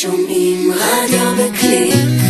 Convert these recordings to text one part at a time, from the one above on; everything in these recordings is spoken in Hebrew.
שומעים רדיו בקליק.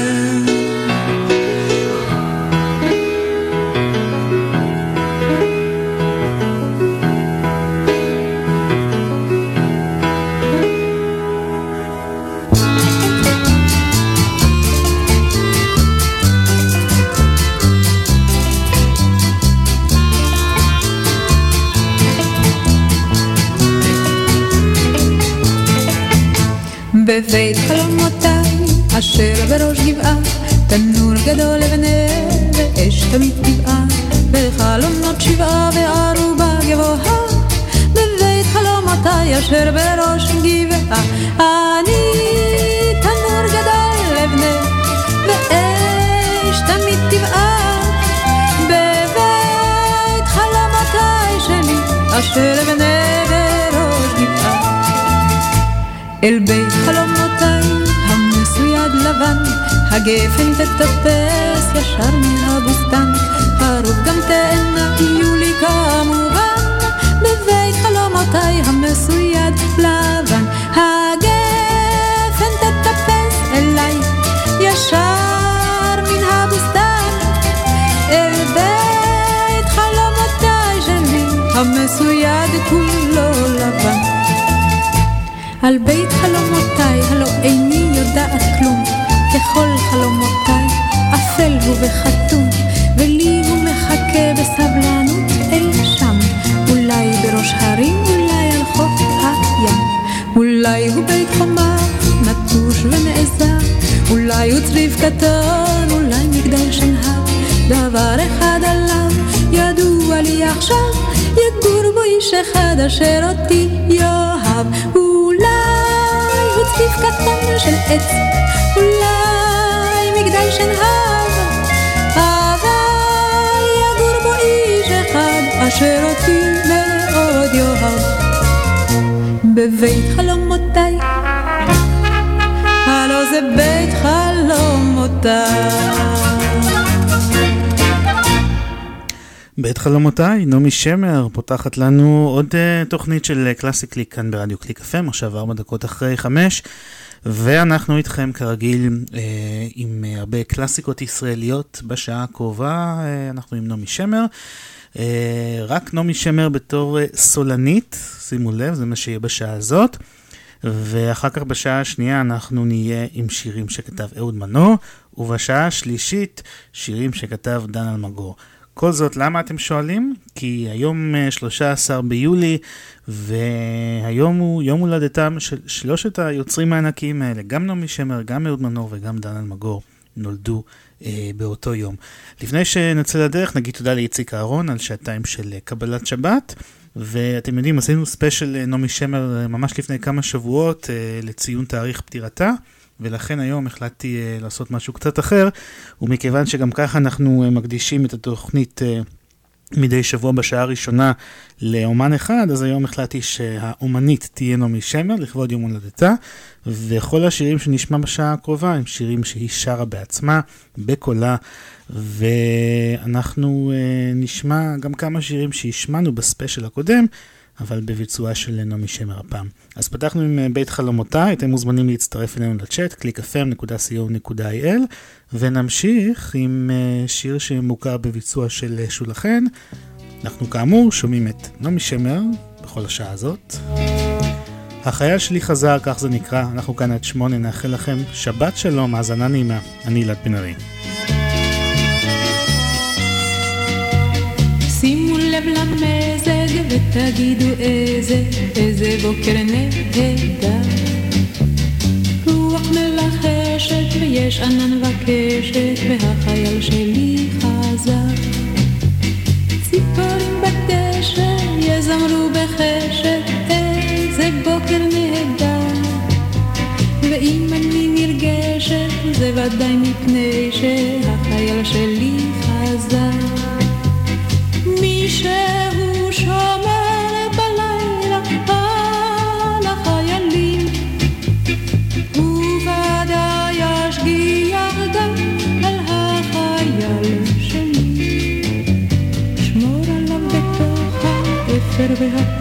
בבית חלומותיי, אשר בראש גבעה, תנור גדול לבנה, ואש תמיד טבעה, בחלונות שבעה וערובה גבוהה, בבית חלומותיי, אשר בראש גבעה, אני תנור גדול לבנה, ואש תמיד טבעה, בבית חלומותיי שלי, אשר לבנה אל בית חלומותיי המסויד לבן, הגפן תטפס ישר מן הבוסתן, הרוב גם תאנה יהיו לי כמובן, בבית חלומותיי המסויד לבן, הגפן תטפס אליי ישר מן הבוסתן, אל בית חלומותיי שלי המסויד כולו. על בית חלומותיי, הלא איני יודעת כלום, ככל חלומותיי, אפל הוא וחתום, ולי הוא מחכה בסבלנות אי שם, אולי בראש הרים, אולי על חוף הים, אולי הוא בית חומה, נטוש ונעזר, אולי הוא צריף קטן, אולי מגדל שנהר, דבר אחד עליו ידוע לי עכשיו, יגור בו איש אחד אשר אותי יאהב, צריף קטן של עץ, אולי מגדל שנהב, אבל יגור בו איש אחד אשר אותי מאוד יאהב. בבית חלומותיי, הלא זה בית חלומותיי. בית חלומותיי, נעמי שמר פותחת לנו עוד uh, תוכנית של קלאסי קליק כאן ברדיו קליק FM, עכשיו ארבע דקות אחרי חמש, ואנחנו איתכם כרגיל uh, עם uh, הרבה קלאסיקות ישראליות בשעה הקרובה, uh, אנחנו עם נעמי שמר. Uh, רק נעמי שמר בתור uh, סולנית, שימו לב, זה מה שיהיה בשעה הזאת. ואחר כך בשעה השנייה אנחנו נהיה עם שירים שכתב אהוד מנור, ובשעה השלישית שירים שכתב דן אלמגור. כל זאת, למה אתם שואלים? כי היום אה, 13 ביולי, והיום הוא יום הולדתם של שלושת היוצרים הענקיים האלה, גם נעמי שמר, גם אהוד מנור וגם דן אלמגור, נולדו אה, באותו יום. לפני שנצא לדרך, נגיד תודה לאיציק אהרון על שעתיים של אה, קבלת שבת. ואתם יודעים, עשינו ספיישל אה, נעמי שמר אה, ממש לפני כמה שבועות אה, לציון תאריך פטירתה. ולכן היום החלטתי אה, לעשות משהו קצת אחר, ומכיוון שגם ככה אנחנו אה, מקדישים את התוכנית אה, מדי שבוע בשעה הראשונה לאומן אחד, אז היום החלטתי שהאומנית תהיה נעמי שמר לכבוד יום הולדתה, וכל השירים שנשמע בשעה הקרובה הם שירים שהיא שרה בעצמה, בקולה, ואנחנו אה, נשמע גם כמה שירים שהשמענו בספיישל הקודם. אבל בביצועה של נעמי שמר הפעם. אז פתחנו עם אה, בית חלומותיי, אתם מוזמנים להצטרף אלינו לצ'אט, www.clif.co.il, ונמשיך עם אה, שיר שמוכר בביצוע של אה, שולחן. אנחנו כאמור שומעים את נעמי שמר בכל השעה הזאת. החייל שלי חזר, כך זה נקרא, אנחנו כאן עד שמונה, נאחל לכם שבת שלום, האזנה נעימה, אני אילת בן ארי. שימו לב למר ותגידו איזה, איזה בוקר נהדר. רוח מלחשת ויש ענן וקשת והחייל שלי חזר. ציפורים בדשא יזמרו בחשת איזה בוקר נהדר. ואם אני נרגשת זה ודאי מפני שהחייל שלי חזר. מי ש... Gloria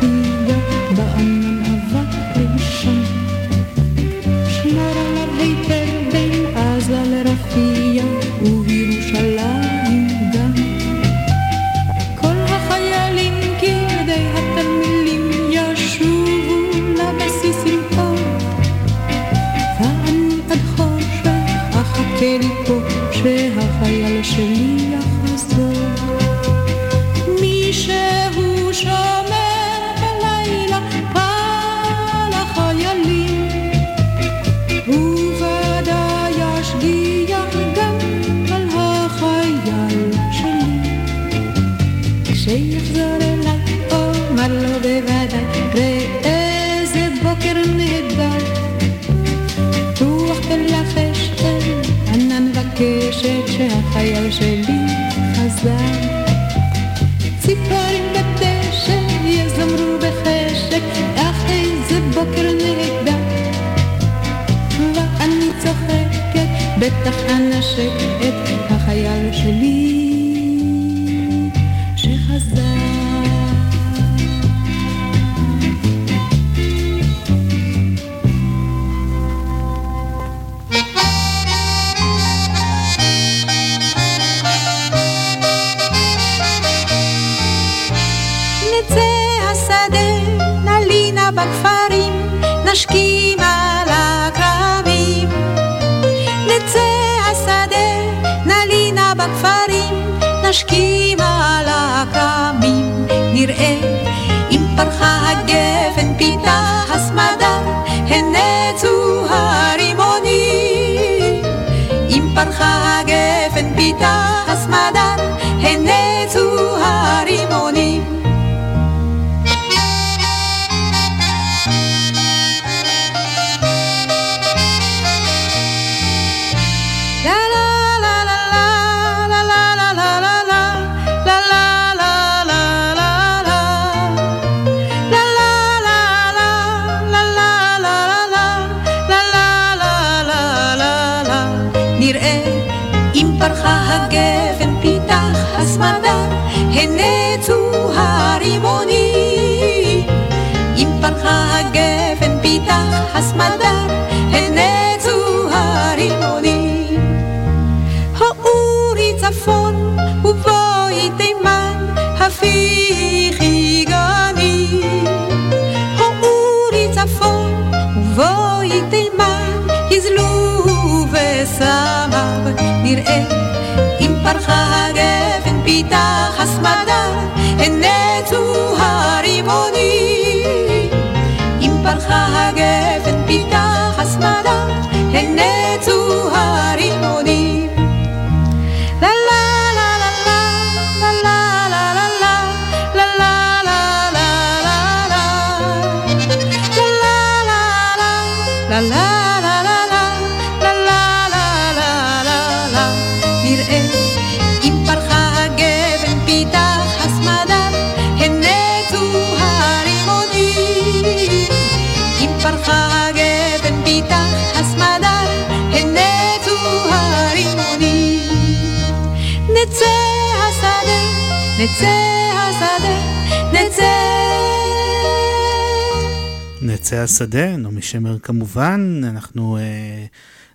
שדה, נעמי שמר כמובן, אנחנו אה,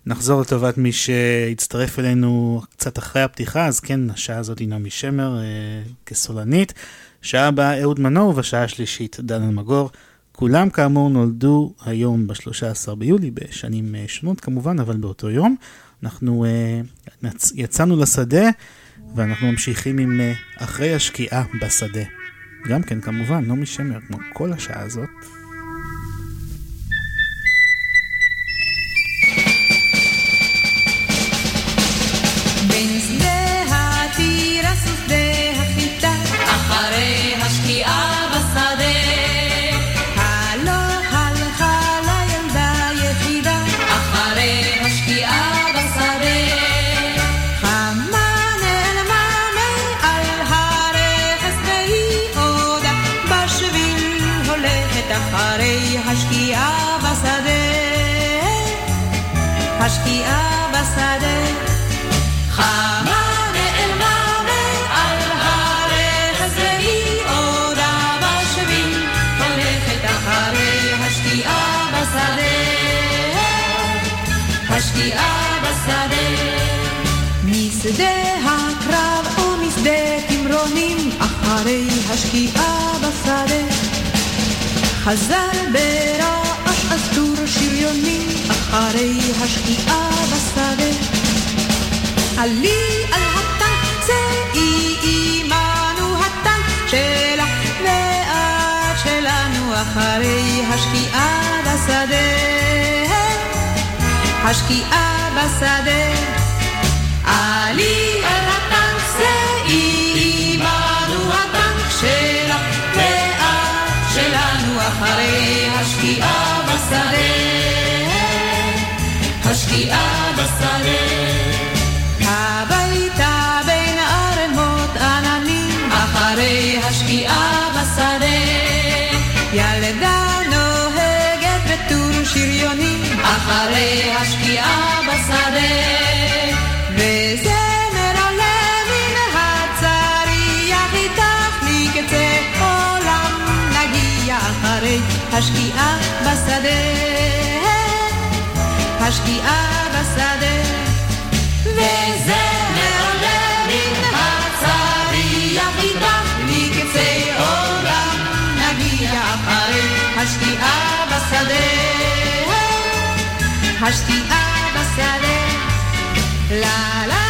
נחזור לטובת מי שהצטרף אלינו קצת אחרי הפתיחה, אז כן, השעה הזאת היא נעמי שמר אה, כסולנית, שעה הבאה אהוד מנור ובשעה השלישית דן אלמגור. כולם כאמור נולדו היום ב-13 ביולי, בשנים אה, שונות כמובן, אבל באותו יום. אנחנו אה, נצ... יצאנו לשדה ואנחנו ממשיכים עם אה, אחרי השקיעה בשדה. גם כן כמובן, נעמי שמר, כמו כל השעה הזאת. חזר ברעש אסור שריונים אחרי השקיעה בשדה. עלי על הטנק, צאי עמנו הטנק שלך ואת שלנו אחרי השקיעה בשדה. השקיעה בשדה. עלי אחרי השקיעה בשדה. השקיעה בשדה. הביתה בין ערמות עננים, אחרי השקיעה בשדה. ילדה נוהגת בטור שריונים, אחרי השקיעה השקיעה בשדה. השקיעה בשדה, וזמר עולה מן הצריח. איתך מקצה עולם, נגיע אחרי השקיעה בשדה, השקיעה בשדה, לה לה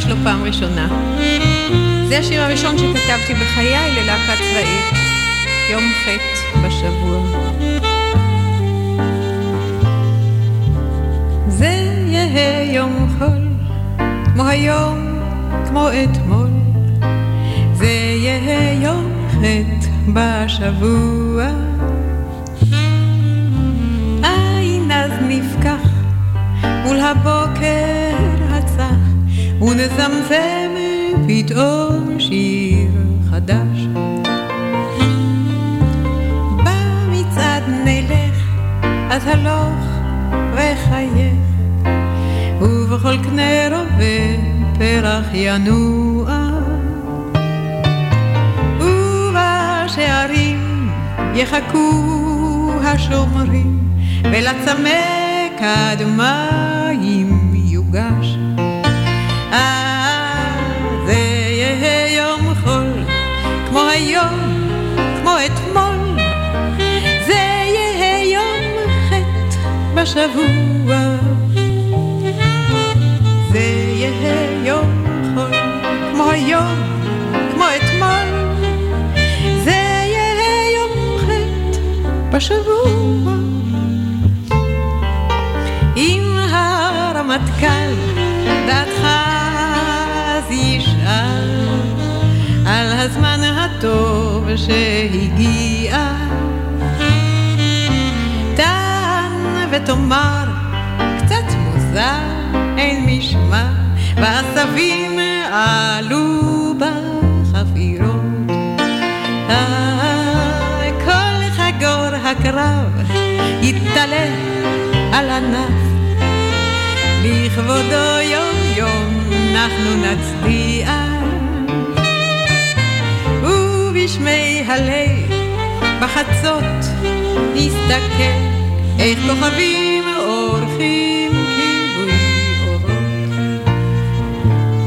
כל דבר יש לו פעם ראשונה. זה השיר הראשון שכתבתי בחיי ללהקה צבאית, יום ח' בשבוע. זה יהא יום חול, כמו היום, כמו אתמול. זה יהא יום ח' בשבוע. עין אז נפקח מול הבוקר ונזמזם פתאום שיר חדש. במצעד נלך, אז הלוך וחייך, ובכל קנה רובה פרח ינוע. ובשערים יחכו השומרים, ולצמא כד מים יוגש. היום, כמו אתמול. זה יהיה יום ח' בשבוע. זה יהיה יום חול, כמו היום, כמו אתמול. זה יהיה יום ח' בשבוע. שהגיע. תען ותאמר קצת מוזר אין משמע והעשבים עלו בחפירות. אה, כל חגור הקרב יתעלה על ענף לכבודו יום יום אנחנו נצדיע ובשמי הלב בחצות נסתכל איך כוכבים אורחים כיבוי אורות.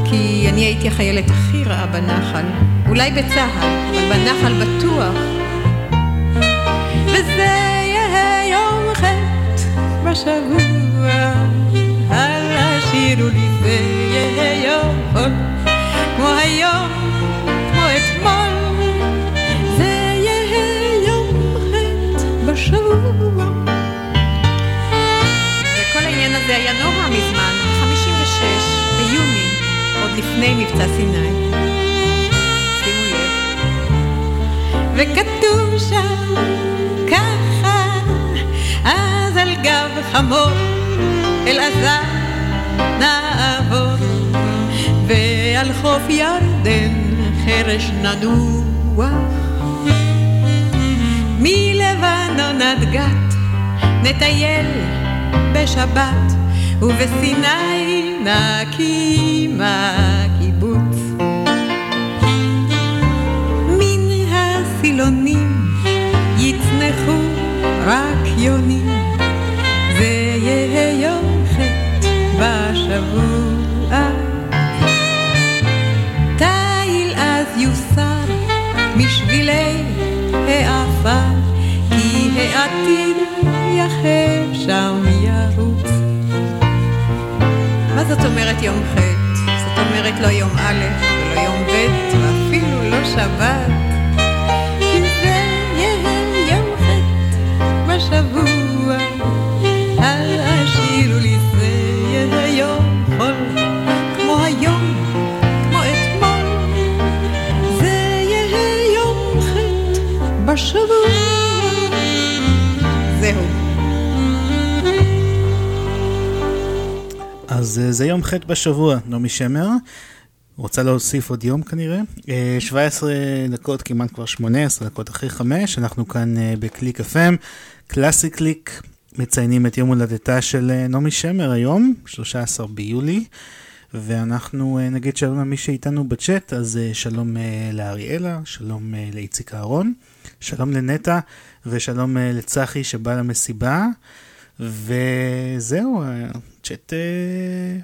כי אני הייתי החיילת הכי רעה בנחל, אולי בצה"ל, אבל בנחל בטוח. וזה יהיה יום ח' בשבוע, אל השאירו לי זה יהיה יום כמו היום, כמו אתמול, ח' בשבוע. וכל העניין הזה היה נורא מזמן, 56, ביוני, עוד לפני מבצע סיני. וכתוב שם ככה, אז על גב חמור אל עזה נעבור, ועל חוף ירדן חרש נדוח. עד גת נטייל בשבת, ובסיני נקים הקיבוץ. מן הסילונים יצנחו רק יונים, זה יהיה יום ח' בשבוע. מה זאת אומרת יום ח'? זאת אומרת לא יום א' ולא יום ב' ואפילו לא שבת. כי זה יהיה יום ח' בשבוע. אל השאירו לי זה יהיה יום חול, כמו היום, כמו אתמול. זה יהיה יום ח' בשבוע. זהו. אז אה, זה יום ח' בשבוע, נעמי שמר. רוצה להוסיף עוד יום כנראה. אה, 17 דקות, כמעט כבר 18 דקות אחרי 5, אנחנו כאן אה, בקליק FM, קלאסי קליק, מציינים את יום הולדתה של אה, נעמי שמר היום, 13 ביולי, ואנחנו אה, נגיד שלום למי שאיתנו בצ'אט, אז אה, שלום אה, לאריאלה, שלום אה, לאיציק אהרון, שלום לנטע, ושלום אה, לצחי שבא למסיבה. וזהו, הצ'אט, אה,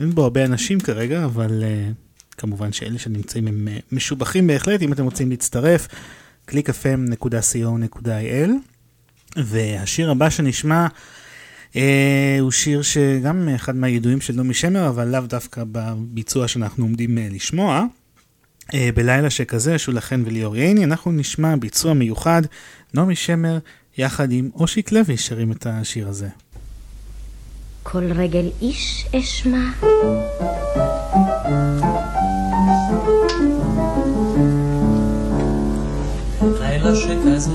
אין בו הרבה אנשים כרגע, אבל אה, כמובן שאלה שנמצאים הם אה, משובחים בהחלט, אם אתם רוצים להצטרף, www.clickfm.co.il והשיר הבא שנשמע אה, הוא שיר שגם אחד מהידועים של נעמי שמר, אבל לאו דווקא בביצוע שאנחנו עומדים אה, לשמוע. אה, בלילה שכזה, שולה חן וליאור ייני, אנחנו נשמע ביצוע מיוחד, נעמי שמר יחד עם אושיק לוי שרים את השיר הזה. כל רגל איש אשמע. לילה שכזה,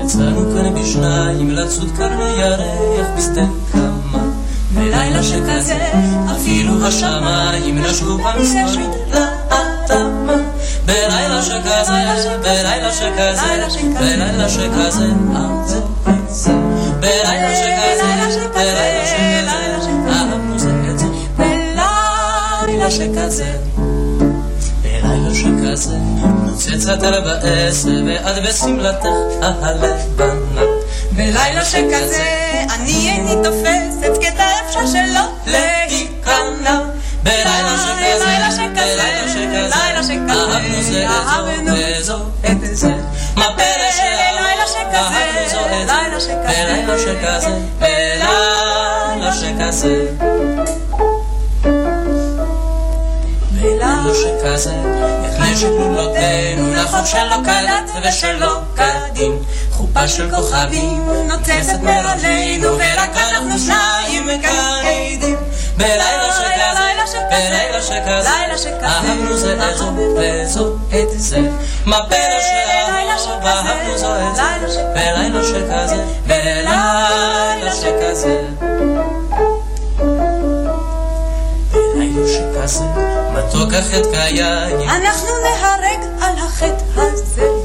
יצאנו כאן בשניים לצוד קרני ירח בשדה קמה. בלילה שכזה, אפילו השמיים נשקו במסתורית לאדמה. בלילה שכזה, בלילה שכזה, בלילה שכזה, אה, זה. בלילה שכזה, בלילה שכזה, אהבנו זה את זה. בלילה שכזה. בלילה שכזה, נוצצת על בעשר ועד בשמלתך הלבנה. בלילה שכזה, אני איני תופסת קטע אפשר שלא להיכנע. בלילה שכזה, לילה שכזה, לילה שכזה, אהבנו זו את זה. מה פלא לילה שכזה, לילה שכזה, בלילה שכזה, בלילה שכזה. בלילה שכזה, את נשק לולותינו לחוף שלא קלט ושלא קדים. חופה של כוכבים נוצצת מעלינו ורק אנחנו שניים מקרידים. בלילה שכזה, בלילה שכזה, אהבנו זה את זו וזו את זה. מה פלא שאהבנו ואהבנו זו את זה. בלילה שכזה, בלילה שכזה. בלילה שכזה, מתוק החטא כיין. אנחנו נהרג על החטא הזה.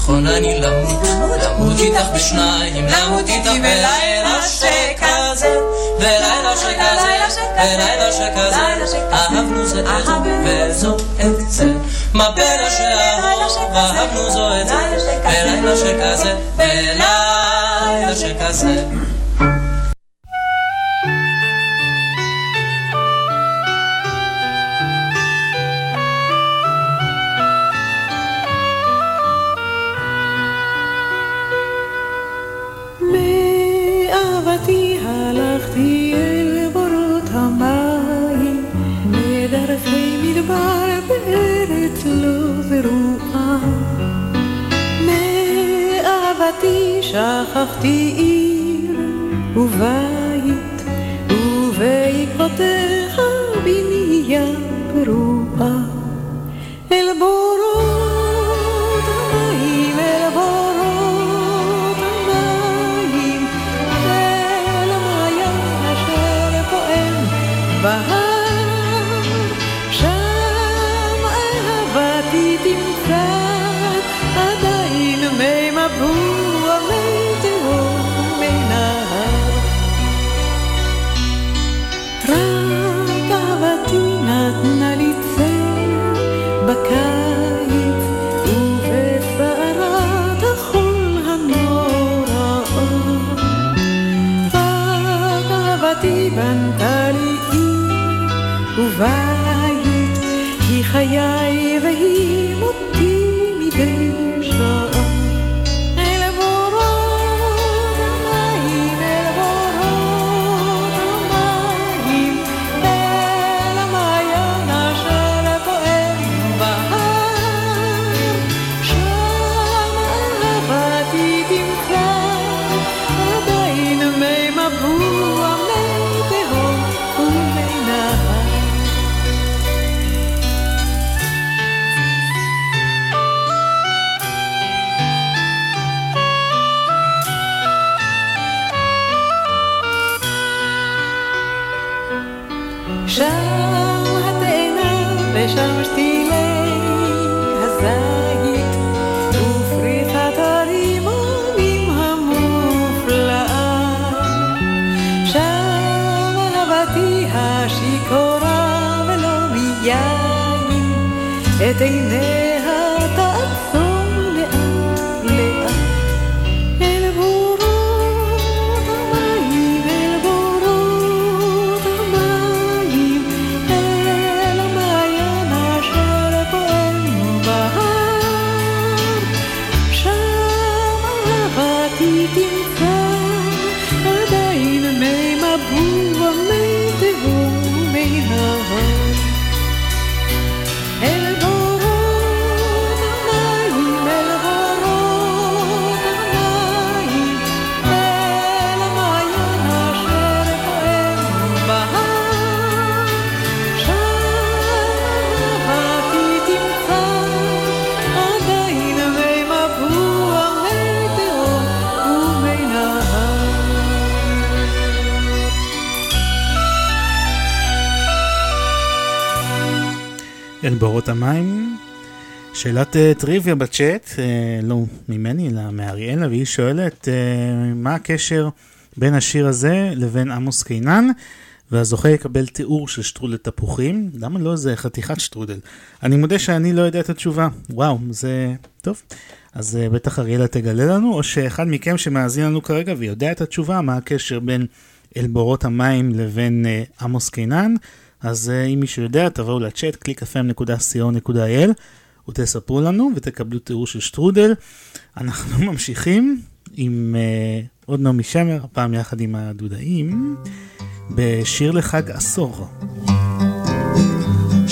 נכון אני למות, למות איתך בשניים, למות איתך בלילה שכזה, בלילה שכזה, בלילה שכזה, אהבנו זה את זו וזו את זה, מה פלא שאהוב, אהבנו זו את זה, בלילה שכזה, בלילה שכזה. מאהבתי שכחתי עיר ובית, ובעקבותיך אל בורות המים. שאלת אה, טריוויה בצ'אט, אה, לא ממני אלא מאריאלה, והיא שואלת אה, מה הקשר בין השיר הזה לבין עמוס קינן, והזוכה יקבל תיאור של שטרודל תפוחים. למה לא זה חתיכת שטרודל? אני מודה שאני לא יודע את התשובה. וואו, זה... טוב. אז אה, בטח אריאלה תגלה לנו, או שאחד מכם שמאזין לנו כרגע ויודע את התשובה, מה הקשר בין אל בורות המים לבין אה, עמוס קינן. אז אה, אם מישהו יודע, תבואו לצ'אט, www.clickfm.co.il ותספרו לנו ותקבלו תיאור של שטרודל. אנחנו ממשיכים עם אה, עוד נעמי שמר, הפעם יחד עם הדודאים, בשיר לחג עשור.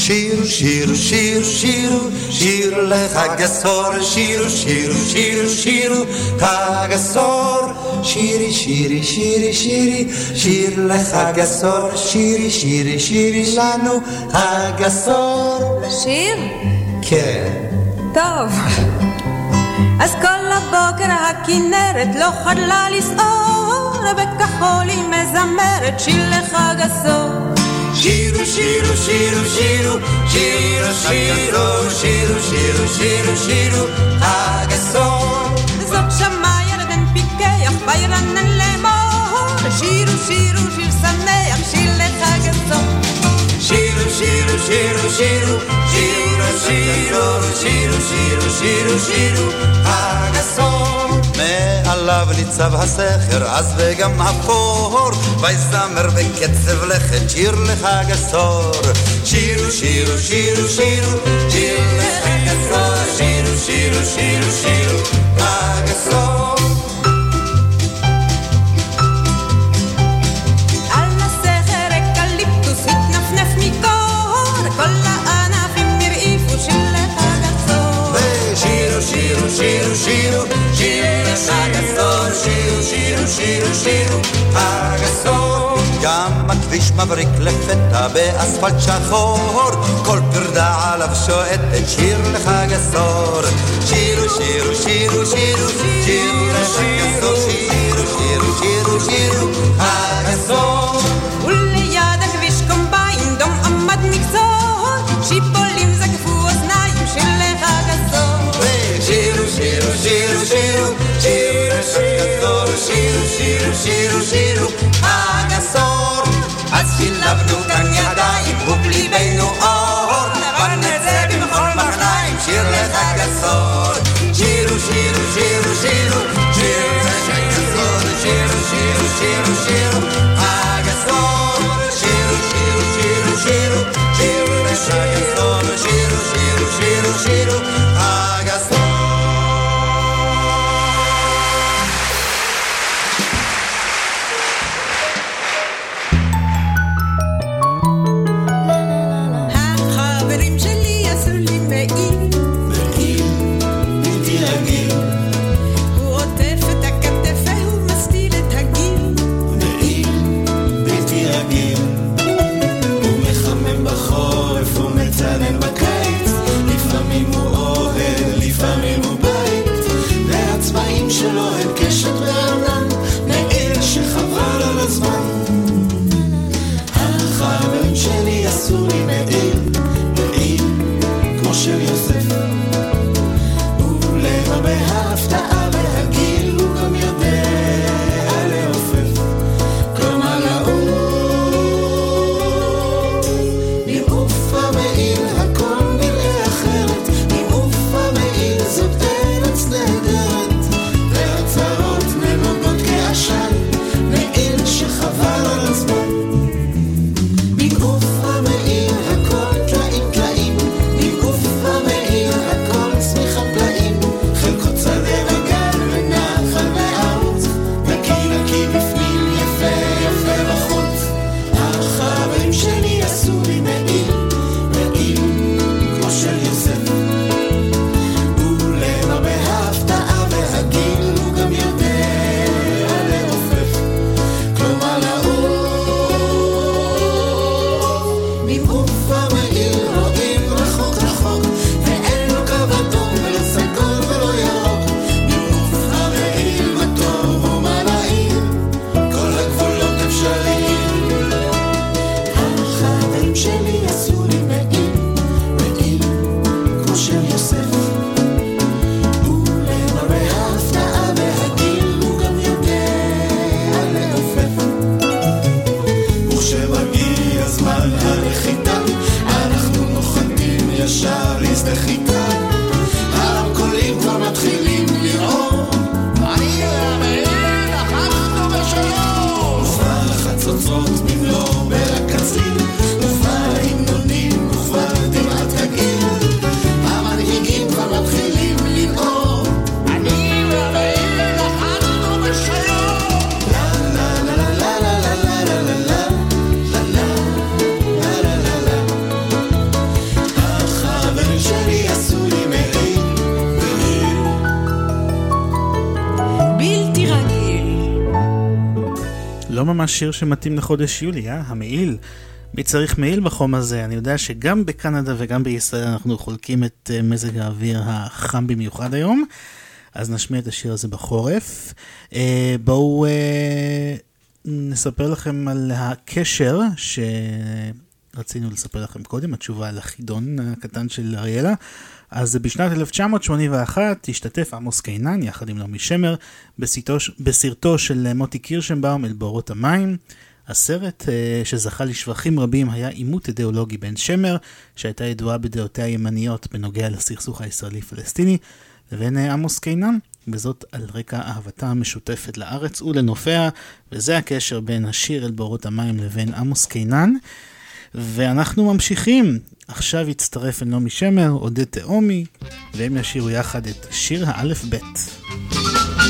שיר, שיר, שיר, שיר, שיר לחג עשור, שיר, שיר, שיר, שיר, חג עשור. שירי, שירי, שירי, שירי, שיר לחג עשור, שירי, שירי, שירי לנו, חג עשור. שיר? כן. טוב. אז כל הבוקר הכנרת לא חדלה לסעור, בכחול היא מזמרת שיר לחג עשור. שירו, שירו, שירו, שירו, שירו, שירו, שירו, שירו, שירו, חג עשור. זאת שמע ירדן פיקח, וירנן לאמור, שירו, שירו, שיר שמח, שיר לחג עשור. שירו, שירו, שירו, שירו, שירו, שירו, שירו, שירו, שירו, שירו, הגסור. מעליו ניצב הסכר, אז וגם הפור, ויזמר בקצב לכת, שיר לחג עשור. שירו, שירו, שירו, שירו, שיר לחג עשור, שירו, שירו, שירו, שירו, חג עשור. שירו, שירו, שירו, שירו, לך גסור, שירו, שירו, שירו, שירו, הגסור. גם הכביש מבריק לפתע באספלט שחור, כל פרדה עליו שועטת, שיר לך גסור. שירו, שירו, שירו, שירו, שיר לך גסור, שירו, שירו, שירו, שירו, הגסור. שירו, שירו, שירו, הגסור. אז שילבנו כאן ידיים ובליבנו אור, ונצא במחול מחניים, שיר לך גסור. שירו, שירו, שירו, שירו, שיר לך גסור, שירו, שירו, שירו, שירו, הגסור. שירו, שירו, שירו, שירו, שיר לך גסור, שירו, שירו, שירו, שירו, שיר שמתאים לחודש יולי, אה? המעיל. מי צריך מעיל בחום הזה? אני יודע שגם בקנדה וגם בישראל אנחנו חולקים את אה, מזג האוויר החם במיוחד היום, אז נשמיע את השיר הזה בחורף. אה, בואו אה, נספר לכם על הקשר שרצינו לספר לכם קודם, התשובה על החידון הקטן של אריאלה. אז בשנת 1981 השתתף עמוס קינן יחד עם נעמי שמר בסרטו, בסרטו של מוטי קירשנבאום אל בורות המים. הסרט אה, שזכה לשבחים רבים היה עימות אידיאולוגי בין שמר, שהייתה ידועה בדעותיה הימניות בנוגע לסכסוך הישראלי-פלסטיני, לבין אה, עמוס קינן, וזאת על רקע אהבתה המשותפת לארץ ולנופיה, וזה הקשר בין השיר אל בורות המים לבין עמוס קינן. ואנחנו ממשיכים. עכשיו יצטרף אל נעמי שמר, עודד תהומי, והם ישירו יחד את שיר האלף-בית.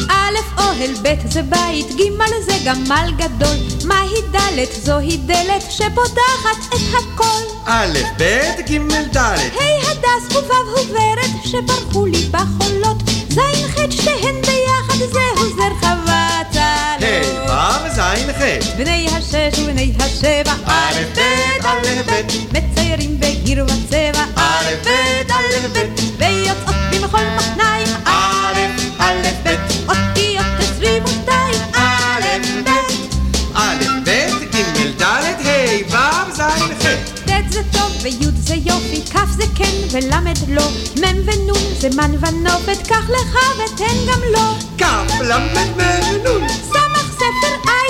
א' אוהל, ב' זה בית, ג' זה גמל גדול, מהי ד' זוהי דלת שפותחת את הכל. א', ב', ג', ד'. ה' הדס ו' ורד שפרחו לי בחולות, ז' ח' שתיהן ביחד זהו זר עלות. ה', ו', ז', ח'. בני השש ובני השבע, א', ב', א', ב'. מציירים בגיר וצבע, א', ב', א', ב'. ויוצאות במחול מחניים, א', א', ב'. אותיות עשרים ושתיים, א', ב'. א', ב', ג', ד', ה', ו', ז', ח'. ט' זה טוב וי' זה יופי, כ' זה כן ולמד לא, מ' ונ' זה מן ונופת, קח לך ותן גם לו. כ', ל', מ', נ'. סמך ספר עין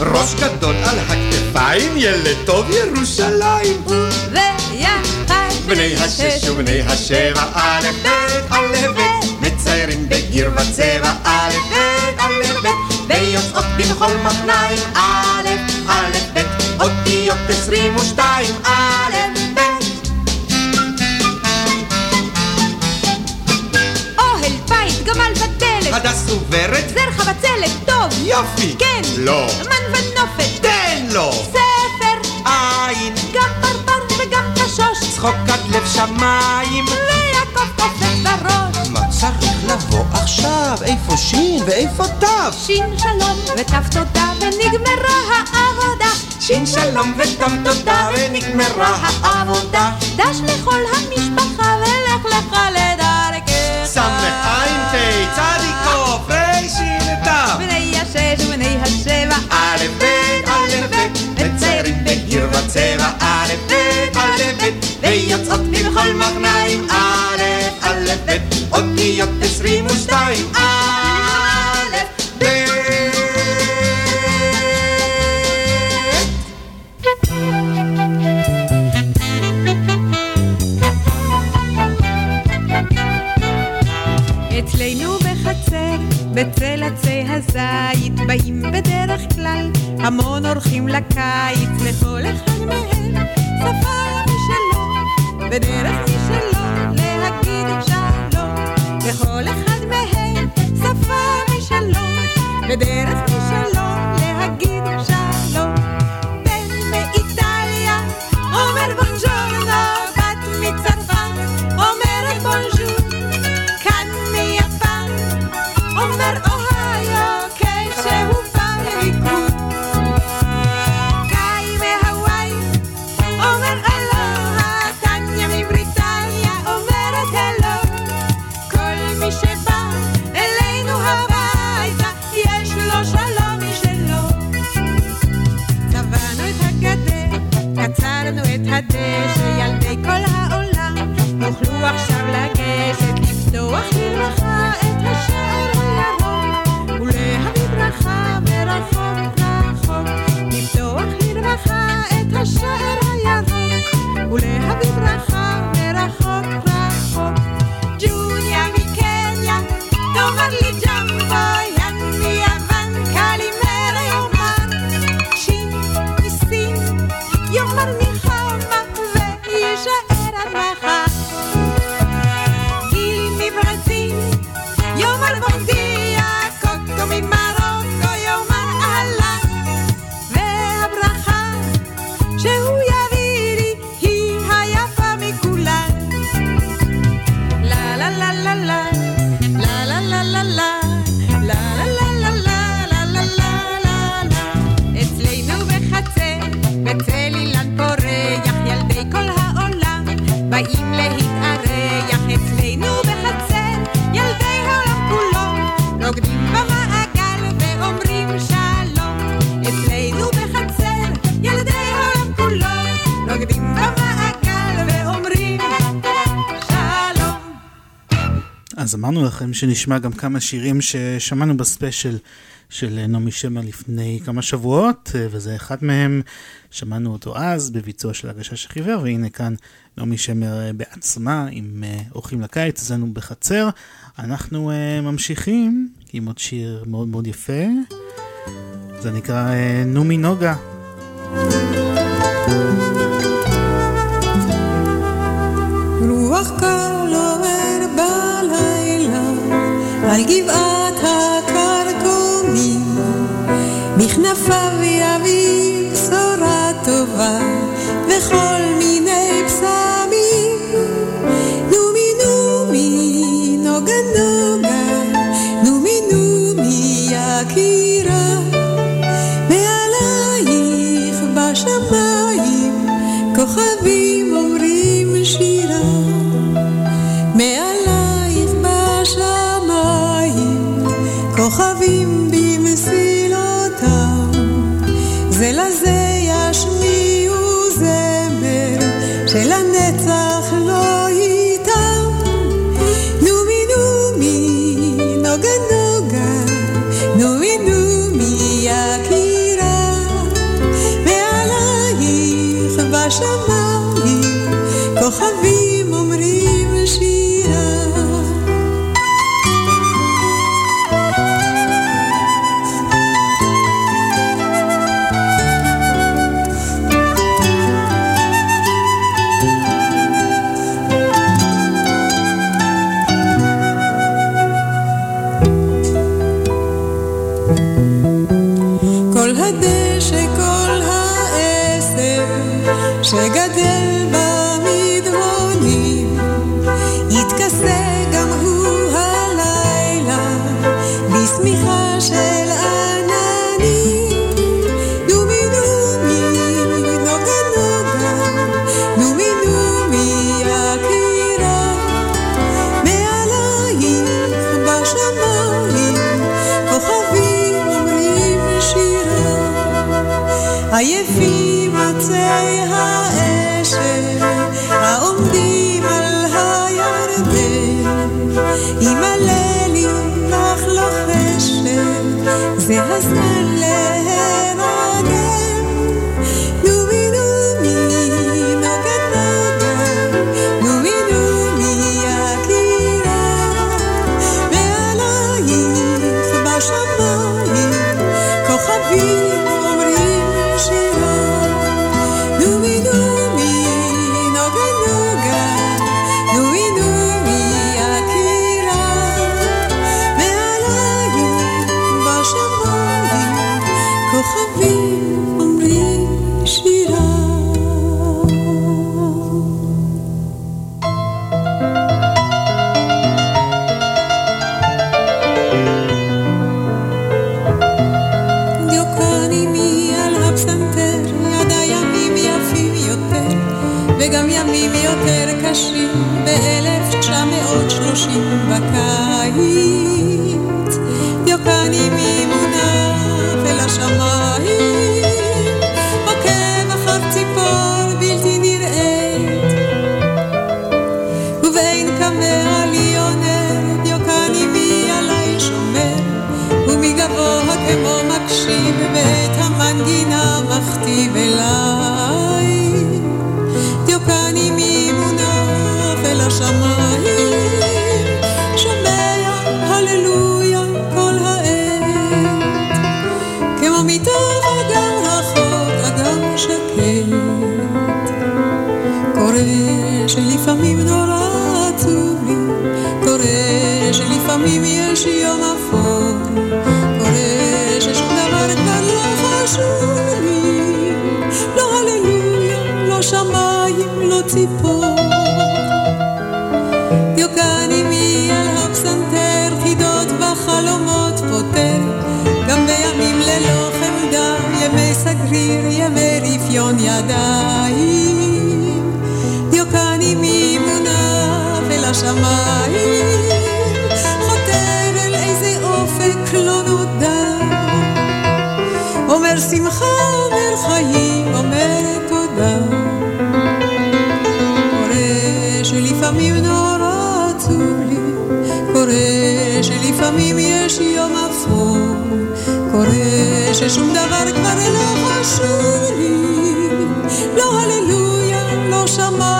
ראש גדול על הכתפיים, ילד טוב ירושלים. ויחד בני השש ובני השבע, א', ב', א', ב'. מציירים בגיר וצבע, א', ב', א', ב'. ויוצאות במחול מחניים, א', א', ב'. אותיות עשרים ושתיים, א', הדס וורד, זר חבצלת טוב, יופי. כן, לא. מן ונופת, תן לו. ספר, עין, גם פרפר וגם פשוש, צחוק עד לב שמיים. ויעקב קופץ בראש. מה צריך לבוא עכשיו? איפה שין ואיפה תו? שין שלום וכף תודה ונגמרה העבודה. שין שלום ותם תודה ונגמרה העבודה. דש לכל המשפחה ולך לך לדרכך. סמך עין פ' צדיקוף רשין תו. בני השש ובני השבע, א' ב' א' ב' מציירים בגיר וצבע א' ב' א' ב' ויוצאות במחול מחניים א' א' ב' אותיות עשרים ושתיים א' בצל עצי הזית, באים בדרך כלל המון אורחים לקיץ, לכל אחד מהם שפה משלו, בדרך משלו להגיד שלום. לכל אחד מהם שפה משלו, בדרך משלו הדשא, ילדי כל העולם יוכלו עכשיו לגשת, לפתוח לברכה את השער הירוק, ולהביא ברכה מרחוק רחוק. לפתוח לברכה את השער הירוק, ולהביא ברכה מרחוק רחוק. ג'וניה מקניה, תאמר לי ג'מבו, אז אמרנו לכם שנשמע גם כמה שירים ששמענו בספיישל של נעמי שמר לפני כמה שבועות, וזה אחד מהם, שמענו אותו אז בביצוע של הגשש החיוור, והנה כאן נעמי שמר בעצמה עם אורחים לקיץ, אצלנו בחצר. אנחנו ממשיכים עם עוד שיר מאוד מאוד יפה, זה נקרא נומי נוגה. רוח קל על גבעת הכרכומים בכנפיו יביא בשורה טובה וכל מיני פסמים רפיון ידיים, דיוקני ממונה ולשמיים, חותר אל איזה אופק לא נודע. אומר שמחה, אומר חיים, אומר תודה. קורה שלפעמים נורא עצוב לי, קורה שלפעמים יש יום אפור, קורה ששום דבר כבר לא חשוב. הללויה, לא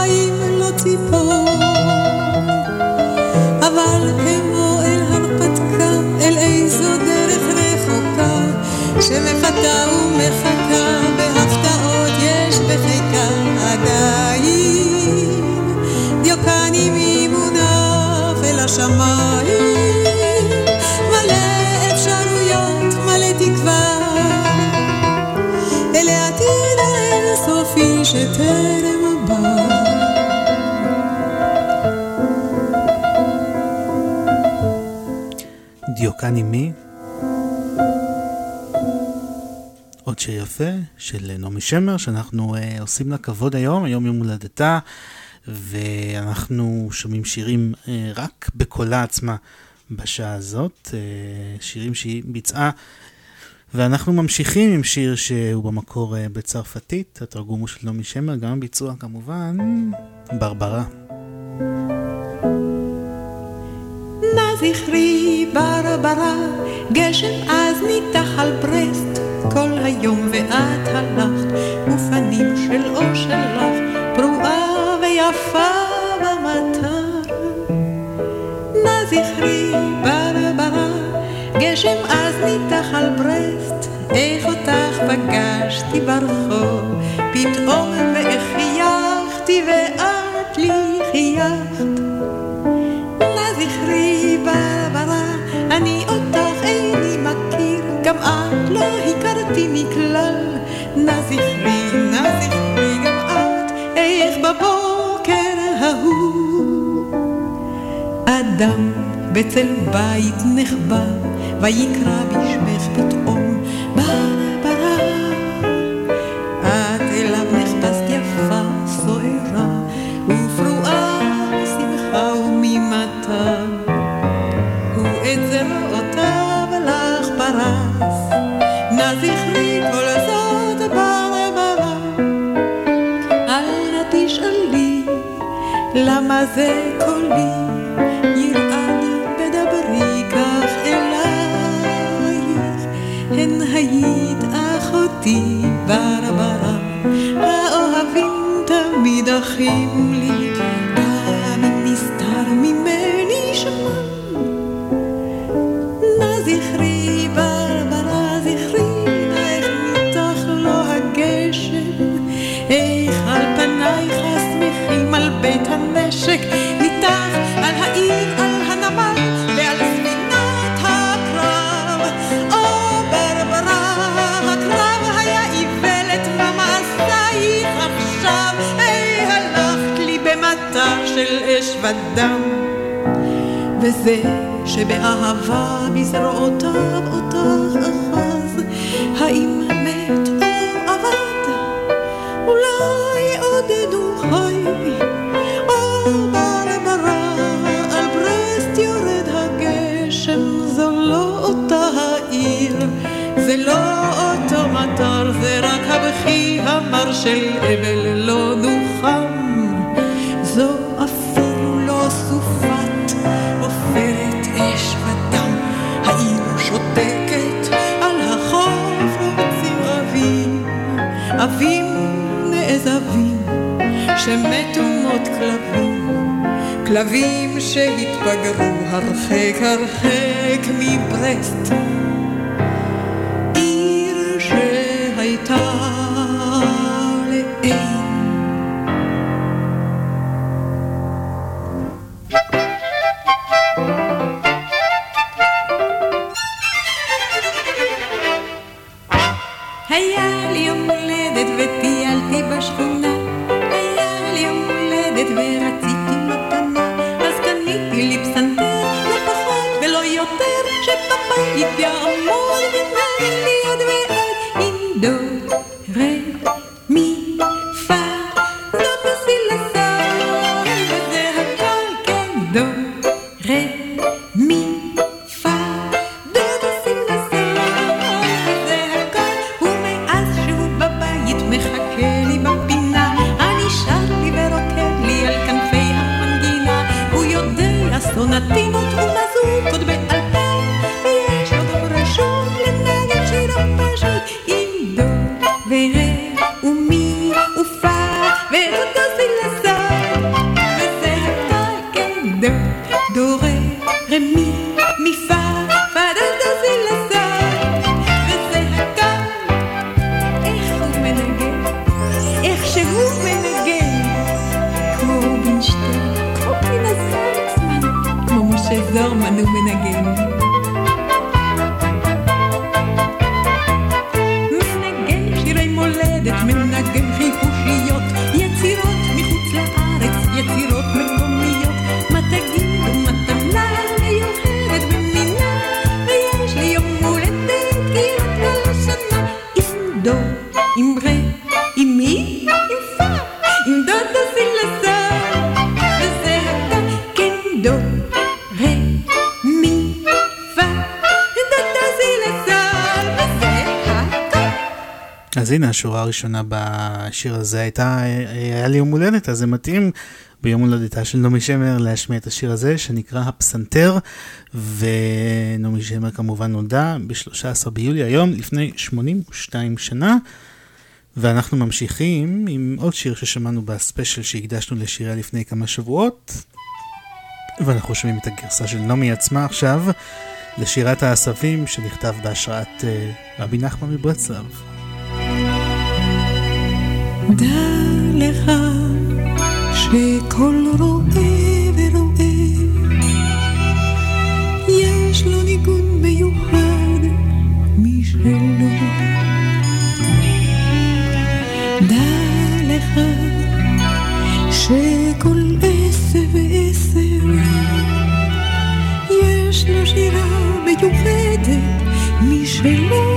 דיוקני מי? עוד שיר יפה של נעמי שמר שאנחנו uh, עושים לה כבוד היום, היום יום הולדתה ואנחנו שומעים שירים uh, רק בקולה עצמה בשעה הזאת, uh, שירים שהיא ביצעה ואנחנו ממשיכים עם שיר שהוא במקור uh, בצרפתית, התרגום הוא של נעמי שמר, גם הביצוע כמובן ברברה. נא זכרי ברברה, גשם אז ניתח על ברסט, כל היום ואת הלכת, ופנים של אור שלך, פרועה ויפה במטר. נא זכרי ברברה, גשם אז ניתח על ברסט, איך אותך פגשתי ברחוב, פתאום ואיך חייכתי ואת לי חייכת. הכרתי מכלל. נא זכרי, נא זכרי גם את, איך בבוקר ההוא. אדם בצל בית נחבא, ויקרא בשמך פתאום זה קולי, ירעד בדברי כך אלייך, הן היית אחותי ברברה, האוהבים תמיד אחים לי, אש ודם. וזה שבאהבה בזרועותיו אותך אחז, האם מת או אבד? אולי עודנו חי, או ברברה, על ברסט יורד הגשם, זו לא אותה העיר, זה לא אותו מטר, זה רק הבכי המר של שמתו מות כלבים, כלבים שהתבגרו הרחק הרחק מברסט, רמי, מי, פא, פא, דה, דה, זי, לה, סא, וזה הקל. איך הוא מנגן, איך שהוא מנגן, כמו רובינשטיין, כמו פינה סקסמן, כמו משה זורמן הוא מנגן. אז הנה השורה הראשונה בשיר הזה הייתה, היה לי יום הולדת, אז זה מתאים ביום הולדתה של נעמי שמר להשמיע את השיר הזה שנקרא הפסנתר, ונעמי שמר כמובן נולדה ב-13 ביולי היום לפני 82 שנה. ואנחנו ממשיכים עם עוד שיר ששמענו בספיישל שהקדשנו לשיריה לפני כמה שבועות. ואנחנו שומעים את הגרסה של נעמי עצמה עכשיו לשירת העשבים שנכתב בהשראת uh, רבי נחמן מברצלב. דע לך שכל רואה ורואה יש לו ניגון מיוחד משלו. דע לך שכל עשב ועשב יש לו שירה מיוחדת משלו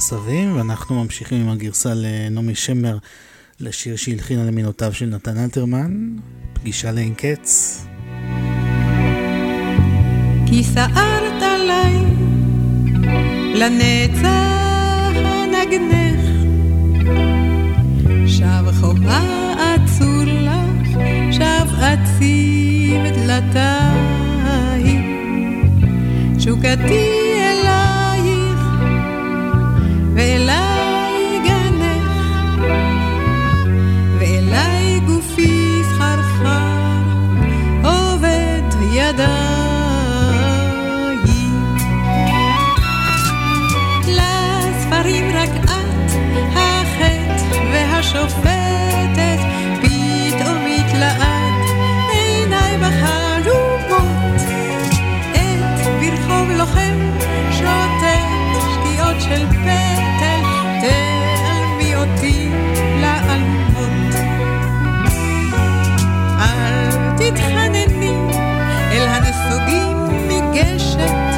העשבים, ואנחנו ממשיכים עם הגרסה לנעמי שמר לשיר שהלחינה למילותיו של נתן אלתרמן, פגישה לאין קץ. כי ידייך לספרים רק את החטא והשופטת פתאום התלעת עיניי בחלומות את ברחוב לוחם שוטט שקיעות של פטל תעלמי אותי לאלמות. אל תתחנני אל הנסוגים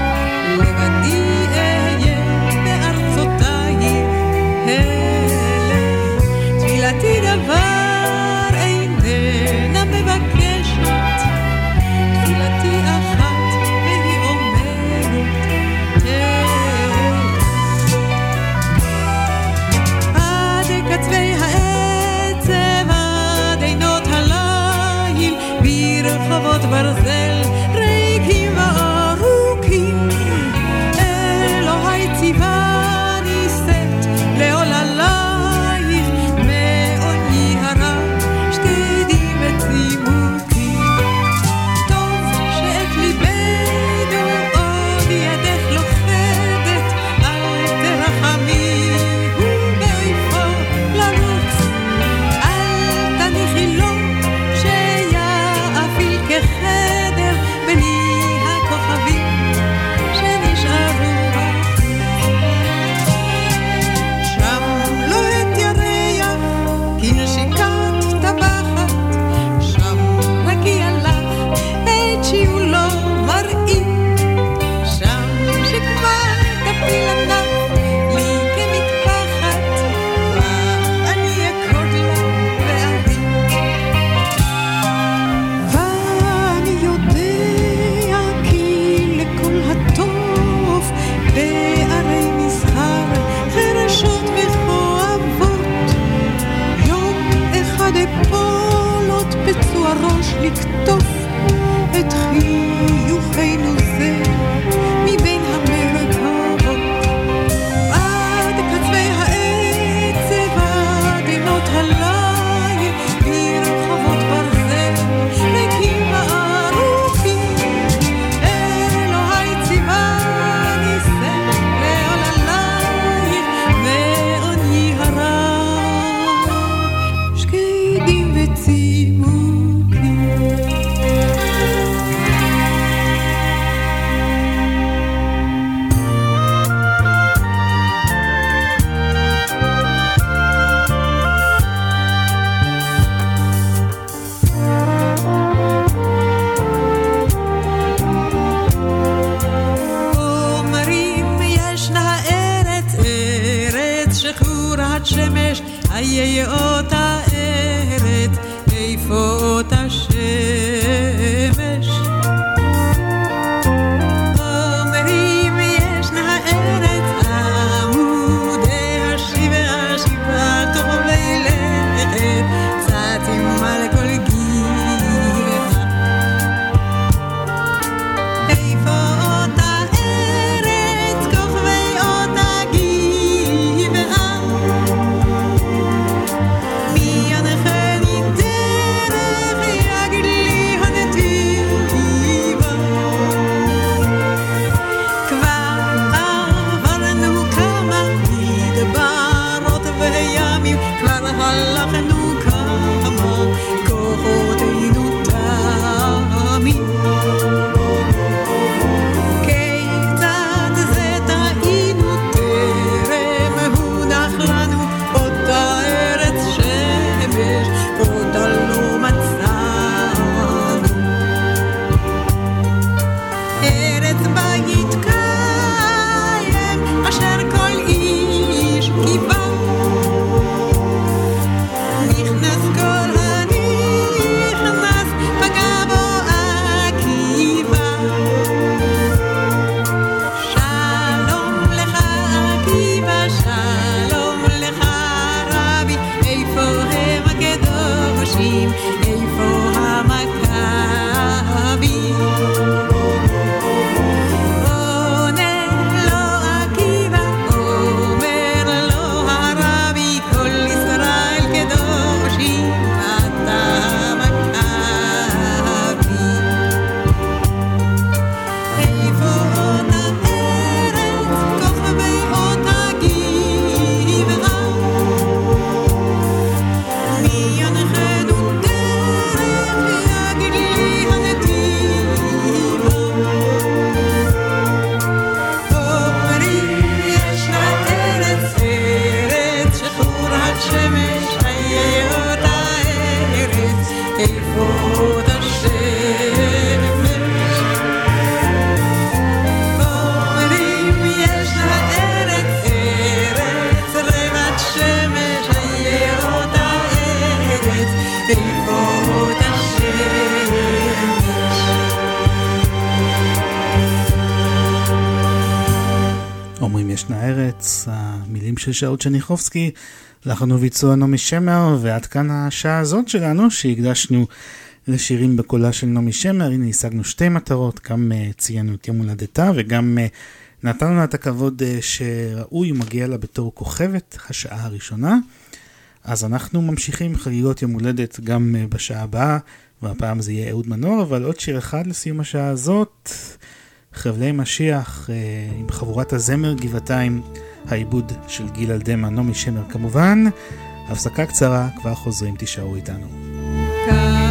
של שאול צ'ניחובסקי, לחנו וביצוע נעמי שמר, ועד כאן השעה הזאת שלנו, שהקדשנו לשירים בקולה של נעמי שמר. הנה השגנו שתי מטרות, גם uh, ציינו את יום הולדתה, וגם uh, נתנו לה את הכבוד uh, שראוי ומגיע לה בתור כוכבת השעה הראשונה. אז אנחנו ממשיכים חגיגות יום הולדת גם uh, בשעה הבאה, והפעם זה יהיה אהוד מנור, אבל עוד שיר אחד לסיום השעה הזאת, חבלי משיח עם חבורת הזמר גבעתיים. העיבוד של גיל אלדמה, נעמי שמר כמובן. הפסקה קצרה, כבר חוזרים, תישארו איתנו. כאשר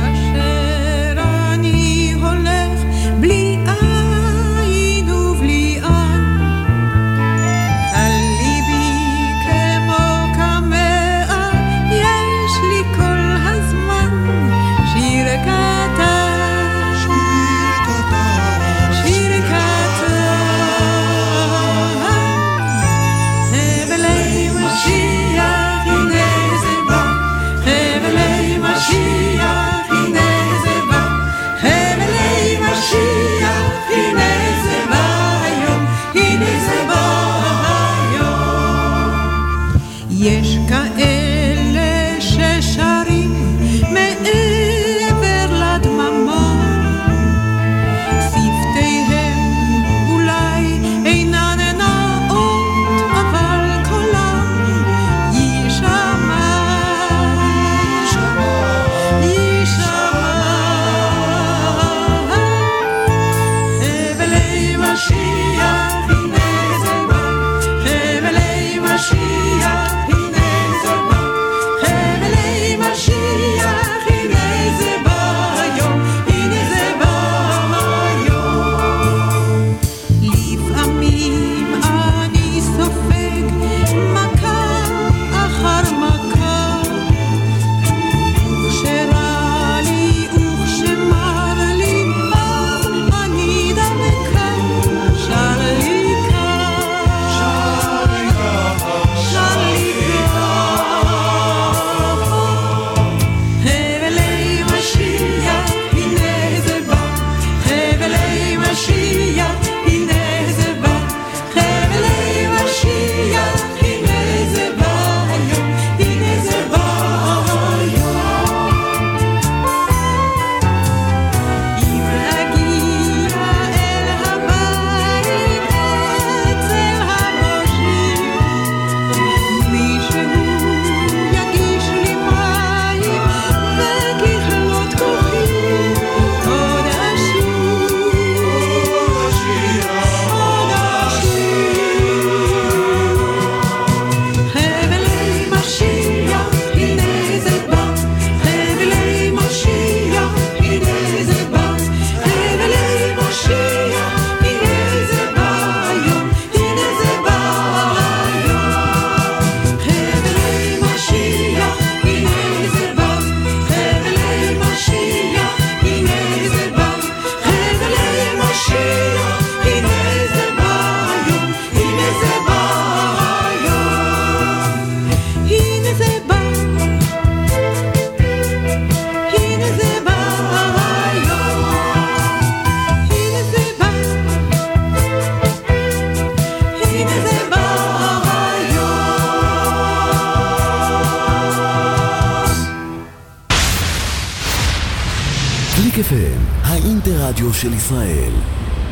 של ישראל.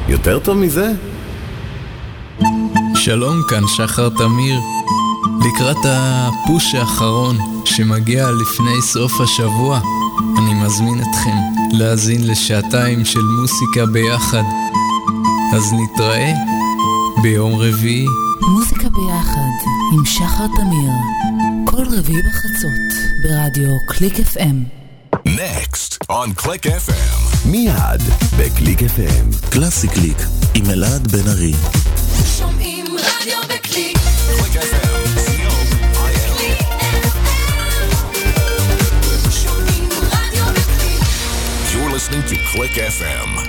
יותר טוב מזה? שלום, כאן שחר תמיר. לקראת הפוש האחרון שמגיע לפני סוף השבוע, אני מזמין אתכם להאזין לשעתיים של מוסיקה ביחד. אז נתראה ביום רביעי. מוזיקה ביחד עם שחר תמיר, כל רביעי בחצות ברדיו קליק FM. Next on Click FM. מיד בקליק FM. קלאסי קליק עם אלעד בן ארי. שומעים רדיו בקליק. You're listening to Click FM.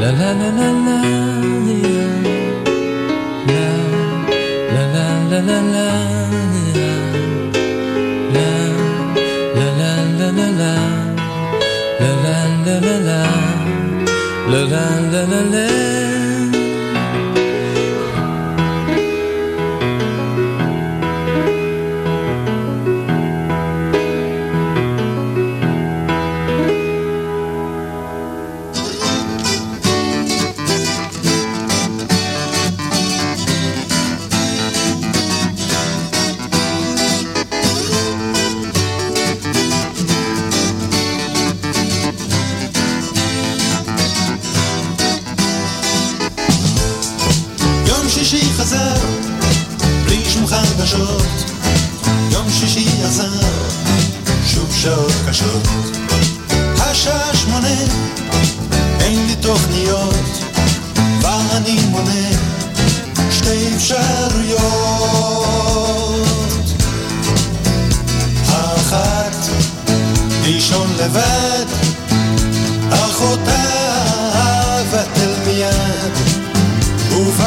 la la la la La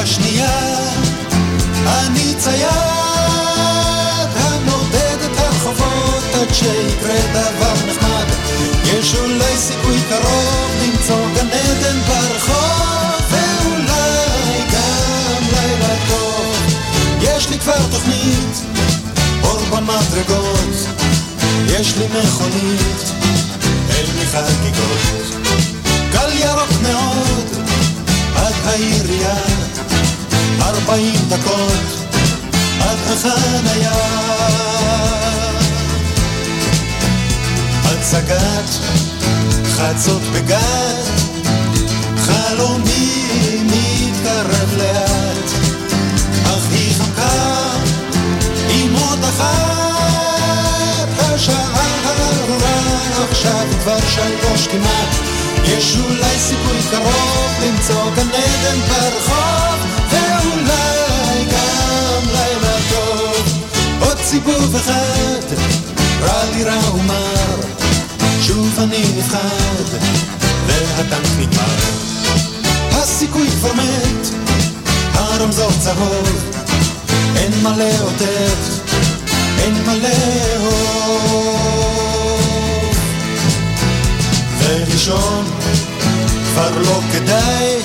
ובשנייה אני צייד הנודד את הרחובות עד שיקרה דבר נחמד. יש אולי סיכוי קרוב למצוא גן עדן ברחוב ואולי גם לילה טוב. יש לי כבר תוכנית אור במדרגות. יש לי מכונית אין לי חגיגות. גל ירוק מאוד עד העירייה, ארבעים דקות עד החניה. הצגת חצות בגת, חלומי מתקרב לאט, אך היא חמקה עם עוד אחת, השעה הארורה עכשיו כבר שלוש כמעט. יש אולי סיכוי קרוב למצוא גן עדן ברחוב, סיבוב אחד, רע לי רע ומר, שוב אני נפחד, והטנק נגמר. הסיכוי כבר מת, הרמזור צהוב, אין מה לאותת, אין מה לאהוב. ולישון כבר לא כדאי,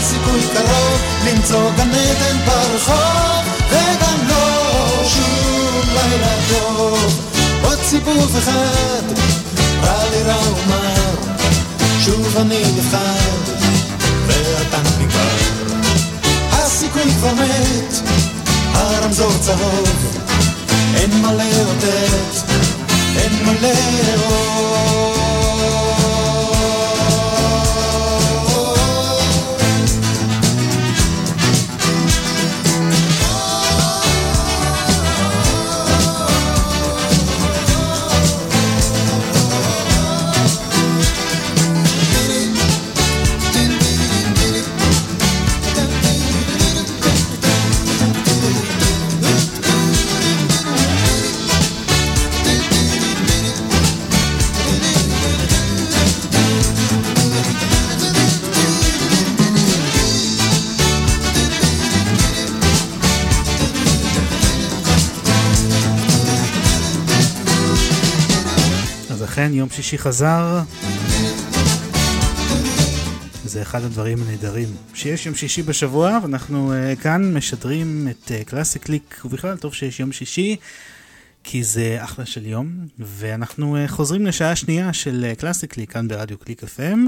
אין סיכוי קרוב למצוא גן עדן ברחוב, וגם לא שום לילה טוב, עוד סיבוב אחד, רע לי רע ומר. שוב אני נבחר, והטנק נגמר. הסיכוי כבר מת, הרמזור צהוב, אין מה לאותת, אין מה לאהוב. אכן יום שישי חזר. זה אחד הדברים הנהדרים שיש יום שישי בשבוע, ואנחנו אה, כאן משדרים את קלאסי אה, קליק, ובכלל טוב שיש יום שישי, כי זה אחלה של יום, ואנחנו אה, חוזרים לשעה שנייה של קלאסי קליק כאן ברדיו קליק FM.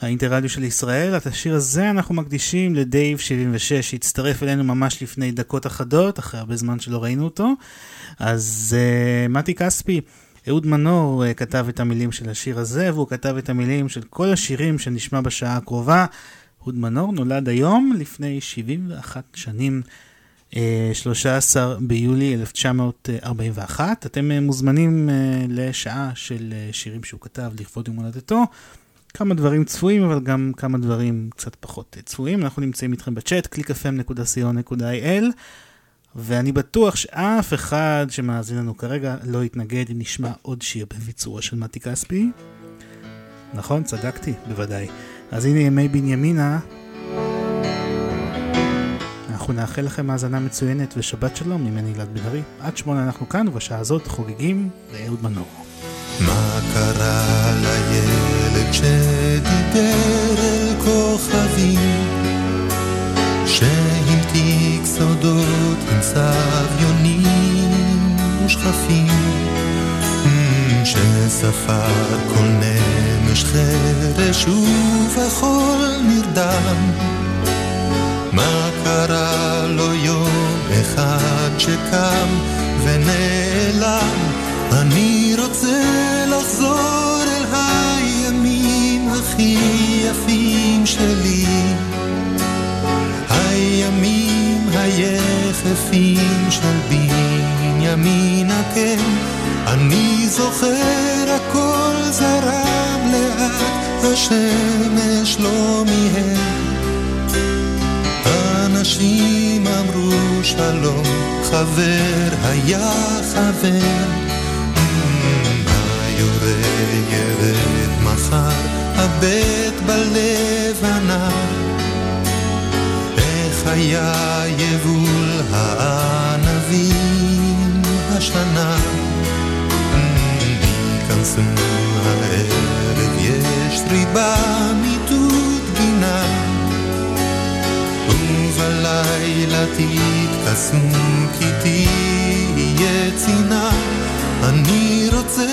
האינטרדיו של ישראל. את השיר הזה אנחנו מקדישים לדייב 76, שהצטרף אלינו ממש לפני דקות אחדות, אחרי הרבה זמן שלא ראינו אותו. אז uh, מתי כספי, אהוד מנור uh, כתב את המילים של השיר הזה, והוא כתב את המילים של כל השירים שנשמע בשעה הקרובה. אהוד מנור נולד היום, לפני 71 שנים. 13 ביולי 1941. אתם מוזמנים לשעה של שירים שהוא כתב לכבוד יום הולדתו. כמה דברים צפויים, אבל גם כמה דברים קצת פחות צפויים. אנחנו נמצאים איתכם בצ'אט, www.clickfm.co.il, ואני בטוח שאף אחד שמאזין לנו כרגע לא יתנגד אם נשמע עוד שיר בביצורו של מתי כספי. נכון, צדקתי, בוודאי. אז הנה ימי בנימינה. אנחנו נאחל לכם האזנה מצוינת ושבת שלום ממני אלעד בן ארי. עד שמונה אנחנו כאן, ובשעה הזאת חוגגים לאהוד מנור. מה קרה לילד שדיבר אל כוכבים? שהמתיק סודות עם סביונים ושכפים שספר כל נמש חרש ובכל נרדם. מה קרה לו יום אחד שקם ונעלם? אני רוצה לחזור אל הימים הכי יפים שלי. הימים היחפים של בנימינה כן אני זוכר הכל זרם לאט השמש לא מיהר אנשים אמרו שלום חבר היה חבר. ירד מחר, הבט בלבנה. היה יבול הענבים השנה? ייכנסו הערב, יש ריבה מיטוט גינה. ובלילה תתכסו כי תהיה צינה. אני רוצה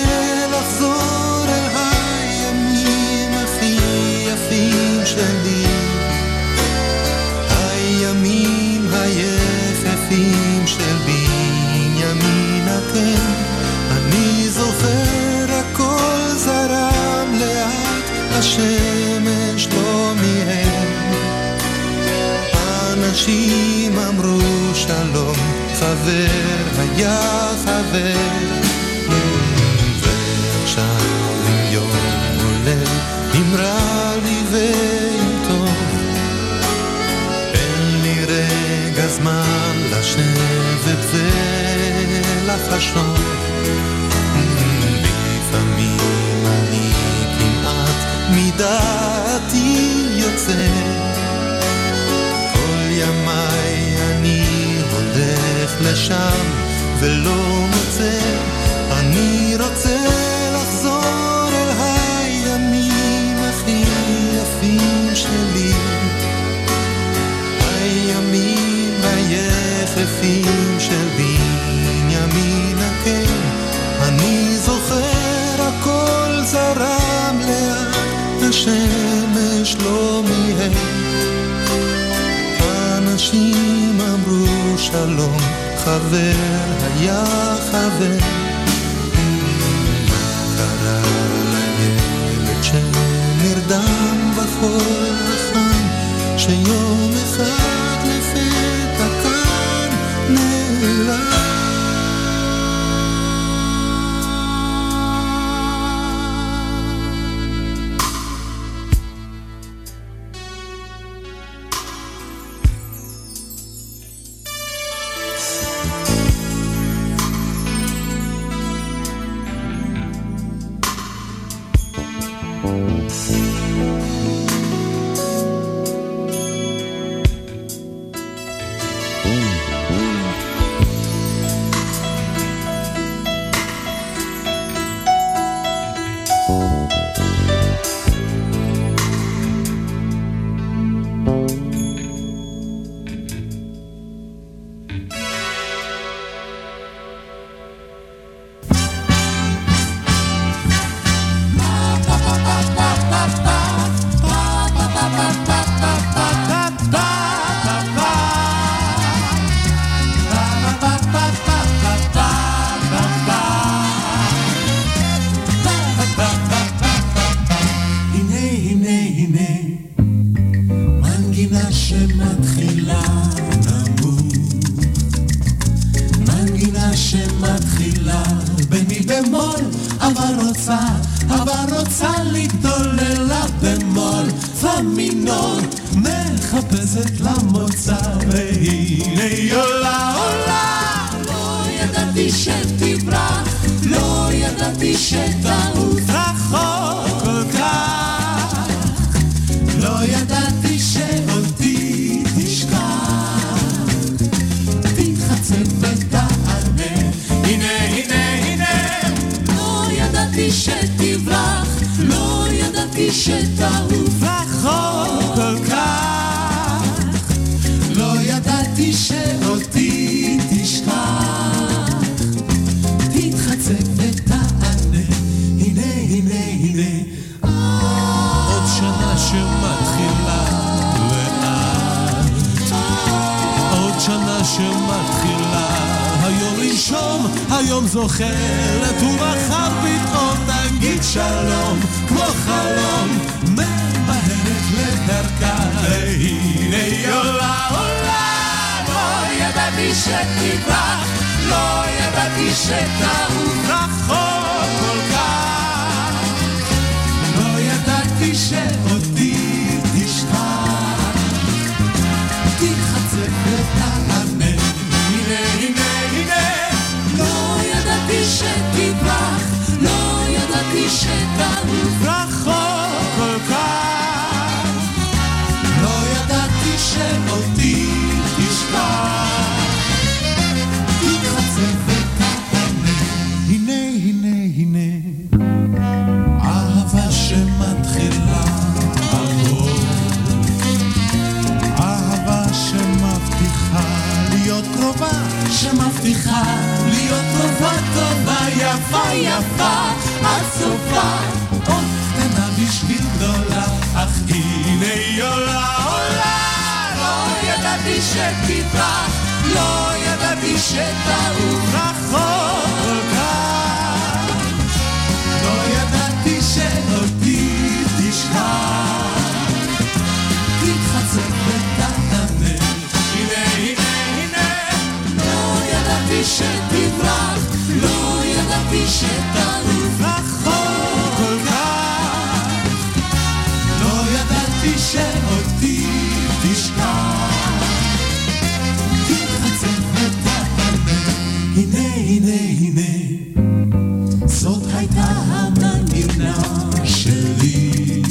הנה זאת הייתה המנגינה שלי,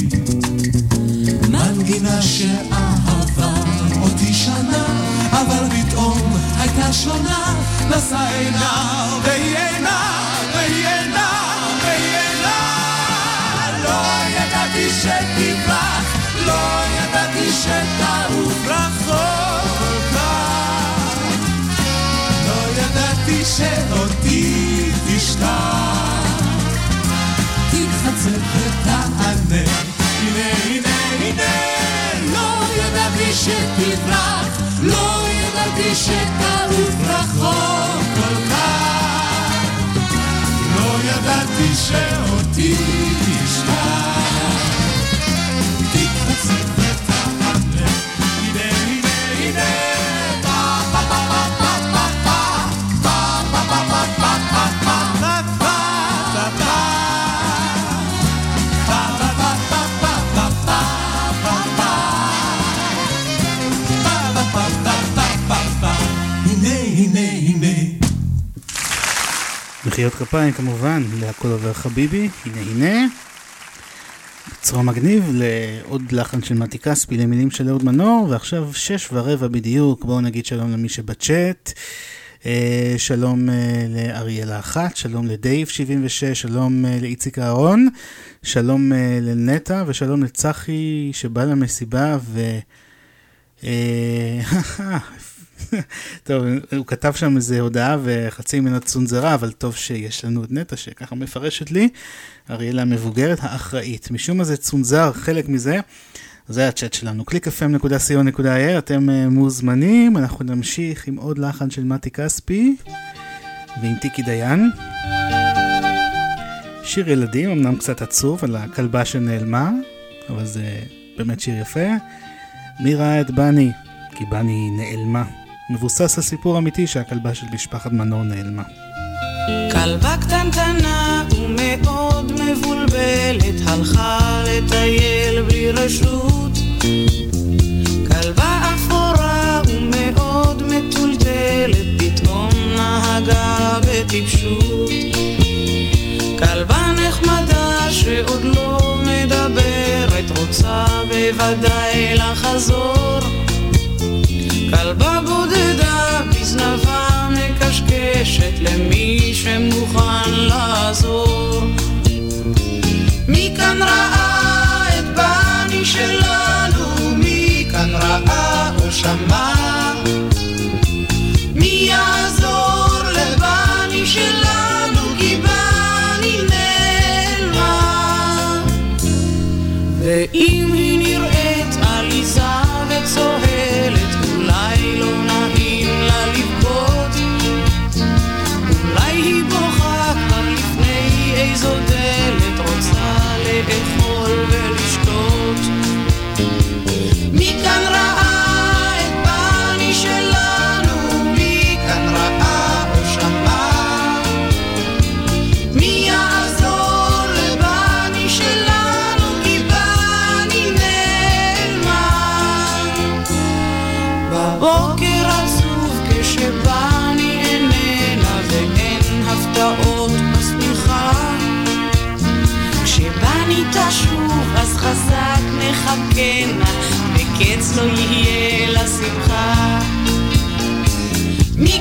מנגינה שאהבה אותי שנה, אבל פתאום הייתה שונה, נשא עיניו והיא עיניו והיא עיניו והיא עיניו, לא ידעתי שתברח, לא ידעתי שתעוף רחוק. כך, לא ידעתי שאותי תשכח, תתחצף ותענה, הנה הנה הנה, לא ידעתי שתברח, לא ידעתי שתעוף רחוק כל כך, לא ידעתי שאותי תשכח, מחיאות כפיים כמובן, להכל עובר חביבי, הנה הנה. בצורה מגניב לעוד לחן של מתי כספי למילים של אהוד מנור, ועכשיו שש ורבע בדיוק, בואו נגיד שלום למי שבצ'אט. אה, שלום אה, לאריאלה אחת, שלום לדייב 76, שלום אה, לאיציק אהרון, שלום אה, לנטע ושלום לצחי שבא למסיבה ו... אה, טוב, הוא כתב שם איזה הודעה וחצי ממנה צונזרה, אבל טוב שיש לנו את נטע שככה מפרשת לי. אריאלה המבוגרת האחראית. משום מה זה צונזר, חלק מזה. זה הצ'אט שלנו, www.clickfm.co.il, אתם uh, מוזמנים, אנחנו נמשיך עם עוד לחן של מתי כספי ועם טיקי דיין. שיר ילדים, אמנם קצת עצוב על הכלבה שנעלמה, אבל זה באמת שיר יפה. מי ראה את בני? כי בני נעלמה. מבוסס על סיפור אמיתי שהכלבה של משפחת מנור נעלמה. כלבה קטנטנה ומאוד מבולבלת הלכה לטייל בלי רשות כלבה אפורה ומאוד מטולטלת, פתאום נהגה בטיפשות. כלבה נחמדה שעוד לא מדברת, רוצה בוודאי לחזור. כלבה בודדה בזנבה מקשקשת למי שמוכן לעזור. מי כאן ראה את בני שלנו? מי כאן ראה או שמע?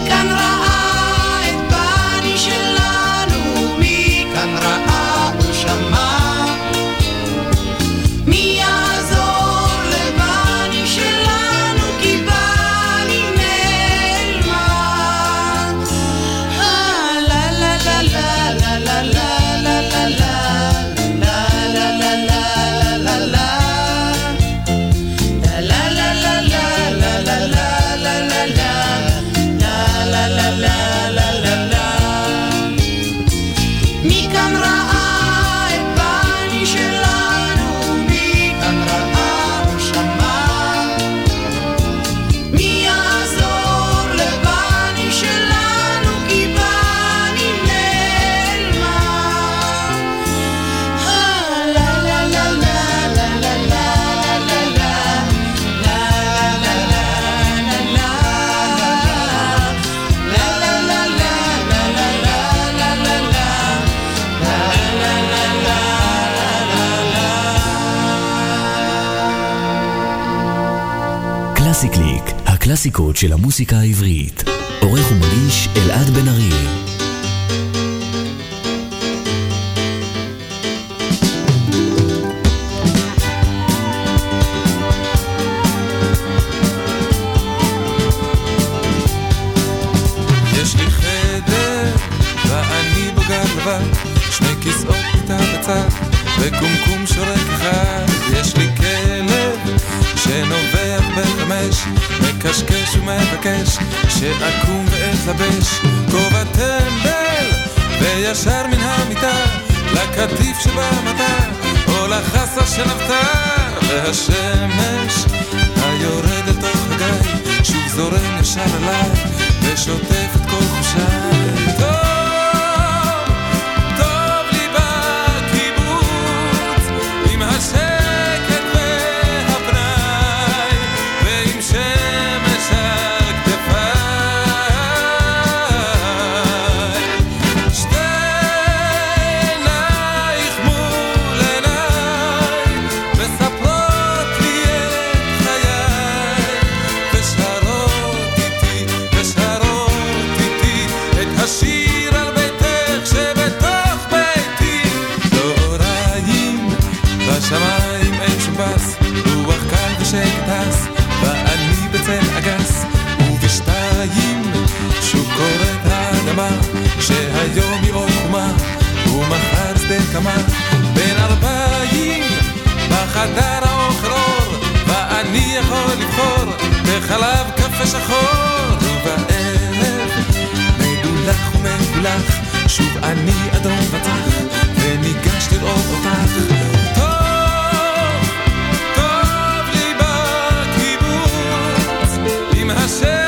Kanra. הקלאסיקות של המוסיקה העברית. עורך ומגיש אלעד בן ארי. יש לי וקומקום שורק אחד. יש לי כלב, שנובח בחמש, מקשקש ומבקש, שאקום ואתלבש, כובע טמבל, וישר מן המיטה, לקטיף שבמטה, או לחסה של אבטר, והשמש היורד אל תוך הגיא, שוב זורם ישר אליי, ושוטף את כל חושיי. ומחר שדה קמה, בין ארבעים, בחדר האוכל אור, ואני יכול לבחור, בחלב קפה שחור, ובערב מדולח ומגולח, שוב אני אדום בטח, וניגש לראות אותך. טוב, טוב לי בקיבוץ, עם השקט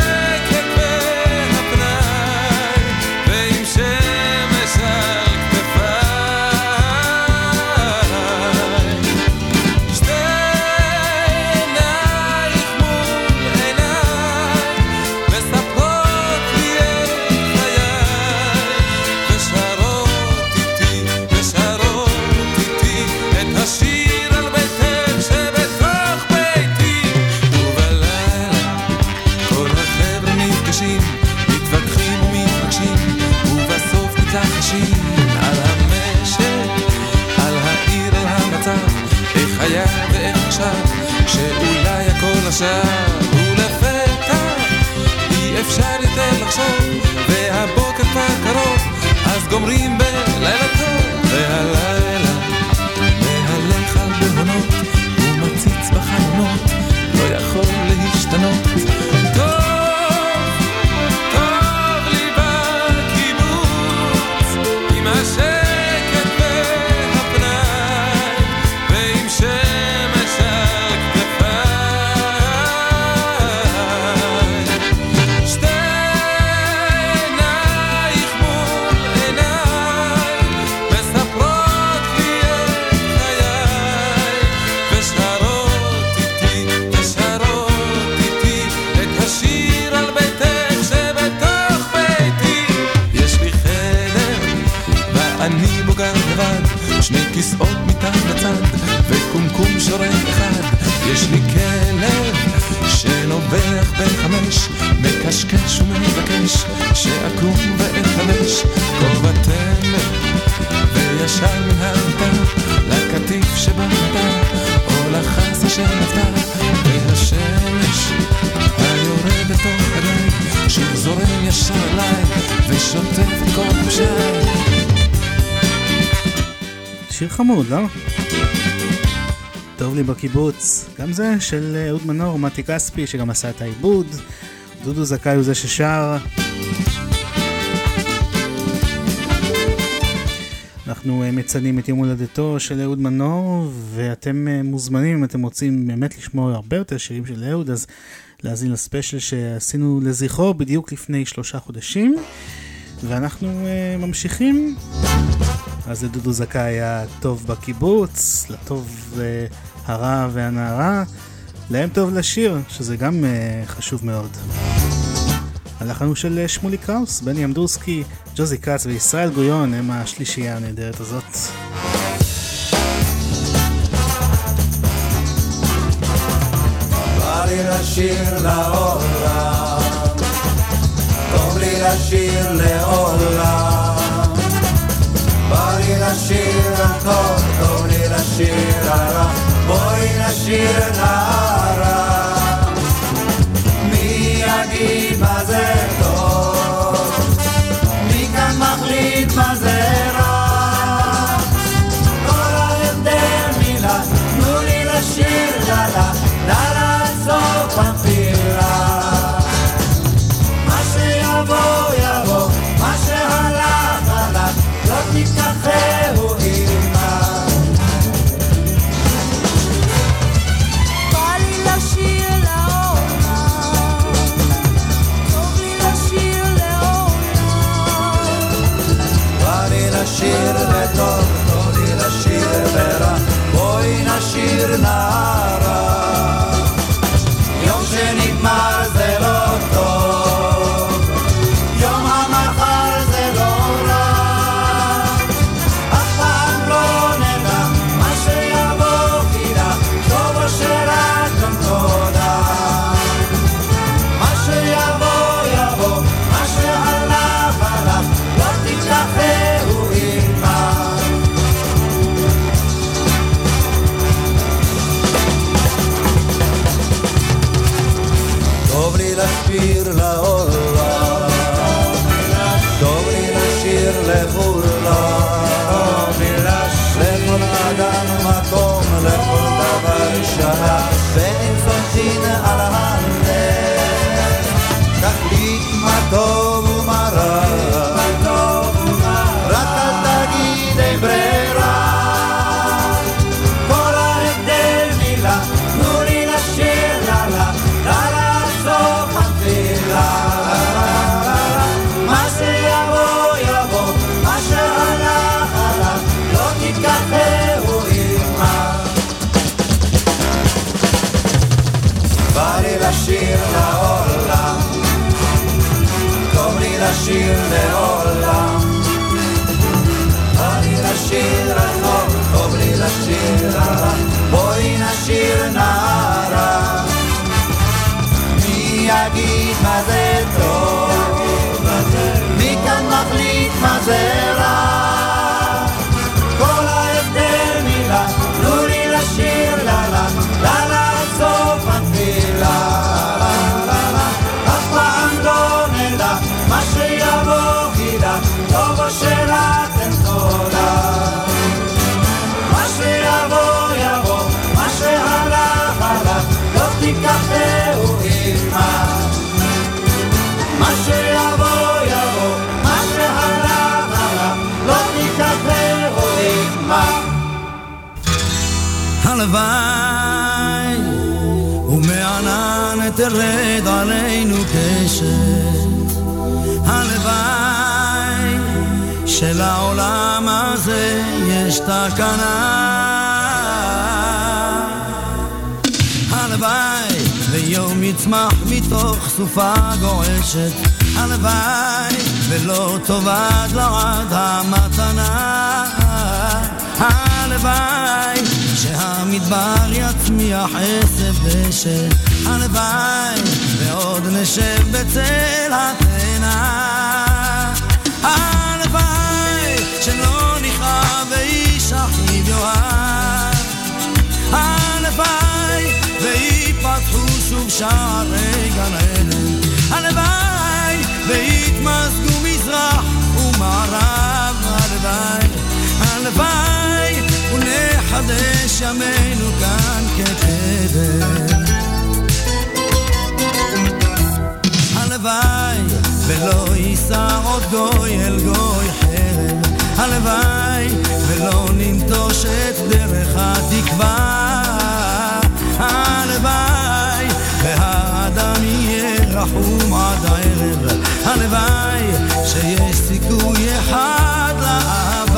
שנובח בחמש, מקשקש ומבקש שאקום ואחמש. כובע תלם וישר מן לקטיף שבמיטה, או לחסה של נפתה, והשמש היורד בתוך עיניי, שוב זורם ישר אליי, ושוטף כל חושיי. שיר חמוד, לא? לי בקיבוץ. גם זה של אה, אהוד מנור, מתי כספי, שגם עשה את העיבוד. דודו זכאי הוא זה ששר. אנחנו אה, מציינים את יום הולדתו של אהוד מנור, ואתם אה, מוזמנים, אם אתם רוצים באמת לשמוע הרבה יותר שירים של אהוד, אז להאזין לספיישל שעשינו לזכרו בדיוק לפני שלושה חודשים. ואנחנו ממשיכים. אז לדודו זכאי היה טוב בקיבוץ, לטוב הרע והנערה, להם טוב לשיר, שזה גם uh, חשוב מאוד. הלחן הוא של uh, שמולי קראוס, בני אמדורסקי, ג'וזי כץ וישראל גויון הם השלישייה הנהדרת הזאת. בא לי לשיר לעולם, טוב לי לשיר לעולם. בא לי לשיר הטוב, טוב לי לשיר הרע, בואי נשיר נערה. מי יגיד מה זה נשיר נערה. יום שנגמר זה הלוואי ומענן תרד עלינו קשת. הלוואי שלעולם הזה יש תקנה. הלוואי ויום יצמח מתוך סופה גועשת. הלוואי ולא תאבד לעד המתנה הלוואי שהמדבר יצמיח עשב דשא הלוואי ועוד נשב בצל התאנה. הלוואי שלא נכאב ואיש אחיו יאהב. הלוואי ויפתחו שוב שערי גן עדן. הלוואי ויתמזגו מזרח ומערב. הלוואי הלוואי ונחדש ימינו כאן כקדם הלוואי ולא יישא עוד גוי אל גוי חרב. הלוואי ולא ננטוש את דרך התקווה. הלוואי והאדם יהיה רחום עד הערב. הלוואי שיש סיכוי אחד לאהבה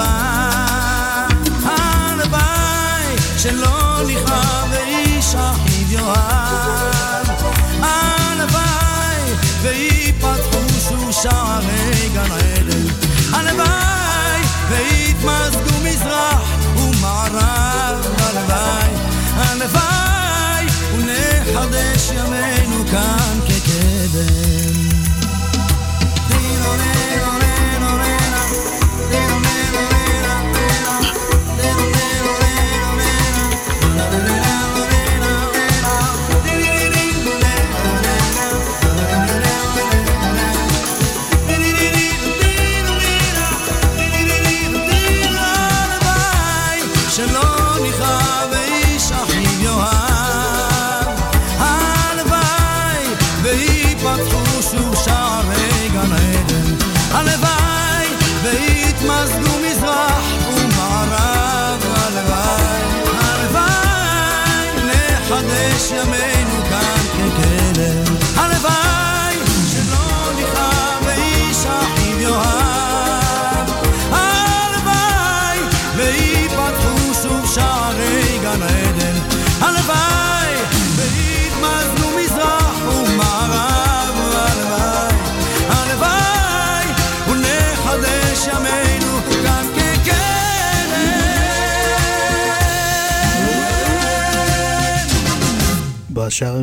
שלא נכאב ואיש אחיו יאהב הלוואי ויפתחו שערי גן עדן הלוואי ויתמזגו מזרח ומערב הלוואי. הלוואי ונחדש ימינו כאן כקדם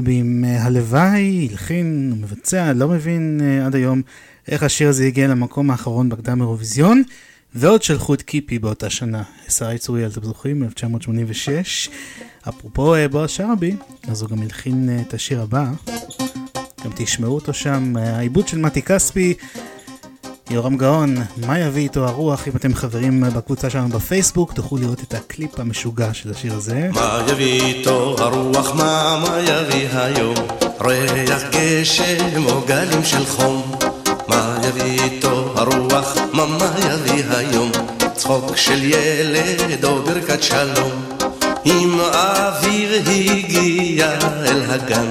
עם אה, הלוואי, הלחין ומבצע, לא מבין אה, עד היום איך השיר הזה הגיע למקום האחרון בקדם אירוויזיון, ועוד שלחו את קיפי באותה שנה, שרי צוריאל, אתם זוכרים? 1986. אפרופו אה, בועז שרעבי, אז הוא גם הלחין את השיר הבא, גם תשמעו אותו שם, העיבוד של מתי כספי. יורם גאון, מה יביא איתו הרוח? אם אתם חברים בקבוצה שלנו בפייסבוק, תוכלו לראות את הקליפ המשוגע של השיר הזה. מה יביא איתו הרוח, מה, מה יביא היום? ריח גשם או גלים של חום. מה יביא איתו הרוח, מה, מה יביא היום? צחוק של ילד או ברכת שלום. אם האוויר הגיע אל הגן,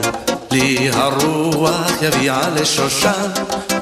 לי הרוח יביאה לשושן.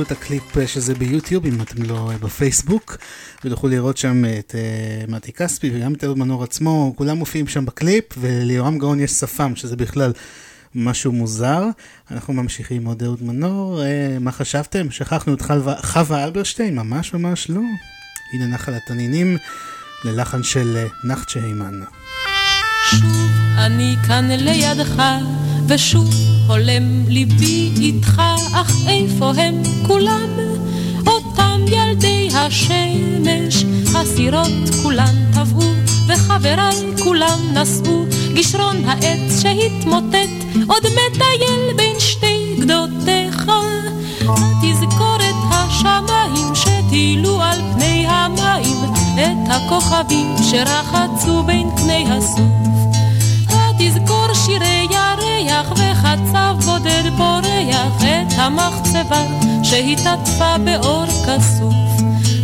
כן, חפשו את הקליפ אה, שזה ביוטיוב, אם אתם לא אה, בפייסבוק, ותוכלו לראות שם את אה, מתי כספי וגם את אהוד מנור עצמו, כולם מופיעים שם בקליפ, וליורם גאון יש שפם, שזה בכלל משהו מוזר. אנחנו ממשיכים עוד אהוד מנור, אה, מה חשבתם? שכחנו את חווה, חווה אלברשטיין? ממש ממש לא. הנה נחל התנינים, ללחן של אה, נחצ'ה הימן. אני כאן לידך, ושוב הולם ליבי איתך, איפה הם כולם? אותם ילדי השמש, הסירות כולן טבעו, וחבריי כולם נשאו, גשרון העץ שהתמוטט, עוד מטייל בין שתי גדותיך. את השמיים שטילו על פני המים, את הכוכבים שרחצו בין קני הסוף. תזכור שירי ירח בודד המחצבה שהתעטפה באור כסוף.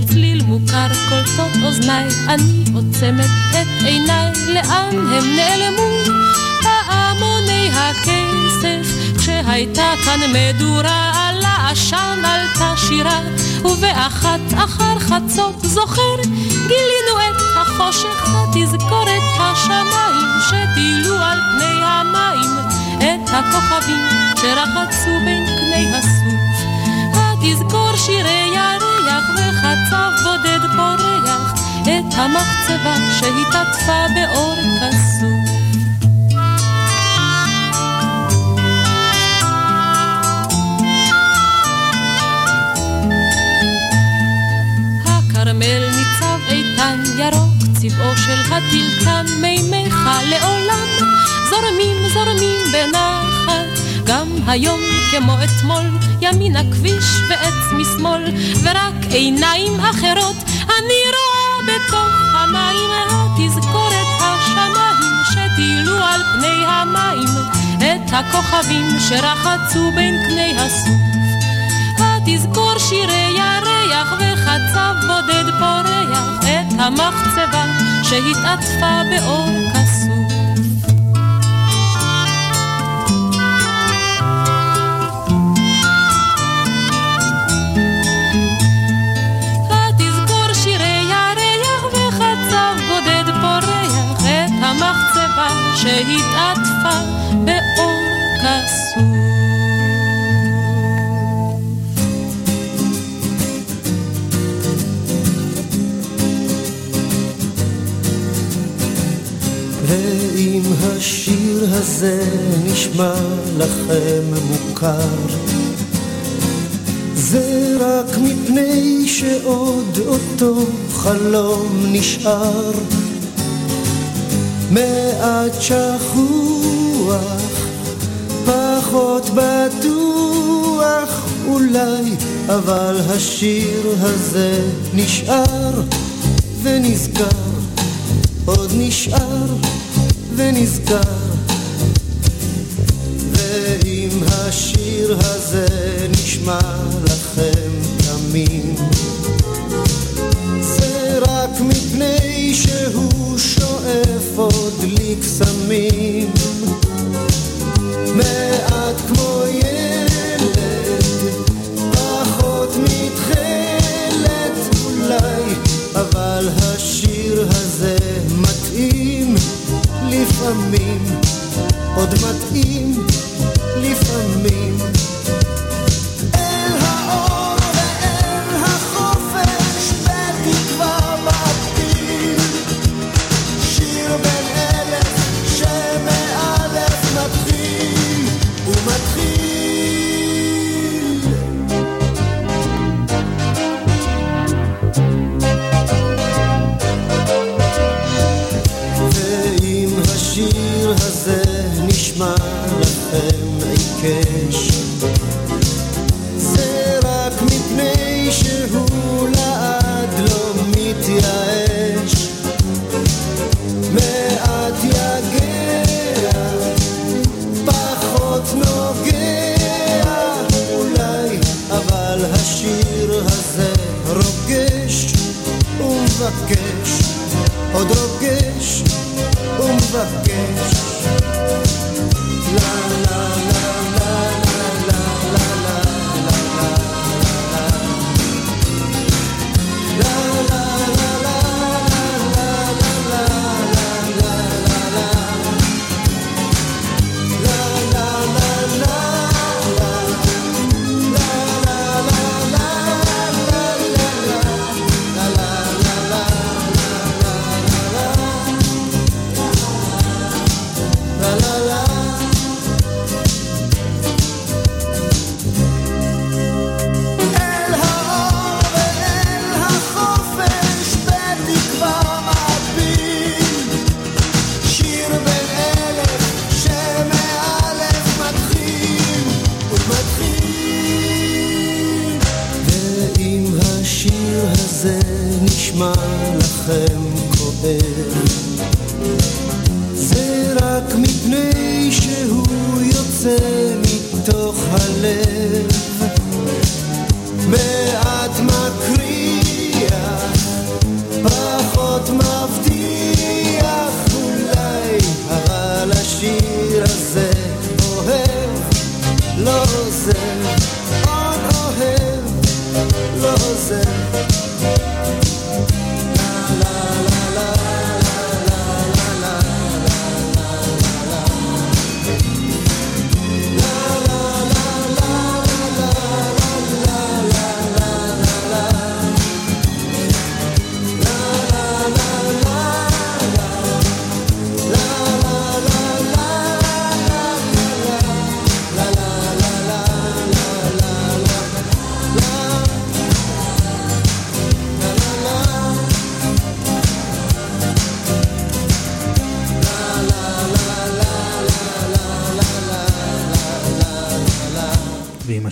צליל מוכר קולטות אוזניי, אני עוצמת את עיניי, לאן הם נעלמו? פעמוני הכסף, כשהייתה כאן מדורה על העשן עלתה שירה, ובאחת אחר חצות זוכר, גילינו את החושך, תזכור את השמיים שטילו על פני המים, את הכוכבים שרחצו בין קני הסוף. תזכור שירי ירח וחצב בודד פורח, את המחצבה שהתעטפה באור כסוף. הכרמל ניצב איתן ירוק, צבעו של הטילטן, מימיך לעולם זורמים זורמים בנחת, גם היום כמו אתמול, ימין הכביש ועץ משמאל, ורק עיניים אחרות אני רואה בתוך המים, התזכור את השמיים שטילו על פני המים, את הכוכבים שרחצו בין קני הסוף. תזכור שירי ירח וחצב בודד פורח את המחצבה שהתעטפה באור כסוף. השיר הזה נשמע לכם מוכר, זה רק מפני שעוד אותו חלום נשאר, מעט שכוח, פחות בטוח אולי, אבל השיר הזה נשאר. ונזכר, עוד נשאר ונזכר. ואם השיר הזה נשמע לכם תמים, זה רק מפני שהוא שואף עוד לי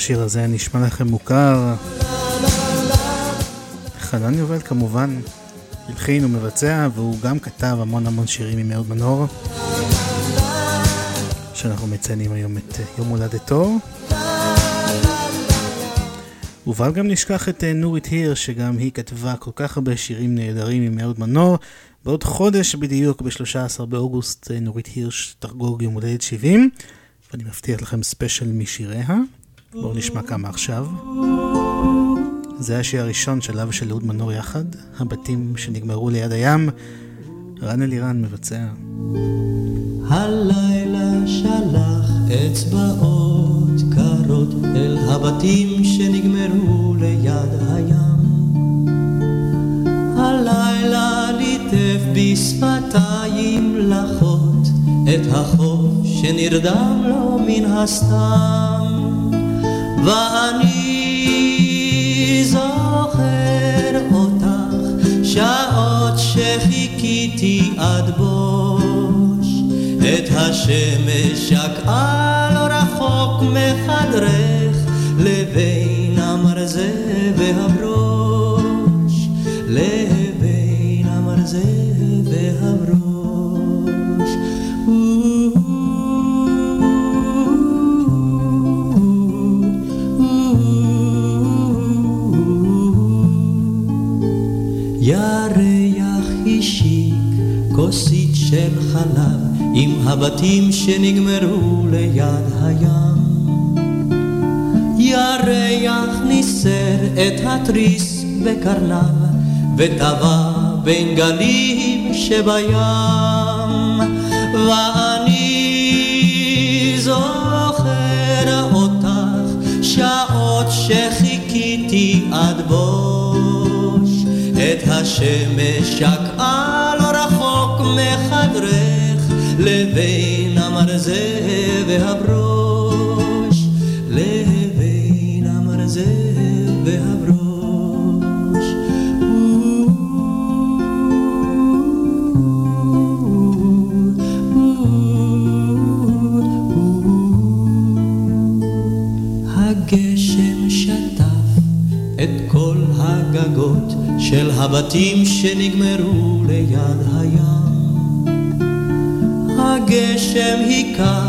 השיר הזה נשמע לכם מוכר, חנן יובל כמובן הלחין ומבצע, והוא גם כתב המון המון שירים עם אהוד מנור, שאנחנו מציינים היום את יום הולדתו. ובל גם נשכח את אה, נורית היר, שגם היא כתבה כל כך הרבה שירים נהדרים עם אהוד מנור. בעוד חודש בדיוק, ב-13 באוגוסט, אה, נורית הירש תחגוג יום הולדת 70, ואני מבטיח לכם ספיישל משיריה. נשמע כמה עכשיו. זה השיר הראשון שלה ושל אהוד מנור יחד, הבתים שנגמרו ליד הים. רן אלירן מבצע. הלילה שלח אצבעות קרות אל הבתים שנגמרו ליד הים. הלילה ליטף בשפתיים לחות את החוף שנרדם לו מן הסתם. ואני זוכר את השמש שקעה לא רחוק מחדרך לבין המרזה והברוש, של חלב עם הבתים שנגמרו ליד הים. ירח ניסר את התריס בקרניו וטבע בין גלים שבים. ואני זוכר אותך שעות שחיכיתי עד בוש את השמש שקעה מחדרך לבין המרזה והברוש לבין המרזה והברוש הגשם שטף את כל הגגות של הבתים שנגמרו ליד הים. הגשם היכה,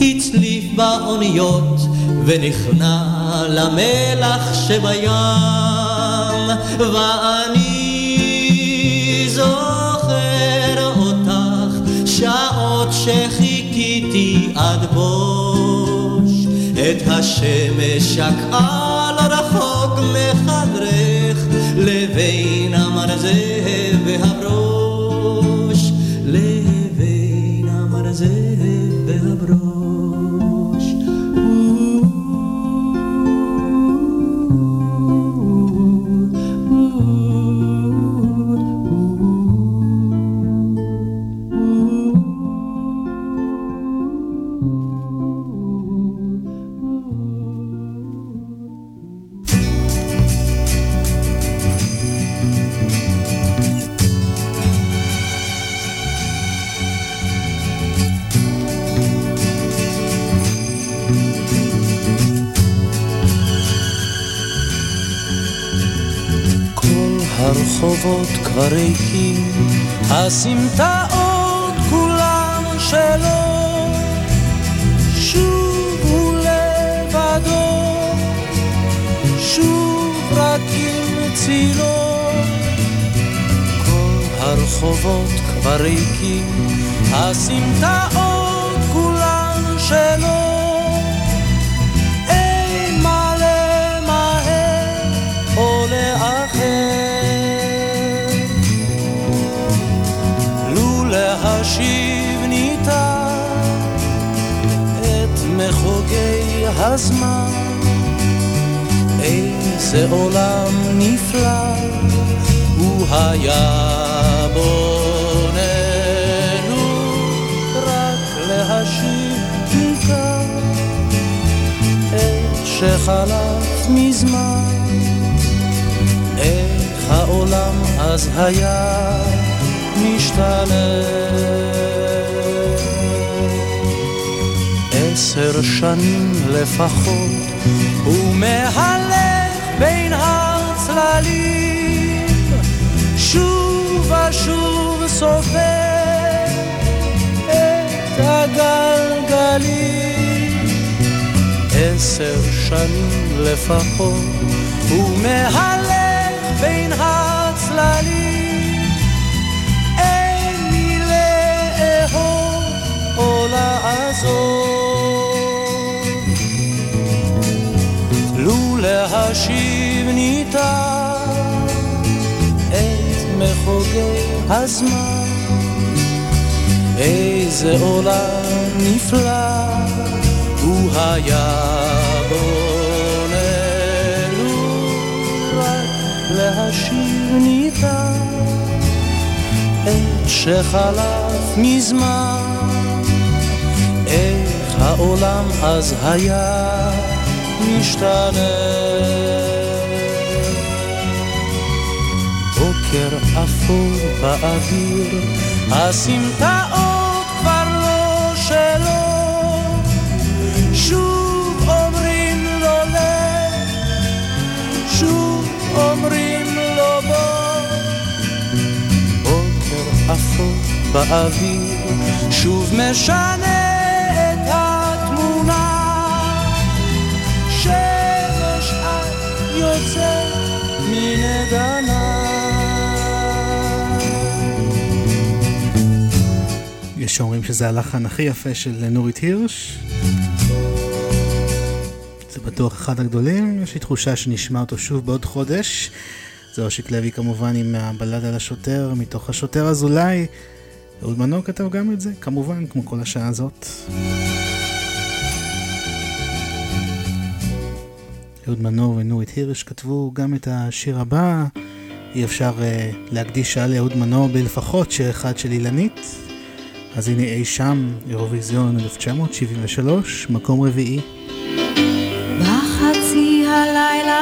הצליף באוניות, ונכנע למלח שבים. ואני זוכר אותך, שעות שחיכיתי עד בוש. את השמש שקעה לא רחוק מחדרך, לבין המרזה שחלף מזמן איך העולם אז היה משתנה. בוקר אפור באוויר הסמטאות באוויר, שוב משנה את התמונה. שמש את יוצאת מן עדנה. יש שאומרים שזה הלחן הכי יפה של נורית הירש. זה בטוח אחד הגדולים, יש לי תחושה שנשמע אותו שוב בעוד חודש. זה אושיק לוי כמובן עם הבלד על השוטר, מתוך השוטר אזולאי. אהוד מנור כתב גם את זה, כמובן, כמו כל השעה הזאת. אהוד מנור ונורית הירש כתבו גם את השיר הבא. אי אפשר uh, להקדיש שעה לאהוד מנור בלפחות שיר אחד של אילנית. אז הנה אי שם, אירוויזיון 1973, מקום רביעי. בחצי הלילה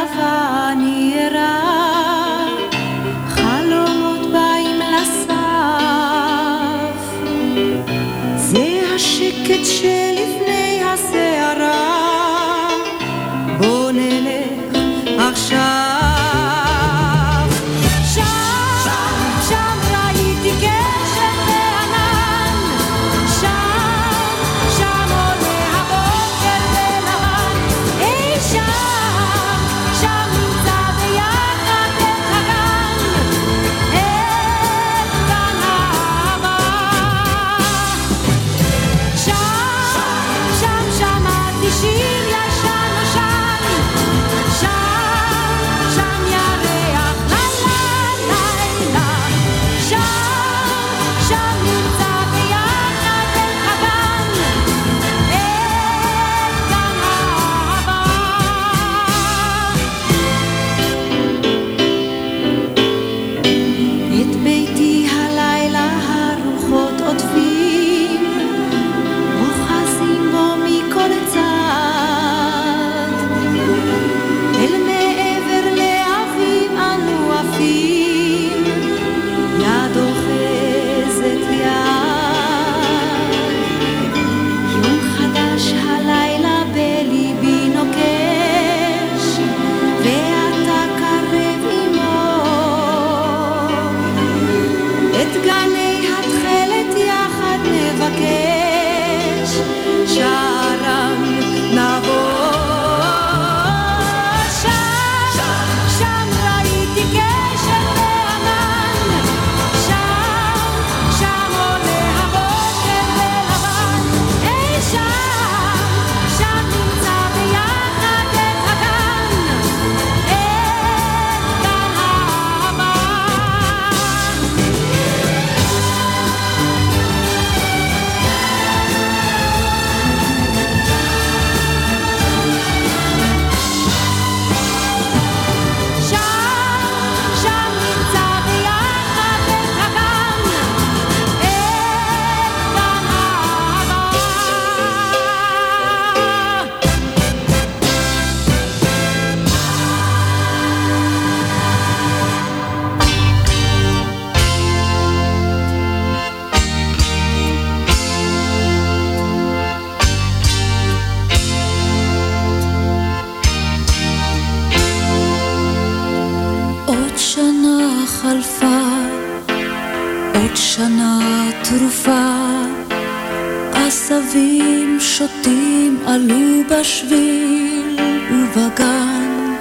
עלו בשביל ובגן,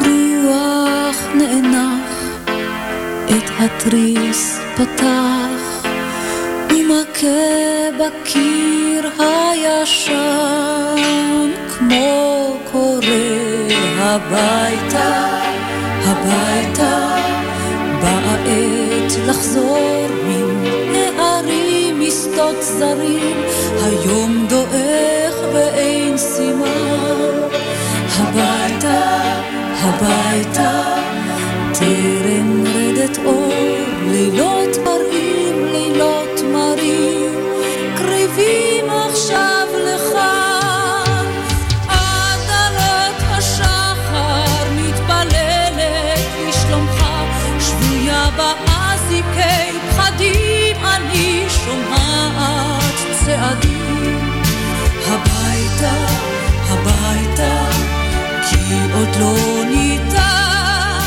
רוח נאנח, את התריס פתח, ומכה בקיר הישן, כמו קורא הביתה. הביתה, באה עת לחזור מן הערים משדות זרים, היום דועך ואין סימן. הביתה, הביתה, טרם רדת אור, לילות מרים, לילות מרים, קריבים עכשיו פחדים, אני שומעת צעדים. הביתה, הביתה, כי עוד לא ניתן.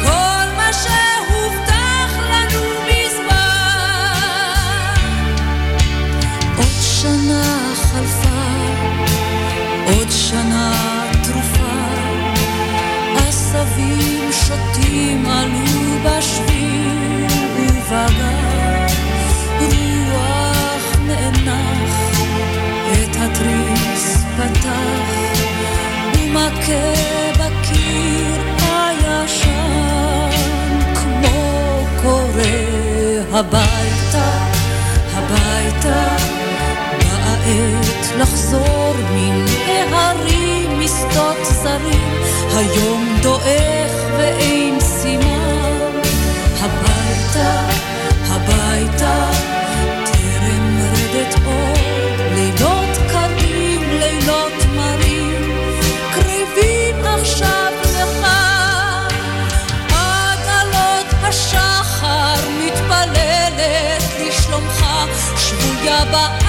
כל מה שהובטח לנו עוד שנה חלפה, עוד שנה תרופה, עשבים שוטים עלו בשביל כבקיר הישן, כמו קורא הביתה, הביתה, באה עת לחזור מן ההרים, משדות זרים, היום דועך ואין סימן, הביתה, הביתה, טרם רדת אור. שבויה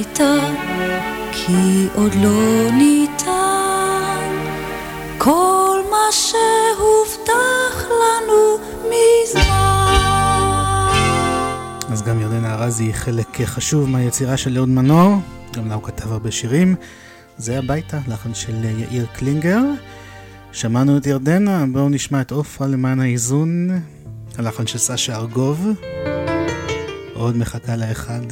הביתה, כי עוד לא ניתן כל מה שהובטח לנו מזמן. אז גם ירדנה ארזי היא חלק חשוב מהיצירה של אהוד מנור, גם לה הוא כתב הרבה שירים. זה הביתה, לחן של יאיר קלינגר. שמענו את ירדנה, בואו נשמע את עופרה למען האיזון, הלחן של סשה ארגוב. עוד מחכה לאחד.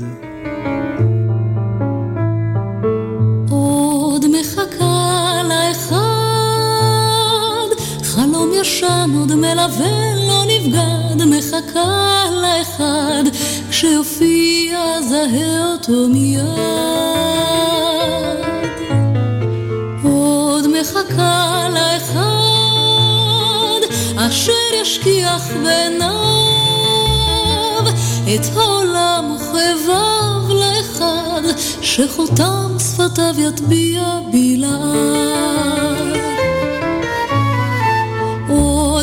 ישן עוד מלווה לא נבגד, מחכה לאחד, כשיופיע זהה אותו מיד. עוד מחכה לאחד, אשר ישכיח בעיניו את העולם וכאביו לאחד, שחותם שפתיו יטביע בלעד.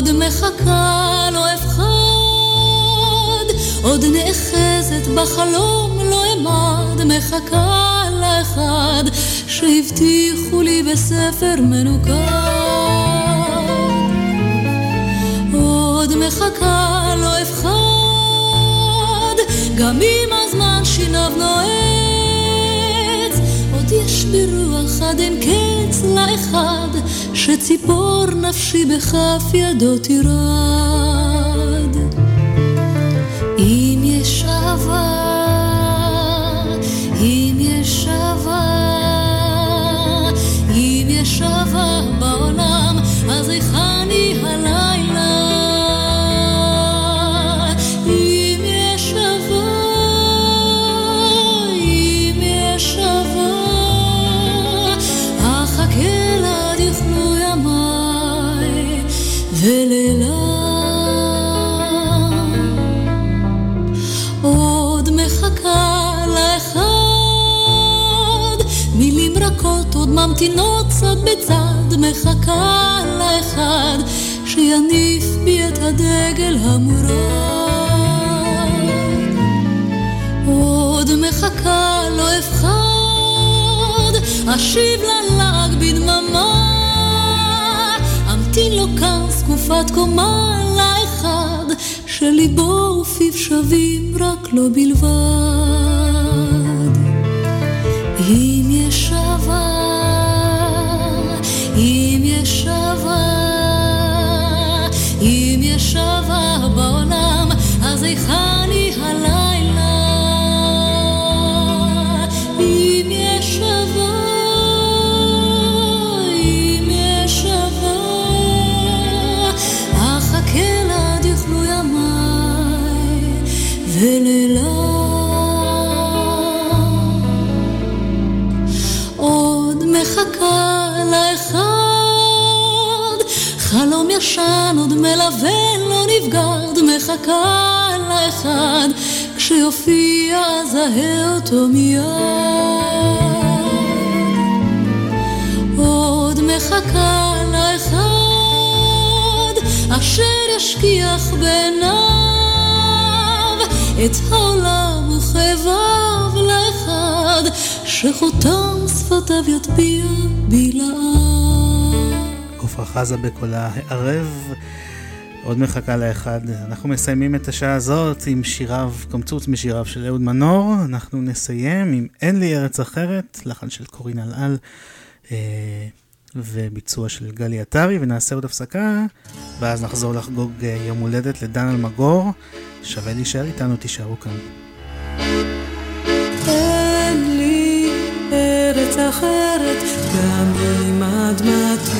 עוד מחכה לו אחד, עוד נאחזת בחלום לא אמד, מחכה לאחד, שהבטיחו לי בספר מנוקד. עוד מחכה לו אחד, גם אם הזמן שיניו נועץ, עוד יש ברוח עד אין קץ לאחד, שציפור נפשי בכף ידו תרעד. ממתינות צד בצד, מחכה לאחד שיניף בי את הדגל המורד. עוד מחכה לא אפחד, אשיב ללעג בדממה, אמתין לו כאן זקופת קומה לאחד, שליבו ופיו שווים רק לו בלבד. ישן עוד מלווה לא נבגד, מחכה לאחד, כשיופיע זהה אותו מיד. עוד מחכה לאחד, אשר ישכיח בעיניו את העולם וכאביו לאחד, שחותם שפתיו יטביע בלעם. עפרה חזה בקולה הערב. עוד מחכה לאחד. אנחנו מסיימים את השעה הזאת עם שיריו, קמצוץ משיריו של אהוד מנור. אנחנו נסיים עם אין לי ארץ אחרת, לחן של קורין אלעל אה, וביצוע של גלי עטרי, ונעשה עוד הפסקה, ואז נחזור לחגוג אה, יום הולדת לדן אלמגור. שווה להישאר איתנו, תישארו כאן. אין לי ארץ אחרת, גם אם אדמתי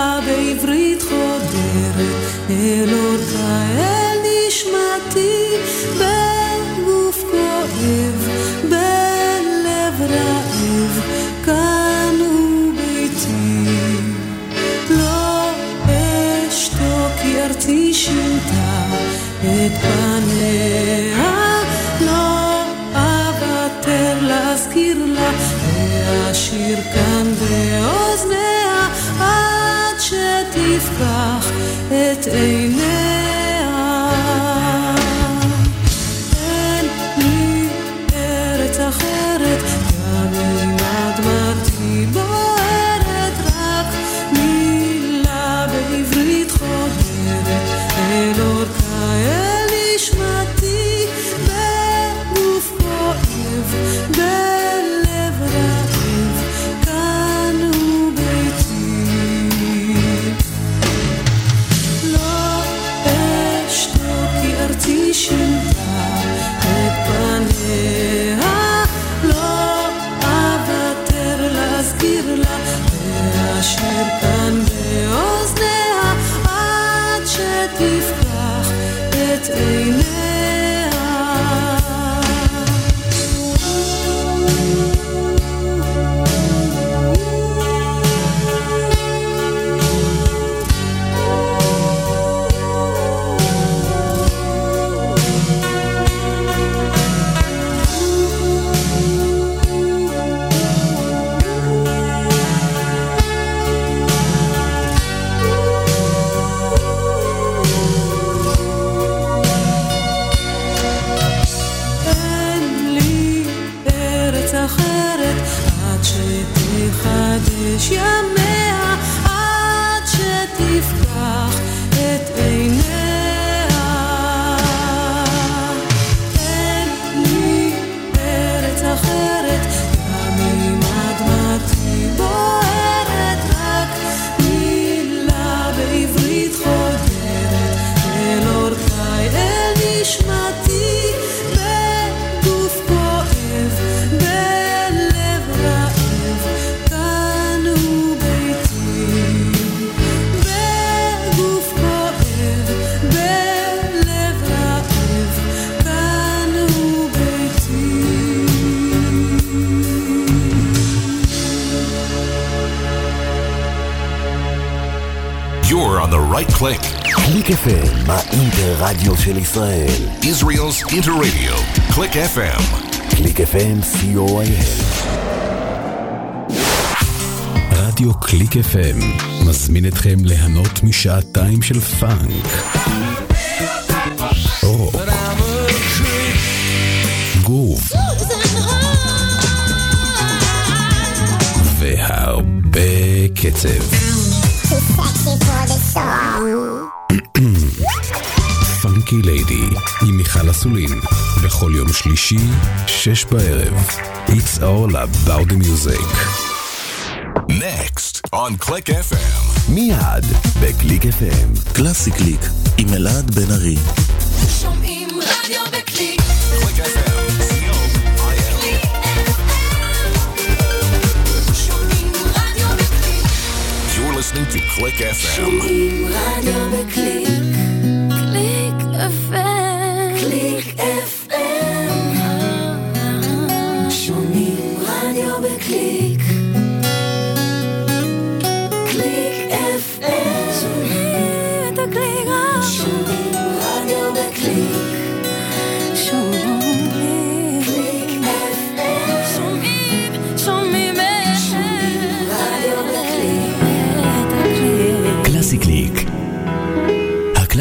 מילה בעברית חודרת, אל אורכה, אל נשמתי, בגוף כואב, בלב רעב, כאן הוא ביתי. לא אשתוק כי ארצי שינתה את פניה, het ene של ישראל. Israel's Interradio. Click FM. קליק FM, co.il. רדיו קליק FM מזמין אתכם ליהנות משעתיים של פאנק, רוק, והרבה קצב. Funky Lady עם מיכל אסולין בכל יום שלישי, שש בערב. It's all about the music. Next on Click FM. מיד בקליק FM. קלאסי קליק עם אלעד בן ארי. שומעים רדיו בקליק. בקליק. You're listening to Click FM. שומעים רדיו בקליק. קליק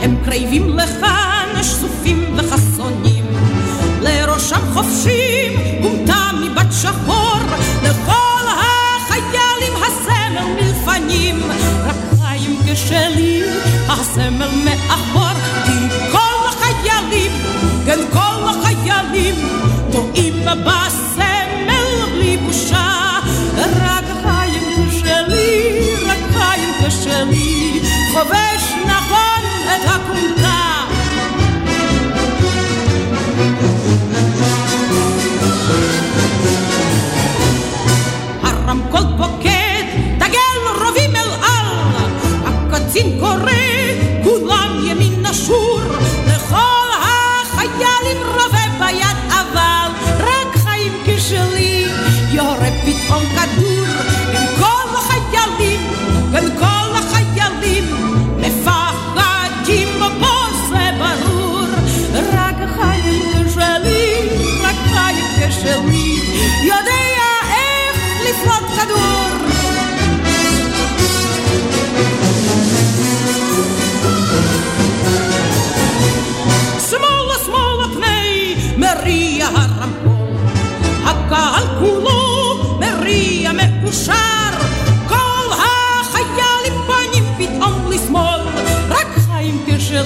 הם קרבים לך נשזופים וחסונים. לראשם חופשים גומתה מבת שחור, לכל החיילים הסמל מלפנים. רגליים כשלים, הסמל מאחור, כי כל החיילים, כן כל החיילים, טועים בסמל בלי בושה. רגליים כשלי, רגליים כשלים, חובש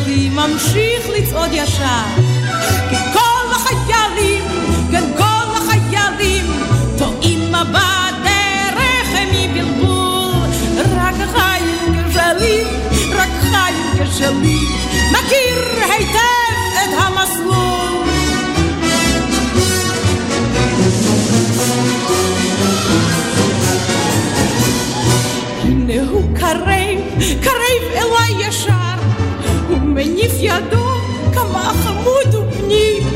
שלי ממשיך לצעוד ישר. כי כל החיילים, כן כל החיילים, טועים מבט דרך מבלבול. רק החיים כשלים, רק חיים כשלים, מכיר היטב את המסלול. הנה הוא קרב, קרב אליי ישר. מניף ידו, כמה חמוד הוא בני.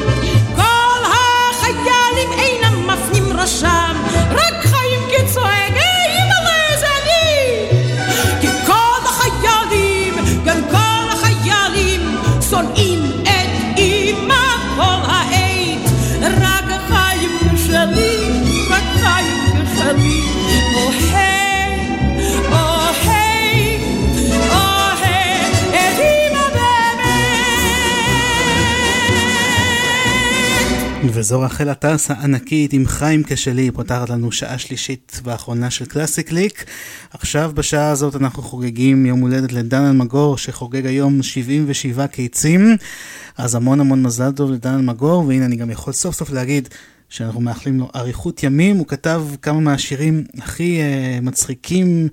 וזו רחל עטס הענקית עם חיים כשלי, פותחת לנו שעה שלישית ואחרונה של קלאסי קליק. עכשיו בשעה הזאת אנחנו חוגגים יום הולדת לדן אלמגור שחוגג היום 77 קיצים. אז המון המון מזל טוב לדן אלמגור, והנה אני גם יכול סוף סוף להגיד שאנחנו מאחלים לו אריכות ימים. הוא כתב כמה מהשירים הכי uh, מצחיקים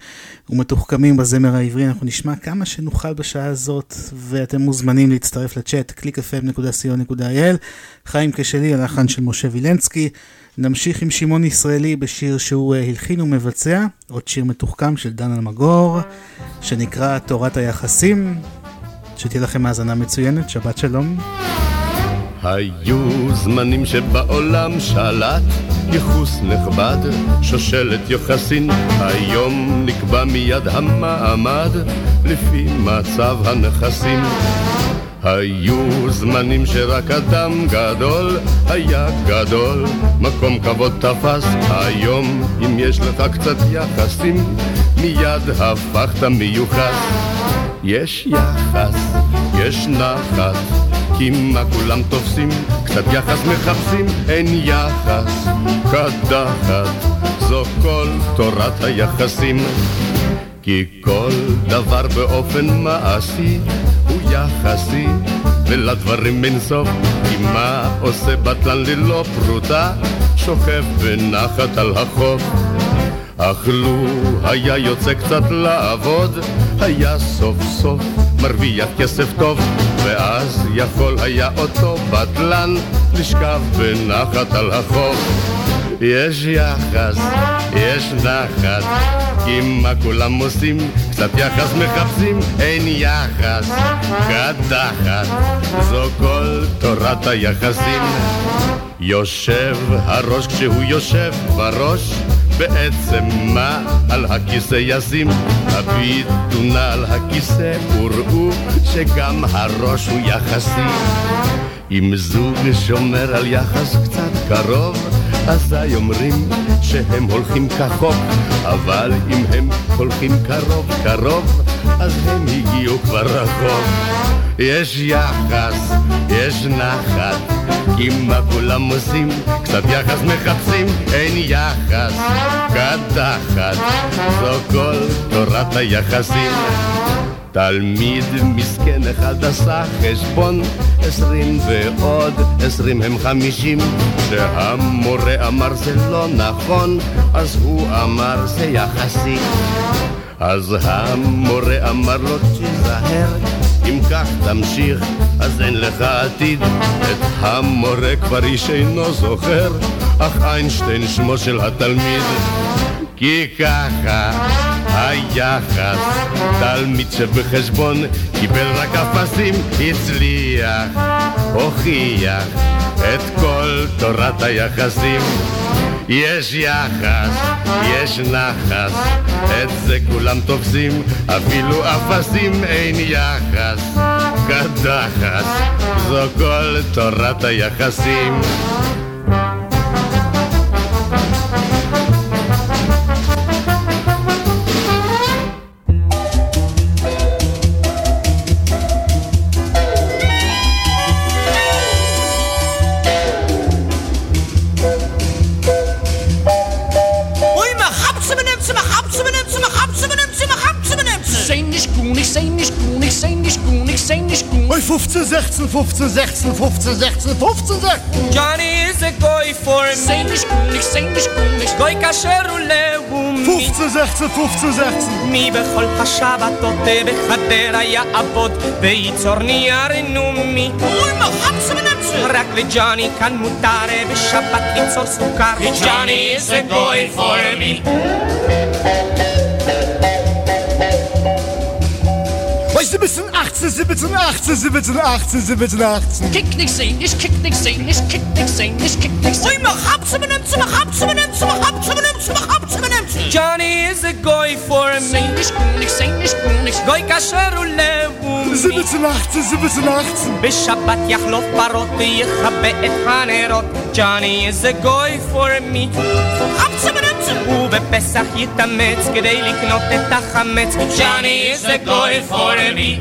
ומתוחכמים בזמר העברי. אנחנו נשמע כמה שנוכל בשעה הזאת, ואתם מוזמנים להצטרף לצ'אט, www.clickfm.co.il. חיים כשלי, הלחן של משה וילנסקי. נמשיך עם שמעון ישראלי בשיר שהוא uh, הלחין ומבצע, עוד שיר מתוחכם של דן אלמגור, שנקרא תורת היחסים. שתהיה לכם האזנה מצוינת, שבת שלום. היו זמנים שבעולם שלט ייחוס נכבד, שושלת יוחסין, היום נקבע מיד המעמד לפי מצב הנכסים. היו זמנים שרק אדם גדול היה גדול, מקום כבוד תפס. היום, אם יש לך קצת יחסים, מיד הפכת מיוחס. יש יחס, יש נחת, כי מה כולם תופסים? קצת יחס מחפשים, אין יחס, קדחת, זו כל תורת היחסים. כי כל דבר באופן מעשי הוא יחסי, ולדברים אין סוף. כי מה עושה בטלן ללא פרוטה? שוכב בנחת על החוף. אך לו היה יוצא קצת לעבוד, היה סוף סוף מרוויח כסף טוב, ואז יכול היה אותו בטלן לשכב בנחת על החוף. יש יחס, יש נחת, כי מה כולם עושים? קצת יחס מחפשים, אין יחס, קדחת, זו כל תורת היחסים. יושב הראש כשהוא יושב בראש, בעצם מה על הכיסא ישים? הביטו נא על הכיסא וראו שגם הראש הוא יחסי. אם זוג שומר על יחס קצת קרוב, אזי אומרים שהם הולכים כחוק, אבל אם הם הולכים קרוב קרוב, אז הם הגיעו כבר רחוק. יש יחס, יש נחת, כי מה כולם עושים? קצת יחס מחפשים, אין יחס, קדחת, זו כל תורת היחסים. תלמיד מסכן אחד עשה חשבון עשרים ועוד עשרים הם חמישים כשהמורה אמר זה לא נכון אז הוא אמר זה יחסי אז המורה אמר לו תיזהר אם כך תמשיך אז אין לך עתיד. את המורה כבר איש אינו זוכר אך איינשטיין שמו של התלמיד כי ככה היחס, תלמיד שבחשבון קיבל רק אפסים, הצליח, הוכיח את כל תורת היחסים. יש יחס, יש נחס, את זה כולם תופסים, אפילו אפסים אין יחס. קדחת, זו כל תורת היחסים. 15, 16, 15, 16, 15, 16, 15, 16. Johnny is a goy for me. Sei nicht Kunig, sei nicht Kunig, goy kasher ולאומי. 15, 16, 15, 16. מי בכל השבתות בחדרה יעבוד וייצור נייר נומי. Ui, ma hapse benimmt. רק לג'וני כאן מותר בשבת ליצור סוכר. Johnny is a goy for me. 18, 17, 18, 17, 18, 17, 18. Kick nicht sehen, ich kick nicht sehen, ich kick nicht sehen, ich kick nicht Ui, sehen. ma hapse benimmt, ma hapse benimmt, ma hapse benimmt, ma hapse benimmt. Johnny is a goy for me. Sei nicht Kunig, sei nicht Kunig, goy kasher ולאומי. 17, 18, 17, 18. בשבת יחלוף פרות ויכבה את הנרות. ג'וני is a goy for me. Hapse חמץ ובפסח יתאמץ כדי לקנות את החמץ שאני איזה גוי פור מי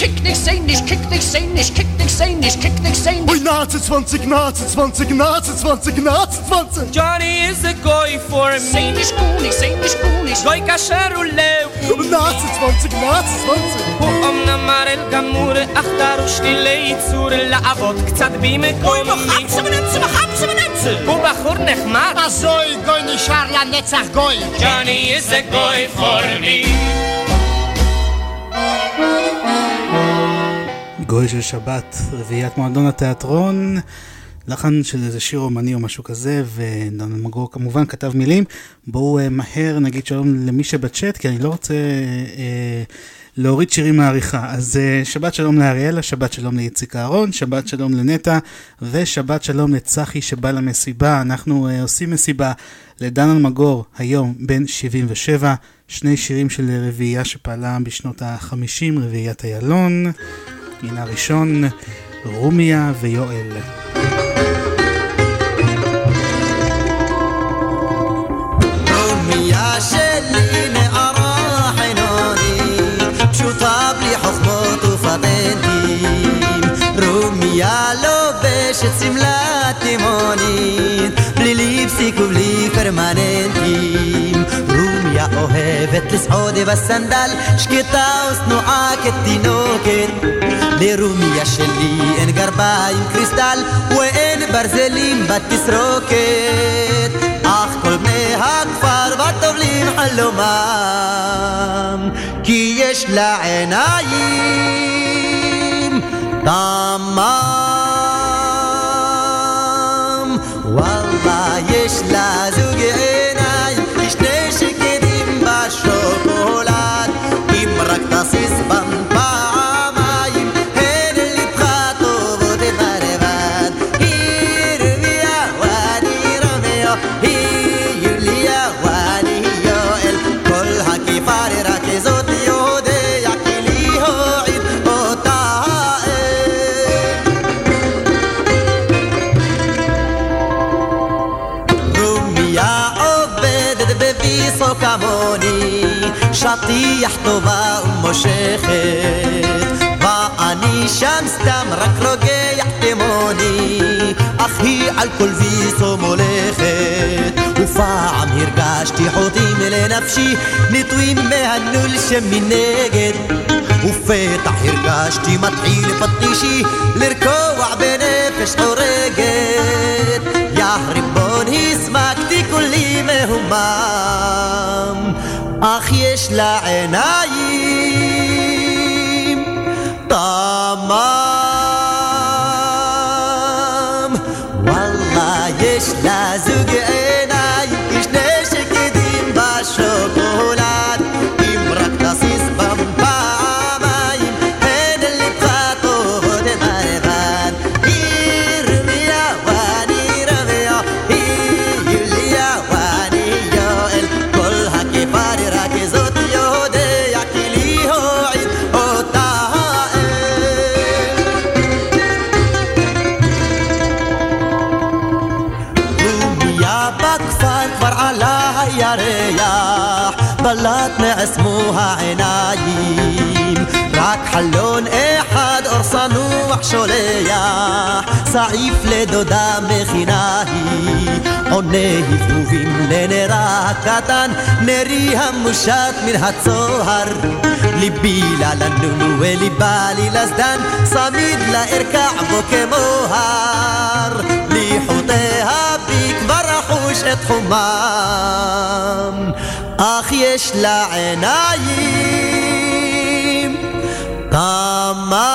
Kick nicht sehen, ich kick nicht sehen, ich kick nicht sehen, ich kick nicht sehen. Ui, Nazi 20, Nazi 20, Nazi 20, Nazi 20. Johnny is a goy for me. Sei nicht Kunig, sei nicht Kunig, goy kasher ולאומי. Nazi 20, Nazi 20. הוא אמנם מראה גמור, אך דרוש לי ליצור לעבוד קצת במקומי. Hapse benimmt, ma hapse benimmt. הוא בחור נחמד. Azoi, goi nishar לנצח גוי. Johnny is a goy for me. גוי של שבת, רביעיית מועדון התיאטרון, לחן של איזה שיר אומני או משהו כזה, ודון אלמגור כמובן כתב מילים. בואו אה, מהר נגיד שלום למי שבצ'אט, כי אני לא רוצה אה, להוריד שירים מהעריכה. אז uh, שבת שלום לאריאלה, שבת שלום לאיציק אהרון, שבת שלום לנטע, ושבת שלום לצחי שבא למסיבה. אנחנו uh, עושים מסיבה לדן אלמגור, היום בן 77, שני שירים של רביעייה שפעלה בשנות ה-50, רביעיית איילון. הנה הראשון, רומיה ויואל. شليني أراح نوني شو طاب لي حخبط وفضيني رومي يا لو باش تسملاتي مونين بلي لبسك وبلي فرماننتي رومي أوهبت لسعودي بالسندال شكتا وصنوعك التينوكر لرومي شلي إن قربايم وإن برزلين باتس روكت. أخ בטובלים חלומם, כי יש לה עיניים תמם. שטיח טובה ומושכת, ואני שם סתם רק רוגע כמוני, אך היא על כל ויסו מולכת, ופעם הרגשתי חוטים לנפשי, נטועים מהנול שמנגד. ופתח הרגשתי מתחיל פטישי לרקוע בנפש חורגת יא ריבון הסמקתי כולי מהומם אך יש לה עיניים תמם בלט נעצמו העיניים. רק חלון אחד אור צנוח שולח, סעיף לדודה מכינה היא. עונה הבהובים לנרה הקטן, נרי המושט מן הצוהר. ליבי לה לנונו וליבה לי לזדן, צמיד לה ארקע בו כמו הר. לי חוטיה בי כבר אחוש את חומם, אך יש לה עיניים. תמם.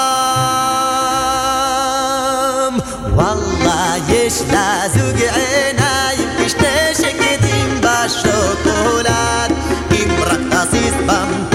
וואלה יש לה זוג עיניים. כשני שקדים בשוקולד, אם רק תסיס בם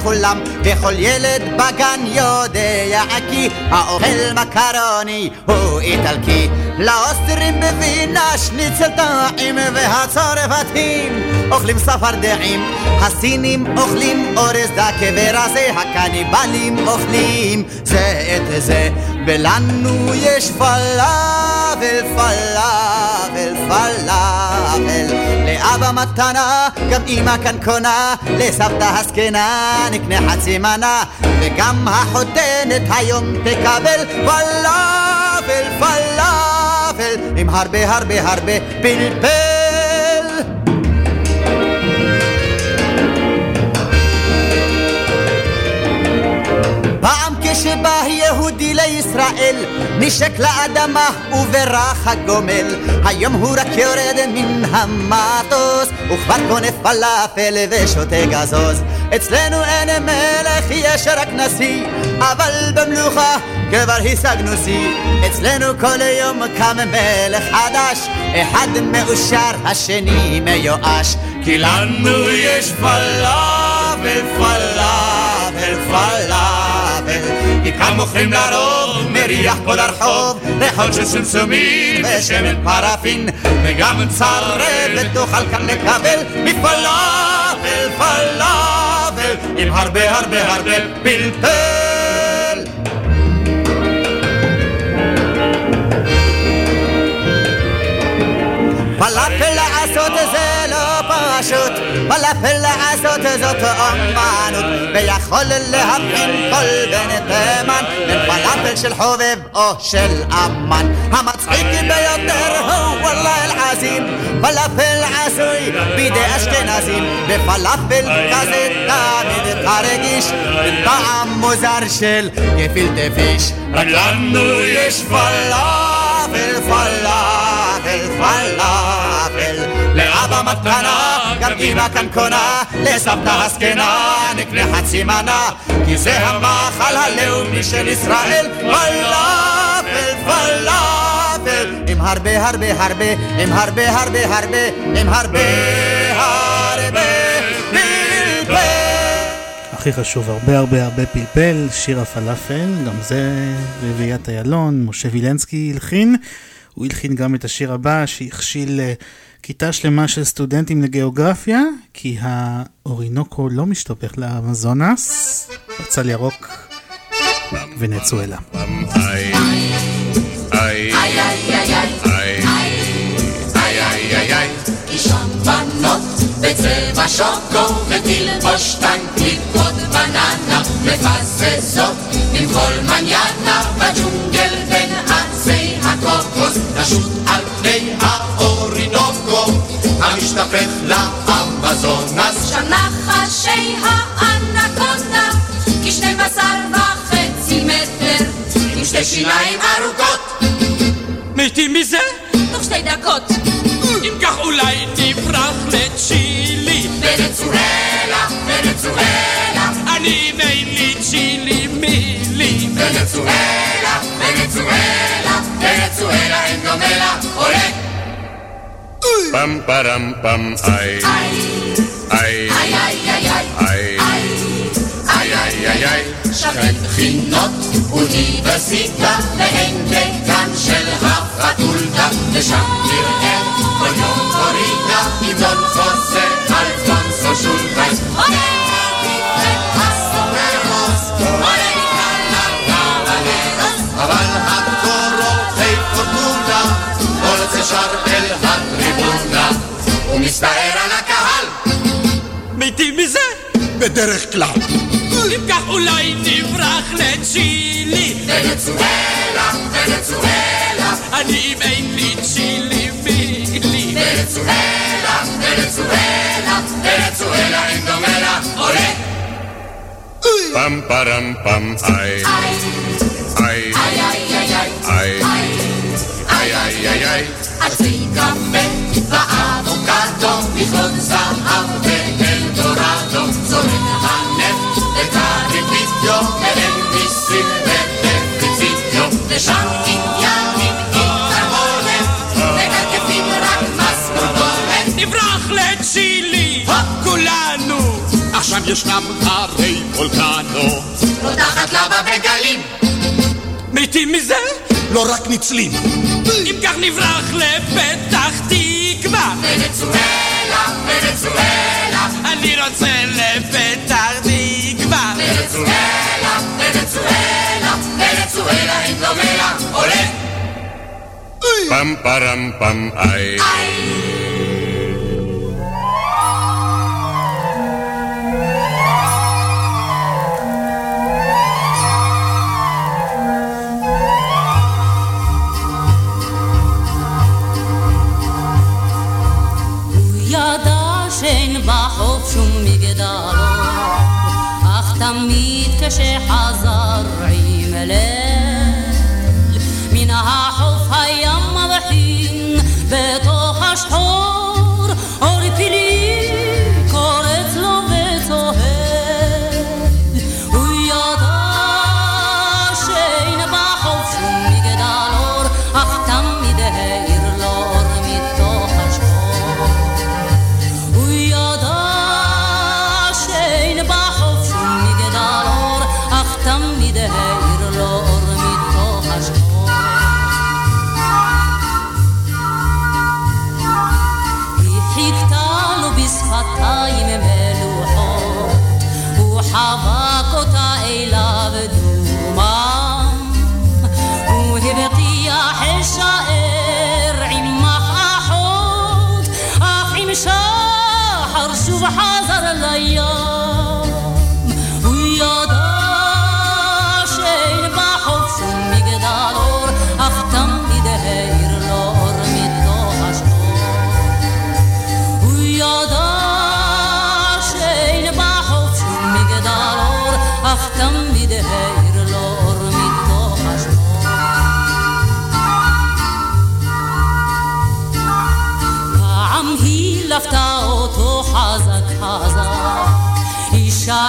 לכולם וכל ילד בגן יודע כי האוכל מקרוני הוא איטלקי. לאוסטרים בווינה שניצל טעים והצרפתים. אוכלים צפרדעים הסינים אוכלים אורז דקה ורזה הקניבלים אוכלים זה את זה. ולנו יש פלאבל פלאבל פלאבל. לאבא מתנה גם אמא כאן קונה לסבתא הזקנה נקנה חצי מנה וגם החותנת היום תקבל פלאבל פלאבל עם הרבה הרבה הרבה פלפל. כשבא יהודי לישראל, נשק לאדמה וברח הגומל. היום הוא רק יורד מן המטוס, וכבר קונה פלאפל ושותה גזוז. אצלנו אין מלך, יש רק נשיא, אבל במלוכה כבר השגנו שיא. אצלנו כל יום קם מלך חדש, אחד מאושר, השני מיואש. כי לנו יש פלאפל, פלאפל, פלאפל. כי כאן מוכרים לרוב, מריח כל הרחוב, ריחות של סמסומים ושמן פרפין, וגם צרבת תוכל כאן לקבל מפלאפל, פלאפל, עם הרבה הרבה הרבה פלפל. פלאפל פשוט, פלאפל לעשות זאת אומנות, ויכול להבחין כל בן תימן בין פלאפל של חובב או של אמן. המצחיק ביותר הוא וואלה אל-עזים, פלאפל עשוי בידי אשכנזים, בפלאפל כזה תמיד תרגיש בטעם מוזר של גפילטע פיש. רק לנו יש פלאפל, פלאפל, פלאפל. לאבא מתנה, גם אמא כאן קונה, לסבתא הזקנה נקנה חצי מנה, כי זה המאכל הלאומי של ישראל, פלאפל, פלאפל, עם הרבה הרבה הרבה, עם הרבה הרבה הרבה, עם הרבה. הכי חשוב, הרבה הרבה הרבה פלפל, שיר הפלאפל, גם זה רביעיית איילון, משה וילנסקי הלחין. הוא הלחין גם את השיר הבא שהכשיל אה, כיתה שלמה של סטודנטים לגיאוגרפיה, כי האורינוקו לא משתפך לאמזונס, בצל ירוק ונצואלה. בצבע שוקו ותלבוש טנקית עוד בננה מפססות עם כל מניאנה בג'ונגל בין עצי הקוקוס האורינוקו המשתפך לאמזונס שם נחשי האנקונדה כשנים עשר וחצי מטר עם שתי שיניים ארוכות. מתים מזה? תוך שתי דקות. אם כך אולי נברח לצ'ילי. ונצואלה, ונצואלה אני אין לי צ'ילי מילי. ונצואלה, ונצואלה, ונצואלה אין דומה לה עולה פם פרם פם איי, איי, איי איי איי איי איי, איי, איי, איי. שכן בחינות אוניברסיטה והן דקן של הפקולטה ושם נראה כל יום הורידה המנון חוסה אלפונסו שולטייס אבל בדרך כלל. אם כך אולי נברח לצ'ילי. ונצואלה, ונצואלה. אני אין לי צ'ילי מילי ונצואלה, ונצואלה, ונצואלה אין דומה לה. עולה. פם פרם פם איי, איי, איי. איי איי איי איי, איי, איי, איי. עצי קפה ואבוקדו מכלול זהב ישנם הרי וולקנו. פותחת לבה בגלים מתים מזה? לא רק ניצלים. אם כך נברח לפתח תקווה. ונצואלה, ונצואלה. אני רוצה לפתח תקווה. ונצואלה, ונצואלה, ונצואלה אין דומה לה. עולה. פם פרם פם איי, בחוף שום מגדלו, אך תמיד כשחזר עם ליל, מן החוף היה מבחין בתוך השחור, אור פילי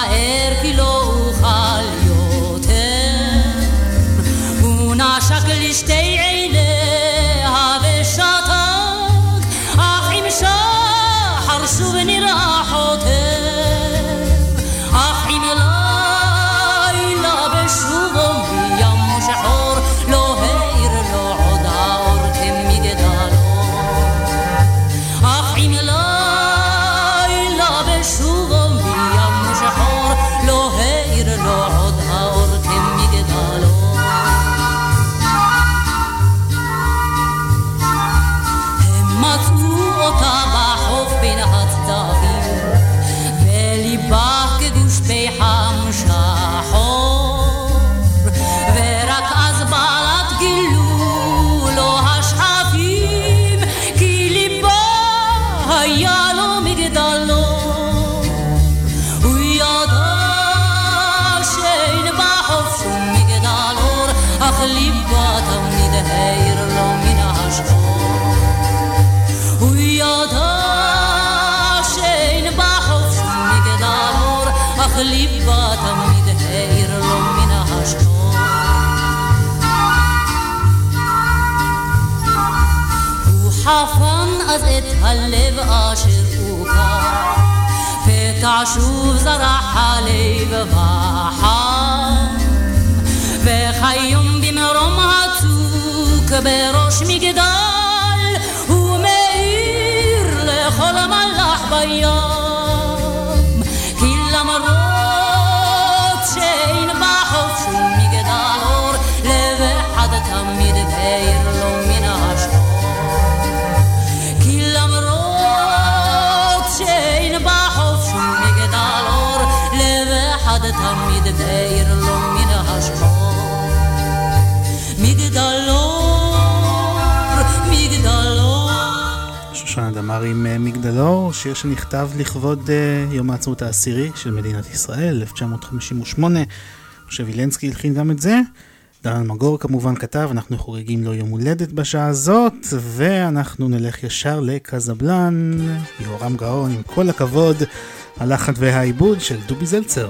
יישאר אז את הלב אשר הוקע, פתע שוב זרח הלב וחם, וכיום במרום הצוק בראש מגדל, הוא מאיר לכל מלאך בים. עם אה, מגדלור, שיר שנכתב לכבוד אה, יום העצמאות העשירי של מדינת ישראל, 1958. משה וילנסקי הלחין גם את זה. דן אלמגור כמובן כתב, אנחנו חוגגים לו יום הולדת בשעה הזאת, ואנחנו נלך ישר לקזבלן, יהורם גאון, עם כל הכבוד, הלחן והעיבוד של דובי זלצר.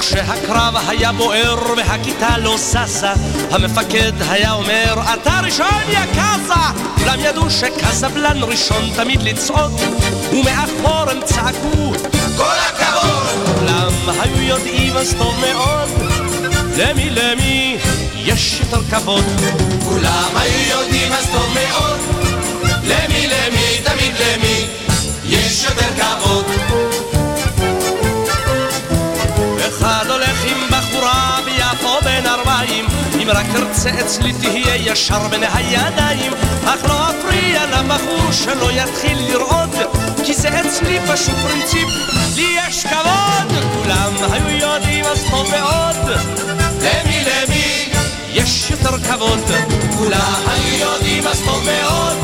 כשהקרב היה בוער והכיתה לא ששה, המפקד היה אומר, אתה ראשון יא קאזה! כולם ידעו שקזבלן ראשון תמיד לצעוק, ומאחור הם צעקו, כל הכבוד! כולם היו יודעים אז טוב מאוד, למי למי יש יותר כבוד. כולם היו יודעים אז טוב מאוד, למי למי תמיד למי שתרצה אצלי תהיה ישר בין הידיים. אך לא אפריע לבחור שלא יתחיל לרעוד כי זה אצלי פשוט פרינציפ. לי יש כבוד כולם היו יודעים אז טוב מאוד למי למי? יש יותר כבוד. כולם היו יודעים אז טוב מאוד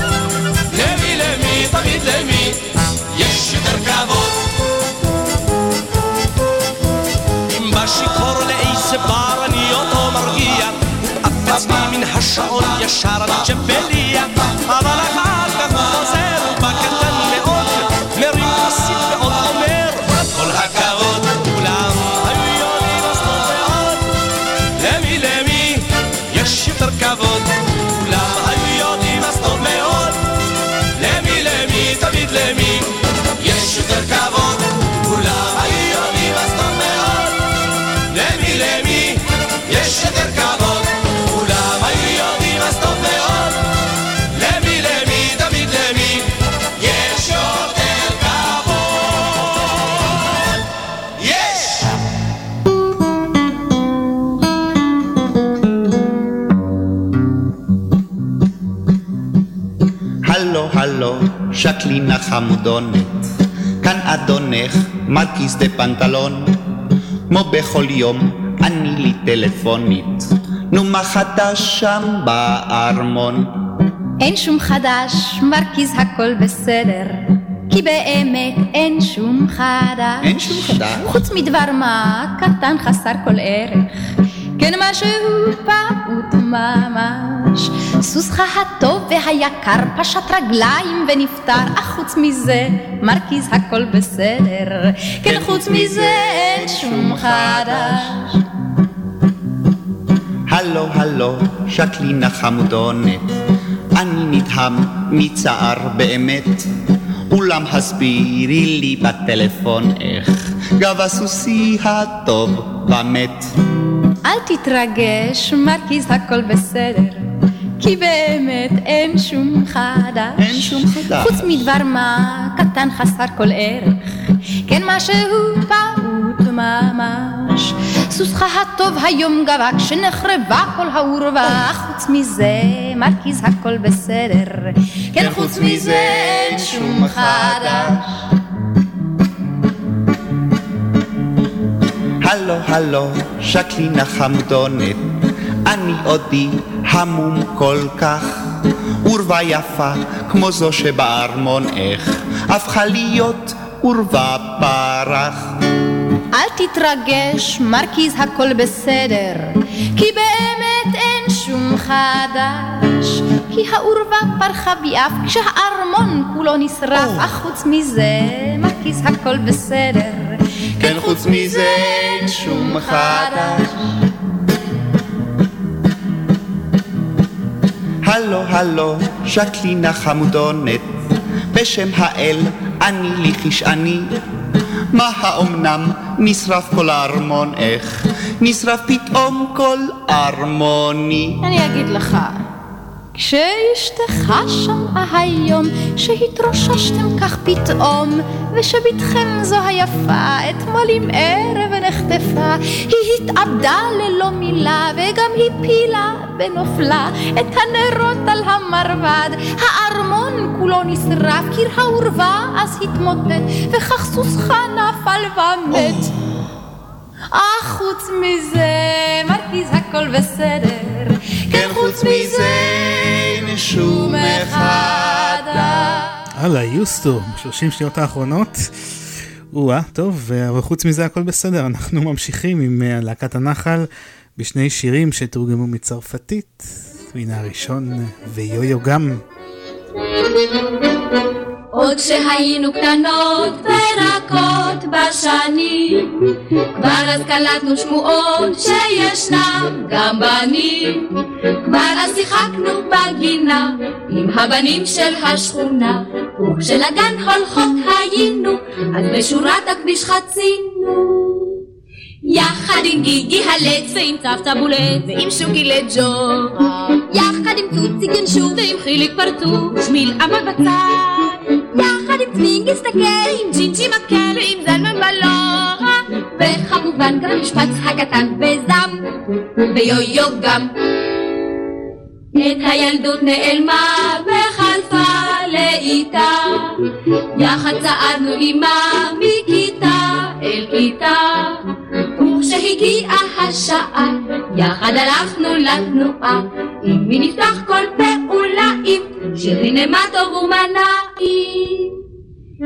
למי למי? תמיד למי? יש יותר כבוד. אם בשיכור לאיזה בר אצלי מן השעון ישר על ג'בליה אבל אחר כך חוזר בקטן שקלינה חמודונת, כאן אדונך, מרקיס דה פנטלון. כמו בכל יום, אני לי טלפונית. נו, מה חדש שם בארמון? אין שום חדש, מרכיז הכל בסדר. כי באמת אין שום חדש. אין שום חדש? חוץ מדבר מה קטן חסר כל ערך. כן משהו פעוט ממש. סוסך הטוב והיקר פשט רגליים ונפטר, אך חוץ מזה מרכיז הכל בסדר. כן חוץ מזה אין שום חדש. הלו, הלו, שקלינה חמודונת, אני נדהם מצער באמת. אולם הסבירי לי בטלפון איך גב הסוסי הטוב ומת. אל תתרגש, מרכיז הכל בסדר. כי באמת אין שום חדש. אין שום חדש. חוץ מדבר מה קטן חסר כל ערך. כן משהו פעוט ממש. סוסך הטוב היום גבה כשנחרבה כל העורבה. חוץ מזה מרכיז הכל בסדר. כן חוץ מזה אין שום חדש. הלו, הלו, שקלינה חמודונת, אני עודי המום כל כך. עורבה יפה כמו זו שבארמון איך, הפכה להיות עורבה פרח. אל תתרגש, מרכיז הכל בסדר, כי באמת אין שום חדש. כי העורבה פרחה ביעף כשהארמון כולו נשרף, אך חוץ מזה, מרכיז הכל בסדר. כן, חוץ מזה אין שום חדש. הלו, הלו, שקלינה חמודונת, בשם האל אני לי כשעני. מה האומנם נשרף כל הארמון, איך נשרף פתאום כל ארמוני? אני אגיד לך, כשאשתך שמעה היום שהתרוששתם כך פתאום ושבתכם זו היפה אתמול עם ערב נחטפה היא התאבדה ללא מילה וגם הפילה בנופלה את הנרות על המרבד. הארמון כולו נשרף קיר העורבה אז התמוטט וכך סוסך נפל ומת אך חוץ מזה מרגיז הכל בסדר כן, חוץ מזה אין שום אחד. הלאה, יוסטו, ב-30 שניות האחרונות. או-אה, טוב, אבל חוץ מזה הכל בסדר, אנחנו ממשיכים עם אה, להקת הנחל בשני שירים שתורגמו מצרפתית. והנה הראשון, ויו-יו גם. עוד כשהיינו קטנות ורקות בשנים, כבר אז קלטנו שמועות שישנם גם בנים. כבר אז שיחקנו בגינה עם הבנים של השכונה, וכשלגן הולכות היינו, אז בשורת הכביש חצינו. יחד עם גיגי הלץ ועם צוותא בולט ועם שוקי לג'ורה יחד עם תוצי גנשו ועם חיליק פרטוש שמיל עמד בצד יחד עם צמינגיס תקל עם ג'ינג'י מקל ועם זלמן בלורה וכמובן גם המשפץ הקטן וזם ויו-יו גם. את הילדות נעלמה וחלפה לאיתה, יחד צעדנו עימה מכיתה אל כיתה, וכשהגיעה השעה, יחד הלכנו לתנועה, עם מי נפתח כל פעולה עם שירי נמטוב ומנעים.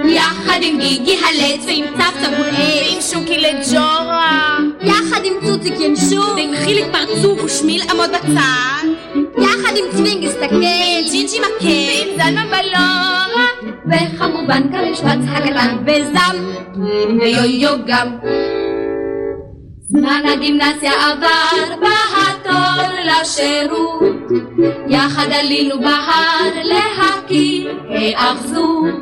יחד עם גיגי הלץ ועם צב צבולעץ ועם שוקי לג'ורה. יחד עם צוציק ינשור ועם חיליק פרצוף ושמיל עמוד בצד. יחד עם צבינג הסתכל ועם ג'ינג'י מקל. ועם זלמן בלורה וכמובן כמשפץ הקטן וזם. ויו-יו גם זמן הגימנסיה עבר בהתור לשירות. יחד עלינו בהר להכיר היאחזות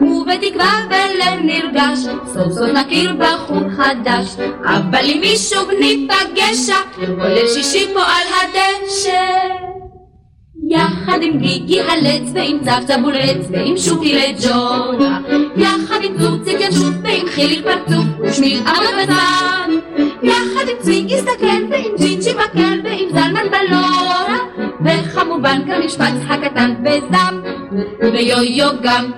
ובתקווה בלב נרגש סוף סוף נכיר בחור חדש. אבל אם מישהו ניפגש כל ליל שישי פה על הדשא. יחד עם גיגי הלץ ועם צב צבולץ ועם שוקי לג'ורה יחד עם צוציק ינשות ועם חיליק פרצוף ושמיל עמוד בצד יחד עם צבי הסתכל ועם ג'ינג'י מקל ועם זלמן בלורה. וכמובן כמשפט הקטן בזם ויו-יו גם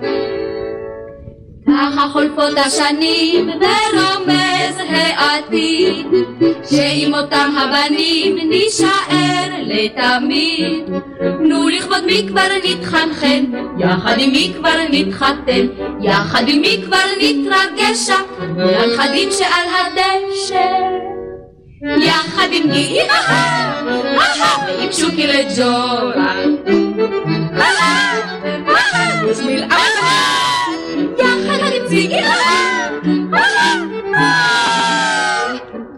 ככה חולפות השנים ורומז העתיד שעם אותם הבנים נישאר לתמיד. נו לכבוד מי כבר נתחנחן? יחד עם מי כבר נתחתן? יחד עם מי כבר נתרגשה מול הנכדים שעל הדשא. יחד עם גיאי אהה אהה ועם שוקי לג'ורה אהה אהה בשביל אהה יחד עם ציגי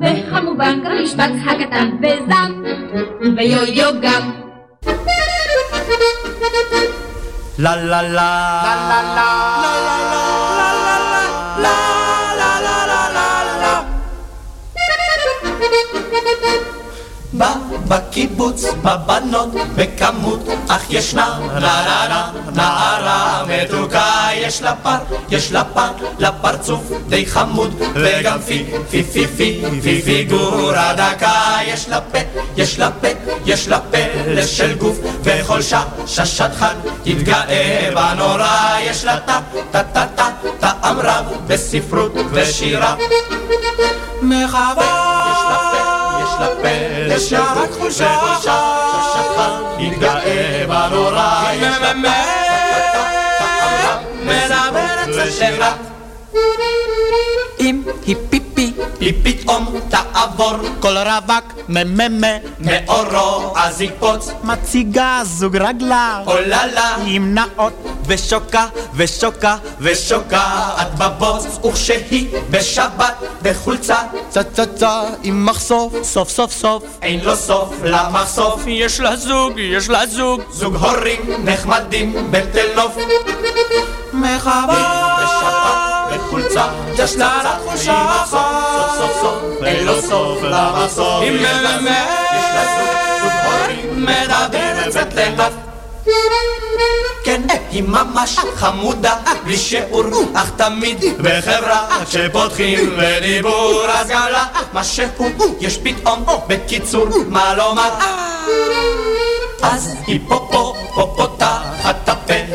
וכמובן גם המשפט הקטן וזם ויו-יו גם. לה לה. לה לה לה לה בקיבוץ, בבנות, בכמות, אך ישנה נערה, נערה מתוקה, יש לה פר, יש לה פר, לפרצוף די חמוד, וגם פי, פי, פי, פי, פי, פיגורה דקה, יש לה פה, יש לה פה, יש לה פלס של גוף, וכל שעה, ששת חג, תתגאה בנורא, יש לה טה, טה, טה, טה, טעם רב בספרות ושירה. מחווה יש לה וכל שעה, ששת חג, תתגאה בנורא, לה מדברת שירה. אם היא פיפי, היא פתאום תעבור כל רווק מממה מאורו, אז יקפוץ מציגה זוג רגלה עולה לה עם נאות ושוקה ושוקה ושוקעת בבוץ וכשהיא בשבת בחולצה צצצה עם מחשוף סוף סוף סוף אין לו סוף למחשוף יש לה זוג, יש לה זוג זוג הורים נחמדים בתל נוף מחווה בשבת בחולצה יש לה תחושה סוף סוף סוף אין לו סוף יש לה זוג, יש לה זוג זוג הורים מדברת נוף כן, היא ממש חמודה, בלי שיעור, אך תמיד בחברה כשפותחים לדיבור אז גם לה משהו יש פתאום, בקיצור, מה לומר. אז היא פה פה פה פותחת את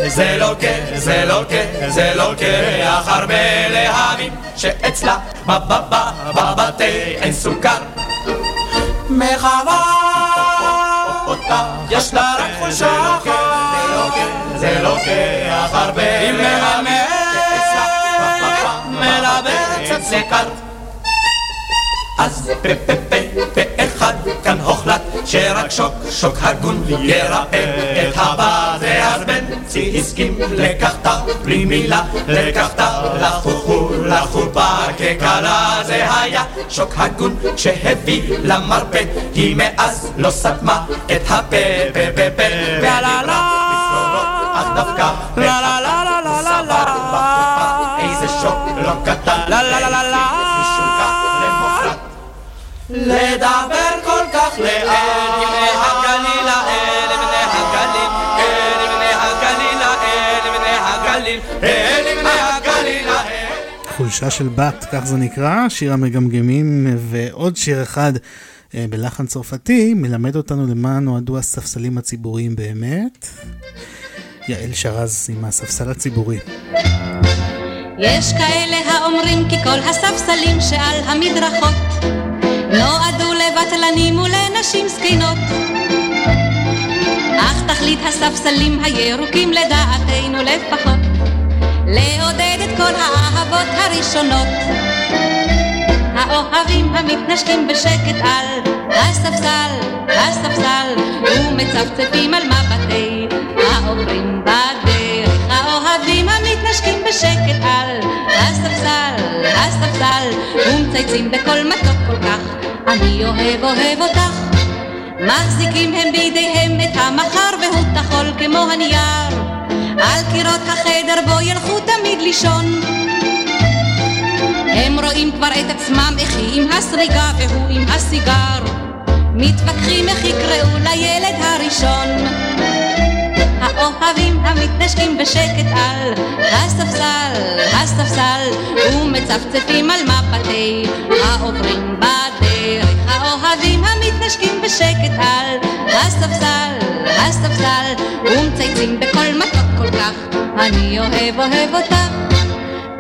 זה לוקח, זה לוקח, זה לוקח הרבה להבים שאצלה בבבא בבתי אין סוכר. מחווה יש לה רק חולשה אחת זה לוקח הרבה היא מדברת קצת סקר אז פה פה פה פה אחד כאן הוחלט שרק שוק שוק הגון ירפא את הבת ואז בנצי הסכים לקחת בלי מילה לקחת לחוכו לחופה ככלה זה היה שוק הגון שהביא למרפא היא מאז לא סתמה את הפה פה פה פה ולה לה אך דווקא לה לה לה לה לה לה לה איזה שוק לא קטן לה לה לה לה לה לדבר כל כך לאט. אל חולשה של בת, כך זה נקרא, שיר המגמגמים, ועוד שיר אחד אה, בלחן צרפתי, מלמד אותנו למה נועדו הספסלים הציבוריים באמת. יעל שרז עם הספסל הציבורי. יש כאלה האומרים כי כל הספסלים שעל המדרכות נועדו לבטלנים ולנשים זקנות. אך תכלית הספסלים הירוקים לדעתנו לפחות לעודד את כל האהבות הראשונות. האוהבים המתנשקים בשקט על הספסל, הספסל, ומצפצפים על מבטי העוברים בדרך. האוהבים המתנשקים בשקט על הספסל, הספסל, ומצייצים בקול מתוק כל כך, אני אוהב אוהב אותך. מחזיקים הם בידיהם את המחר והוא תחול כמו הנייר. על קירות החדר בו ילכו תמיד לישון. הם רואים כבר את עצמם איך היא עם הסריגה והוא עם הסיגר. מתווכחים איך יקראו לילד הראשון. האוהבים המתנשקים בשקט על הספסל, הספסל, ומצפצפים על מפתי העוברים בדרך. האוהבים המתנשקים בשקט על הספסל, הספסל, ומצייצים בקול מתוק כל כך, אני אוהב אוהב אותך.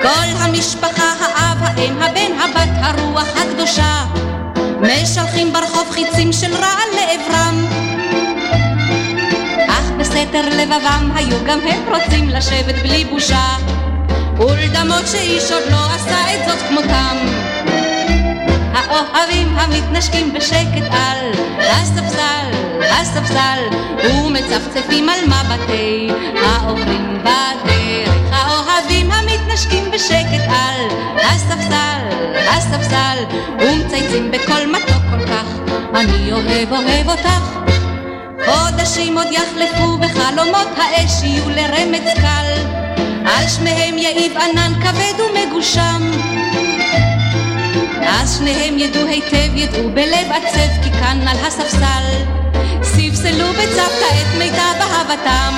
כל המשפחה, האב, האם, הבן, הבת, הרוח הקדושה, משלחים ברחוב חיצים של רעל לעברם. אך בסתר לבבם היו גם הם רוצים לשבת בלי בושה, ולדמות שאיש עוד לא עשה את זאת כמותם. האוהבים המתנשקים בשקט על הספסל, הספסל, ומצפצפים על מבטי העוברים בדרך. האוהבים המתנשקים בשקט על הספסל, הספסל, ומצייצים בקול מתוק כל כך, אני אוהב אוהב אותך. חודשים עוד יחלפו בחלומות האש יהיו לרמץ קל, על שמיהם יעיב ענן כבד ומגושם. אז שניהם ידעו היטב, ידעו בלב עצב, כי כאן על הספסל ספסלו בצוותא את מיטב אהבתם.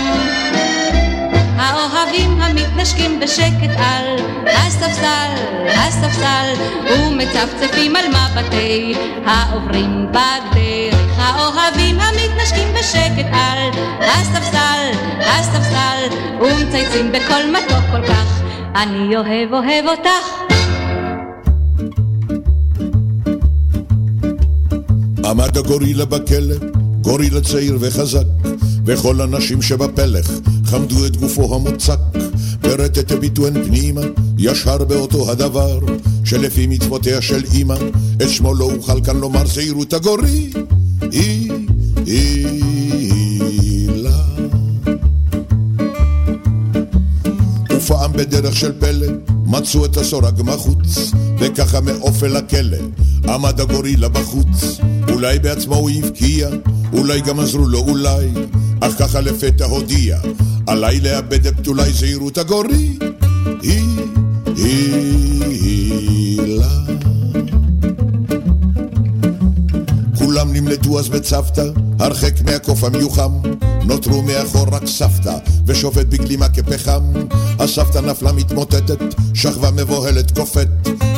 האוהבים המתנשקים בשקט על הספסל, הספסל, ומצפצפים על מבטי העוברים בדרך. האוהבים המתנשקים בשקט על הספסל, הספסל, ומצייצים בקול מתוק כל כך, אני אוהב אוהב אותך. עמד הגורילה בכלא, גורילה צעיר וחזק, וכל הנשים שבפלך חמדו את גופו המוצק, ורטט הביטוהן פנימה, ישר באותו הדבר, שלפי מצוותיה של אמא, את שמו לא אוכל כאן לומר זהירות הגורי, היא, הילה. ופעם בדרך של פלא, מצאו את הסורג מחוץ, וככה מאופל הכלא, עמד הגורילה בחוץ. אולי בעצמו הוא הבקיע, אולי גם עזרו לו אולי, אך ככה לפתע הודיע, עליי לאבד את בתולי זהירות הגורי, היא, הילה. כולם נמלטו אז בצוותא, הרחק מהקוף המיוחם, נותרו מאחור רק סבתא, ושופט בגלימה כפחם. הסבתא נפלה מתמוטטת, שכבה מבוהלת קופאת,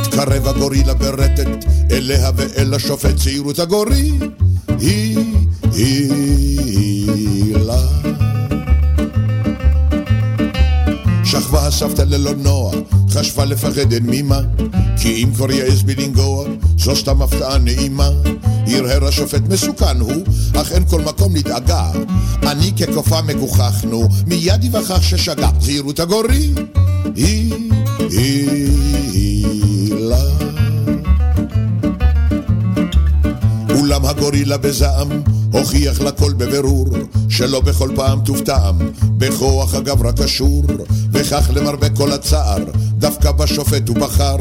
תקרב הגורילה ברטט, אליה ואל השופט צעירות הגורי, היא, הילה. שכבה הסבתא ללא נוע, חשבה לפחד אין מימה, כי אם כבר יעז בי לנגוע, זו סתם הפתעה נעימה. הרהר השופט מסוכן הוא, אך אין כל מקום לדאגה. אני כקופה מגוחכנו, מיד יווכח ששגה. זהירות הגורי, היא, הילה. אולם הגורילה בזעם הוכיח לכל בבירור שלא בכל פעם תופתעם בכוח הגברה קשור וכך למרבה כל הצער דווקא בשופט הוא בחר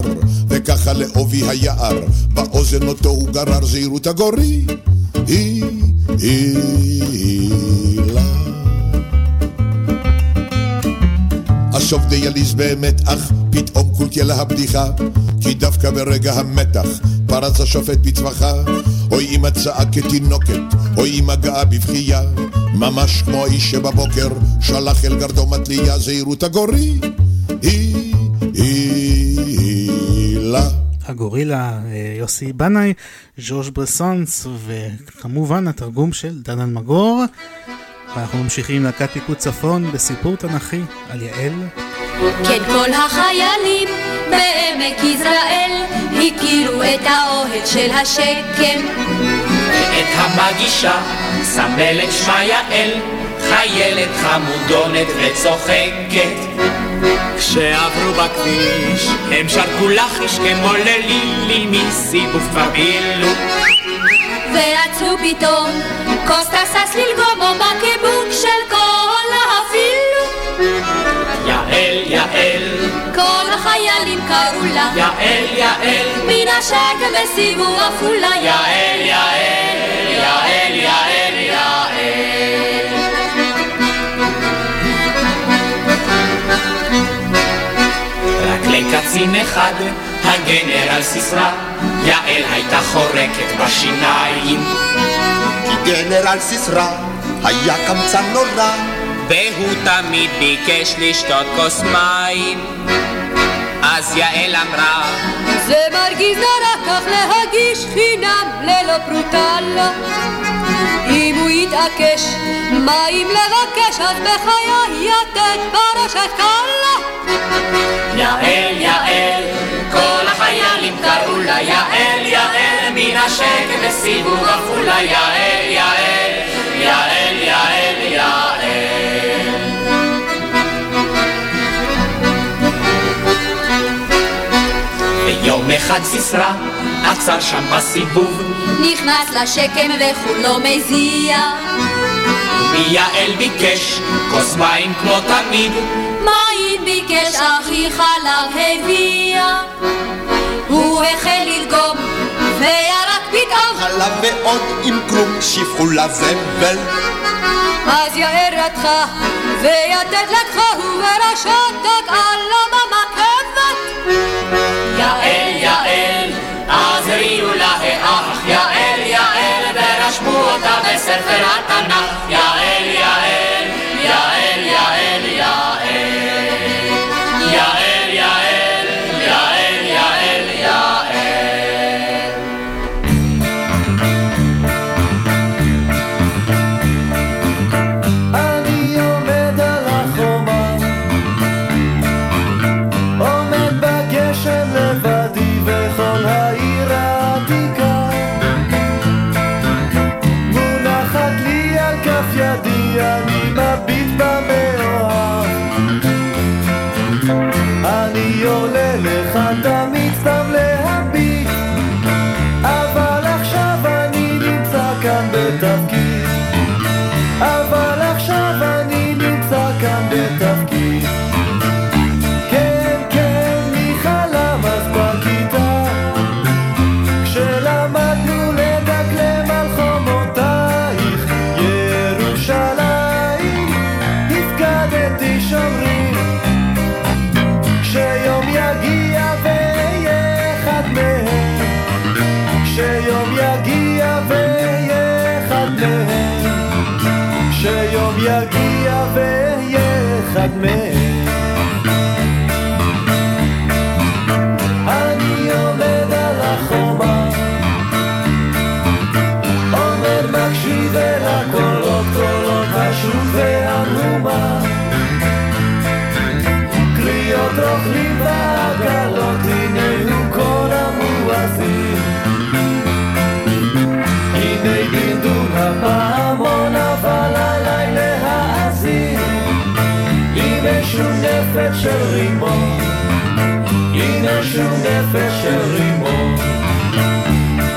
וככה לעובי היער באוזן אותו הוא גרר זהירות הגורי. היא הילה הסוף דיאליז באמת אך פתאום קולקלה הבדיחה כי דווקא ברגע המתח פרץ השופט בצווחה אוי אמא צעק כתינוקת, אוי אמא גאה בבכייה ממש כמו האיש שבבוקר שלח אל גרדו מטליה זהירות הגורי היא הילה הגורילה, יוסי בנאי, ז'ורג' ברסונס, וכמובן התרגום של דן אלמגור. ואנחנו ממשיכים להקת פיקוד צפון בסיפור תנכי על יעל. כן, כל החיילים בעמק יזרעאל הכירו את האוהל של השקם. ואת המגישה סמלת שמה יעל, חיילת חמודונת וצוחקת. כשעברו בכביש הם שרקו לחיש כמו ללילי מסיבוב כבר בילו ורצו פתאום כוס טסס ללגום בקיבוק של כל החיילים קראו לה יעל, יעל. מן השקם בסיבוב עפולה. יעל, יעל, יעל, יעל, יעל. רק לקצין אחד, הגנרל סיסרא, יעל הייתה חורקת בשיניים. כי גנרל סיסרא היה קמצן נורא, והוא תמיד ביקש לשתות כוס מים. אז יעל אמרה, זה מרגיז נורא כך להגיש חינם ללא פרוטה לו. אם הוא יתעקש מים לבקש, אז בחיי יתד ברשת קלה. יעל, יעל, כל החיילים קראו לה יעל, יעל, מן השקט בסיבוב עפולה, יעל, אחד סיסרא עצר שם בסיבוב, נכנס לשקם וכולו מזיע. מיעל ביקש כוס מים כמו תמיד, מים ביקש אחי חלב הביאה. הוא החל ללגום וירק פתאום. חלב ועוד עם כלום שפכו לזבל. אז יאר ידך ויתד לקחה במקבת. יעל, יעל, אז הריעו לה האח, יעל, של רימון. עם משונפת של רימון.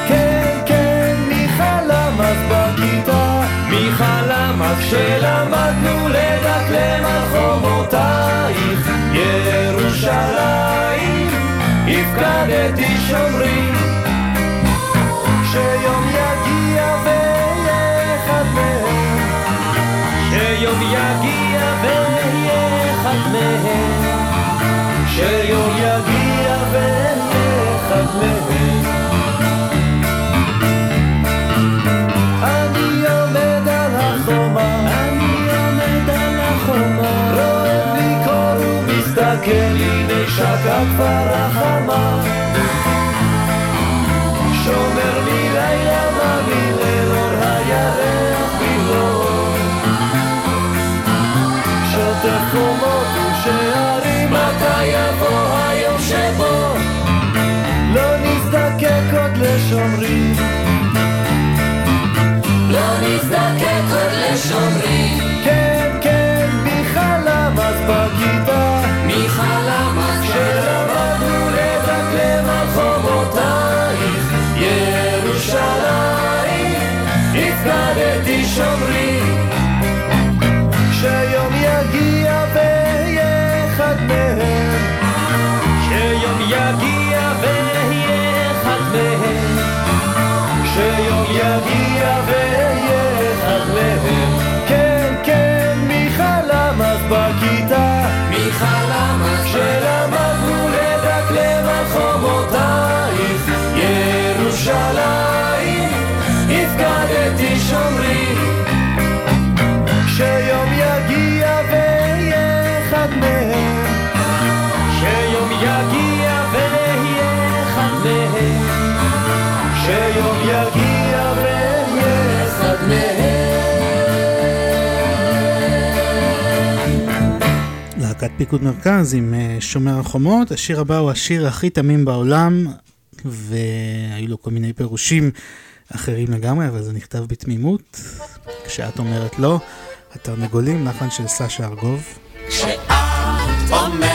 כן כן מי חלם אז בכיתה. מי חלם אז כשלמדנו לדקלם על חומותייך ירושלים הפקדתי שומרים שיום יגיע ואהיה אחד מהם. אני עומד על החומה אני עומד על החומה. רואה בלי קור ומסתכל הנה שקע כבר החמה sonrisa. פיקוד מרכז עם אה, שומר החומות. השיר הבא הוא השיר הכי תמים בעולם, והיו לו כל מיני פירושים אחרים לגמרי, אבל זה נכתב בתמימות. כשאת אומרת לא, התרנגולים, לחן של סשה ארגוב. כשאת אומרת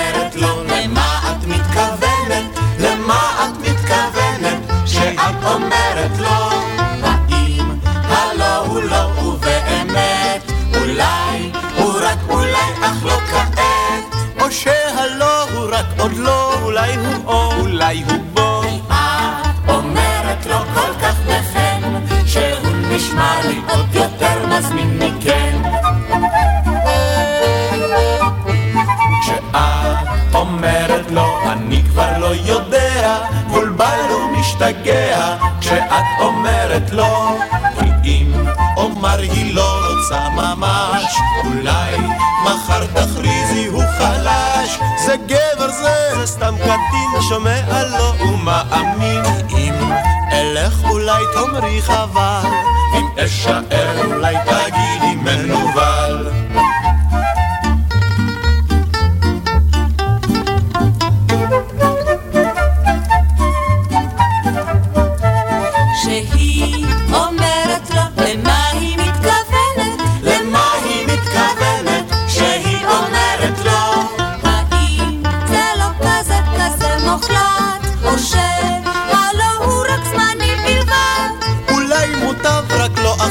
שהלא הוא רק עוד לא, אולי הוא או אולי הוא בו. את אומרת לו כל כך בחן, שהוא נשמע לי עוד יותר מזמין מכן. כשאת אומרת לו, אני כבר לא יודע, מבולבל ומשתגע, כשאת אומרת לו, כי אם אומר היא לא רוצה ממש, אולי מחר תכריזי הוא חלש, זה גבר זה, זה סתם קטין שומע לו ומאמין, אם אלך אולי תאמרי חבל, אם אשאר אולי תגידי מנוול.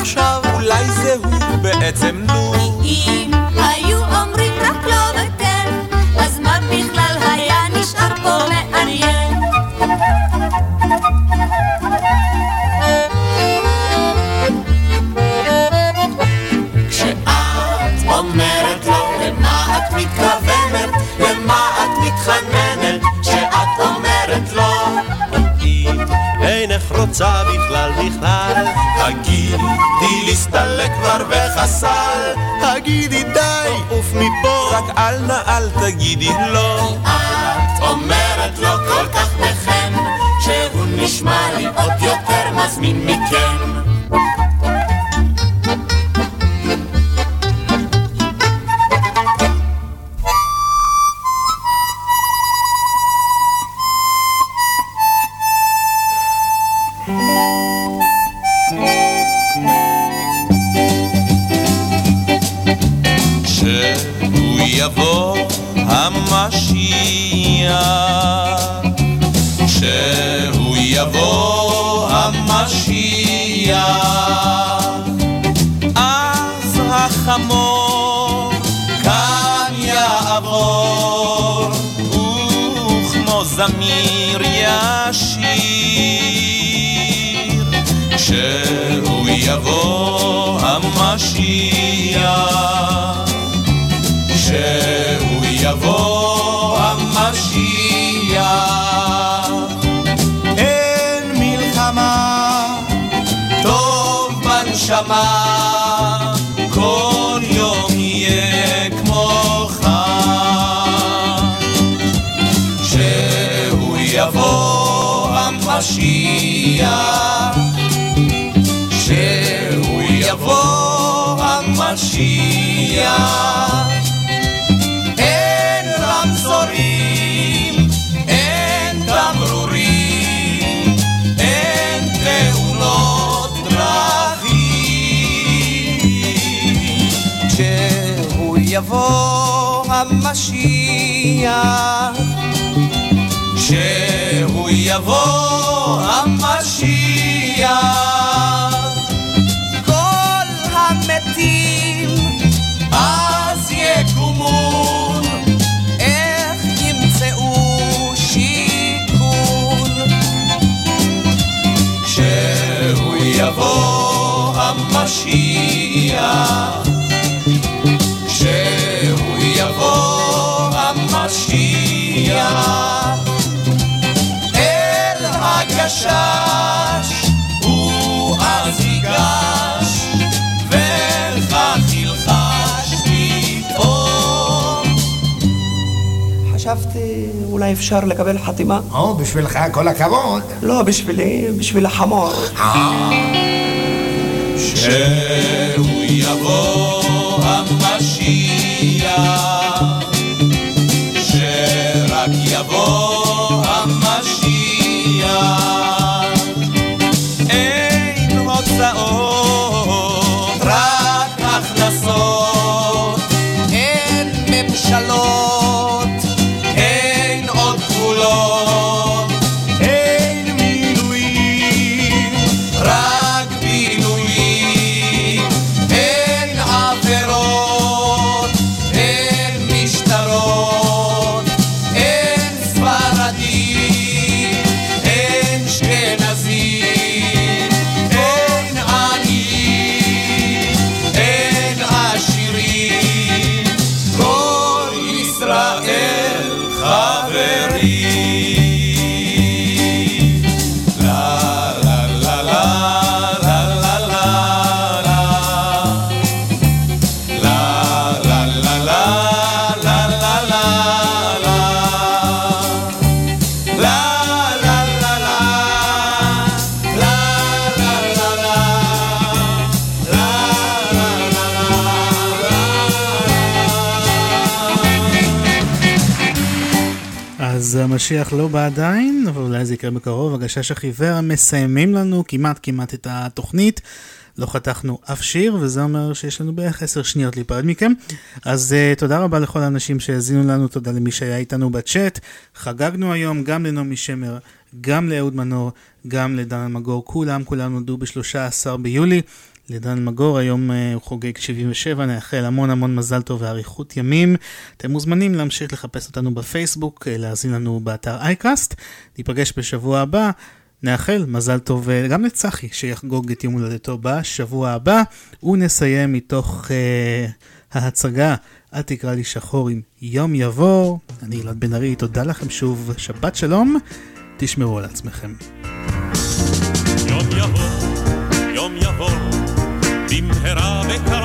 עכשיו, אולי זה הוא בעצם רוצה בכלל בכלל, הגידי להסתלק כבר וחסל, הגידי די, עוף מפה, רק אל נא אל תגידי לא. את אומרת לו כל כך בחן, שהוא נשמע לי עוד יותר מזמין מכם. כשהוא יבוא המשיח. כשהוא יבוא המשיח. אין מלחמה, טוב בנשמה, כל יום יהיה כמו חג. כשהוא יבוא המשיח, מושיע. יבוא המשיח, שהוא יבוא המשיח, כל המתים אז יקומון, איך ימצאו שיכון, שהוא יבוא המשיח. כשהוא יבוא המשיח. אל הגשש חשבתי אולי אפשר לקבל חתימה. או, בשבילך כל הכבוד. לא, בשבילי, בשביל החמור. שהוא יבוא המשיח, שרק יבוא המשיח. אין הוצאות, רק הכנסות, אין ממשלות, המשיח לא בא עדיין, אבל אולי זה יקרה בקרוב. הגשש החיוור מסיימים לנו כמעט כמעט את התוכנית. לא חתכנו אף שיר, וזה אומר שיש לנו בערך עשר שניות להיפרד מכם. אז uh, תודה רבה לכל האנשים שהאזינו לנו, תודה למי שהיה איתנו בצ'אט. חגגנו היום גם לנעמי שמר, גם לאהוד מנור, גם לדן אלמגור. כולם, כולם נולדו ב-13 ביולי. לדן אלמגור, היום uh, הוא חוגג 77, נאחל המון המון מזל טוב ואריכות ימים. אתם מוזמנים להמשיך לחפש אותנו בפייסבוק, uh, להאזין לנו באתר אייקאסט. ניפגש בשבוע הבא. נאחל מזל טוב uh, גם לצחי שיחגוג את יום הולדתו בשבוע הבא ונסיים מתוך uh, ההצגה אל תקרא לי שחור עם יום יבוא. אני אלעד בן ארי, תודה לכם שוב, שבת שלום, תשמרו על עצמכם. יום יבוא, im Herabeka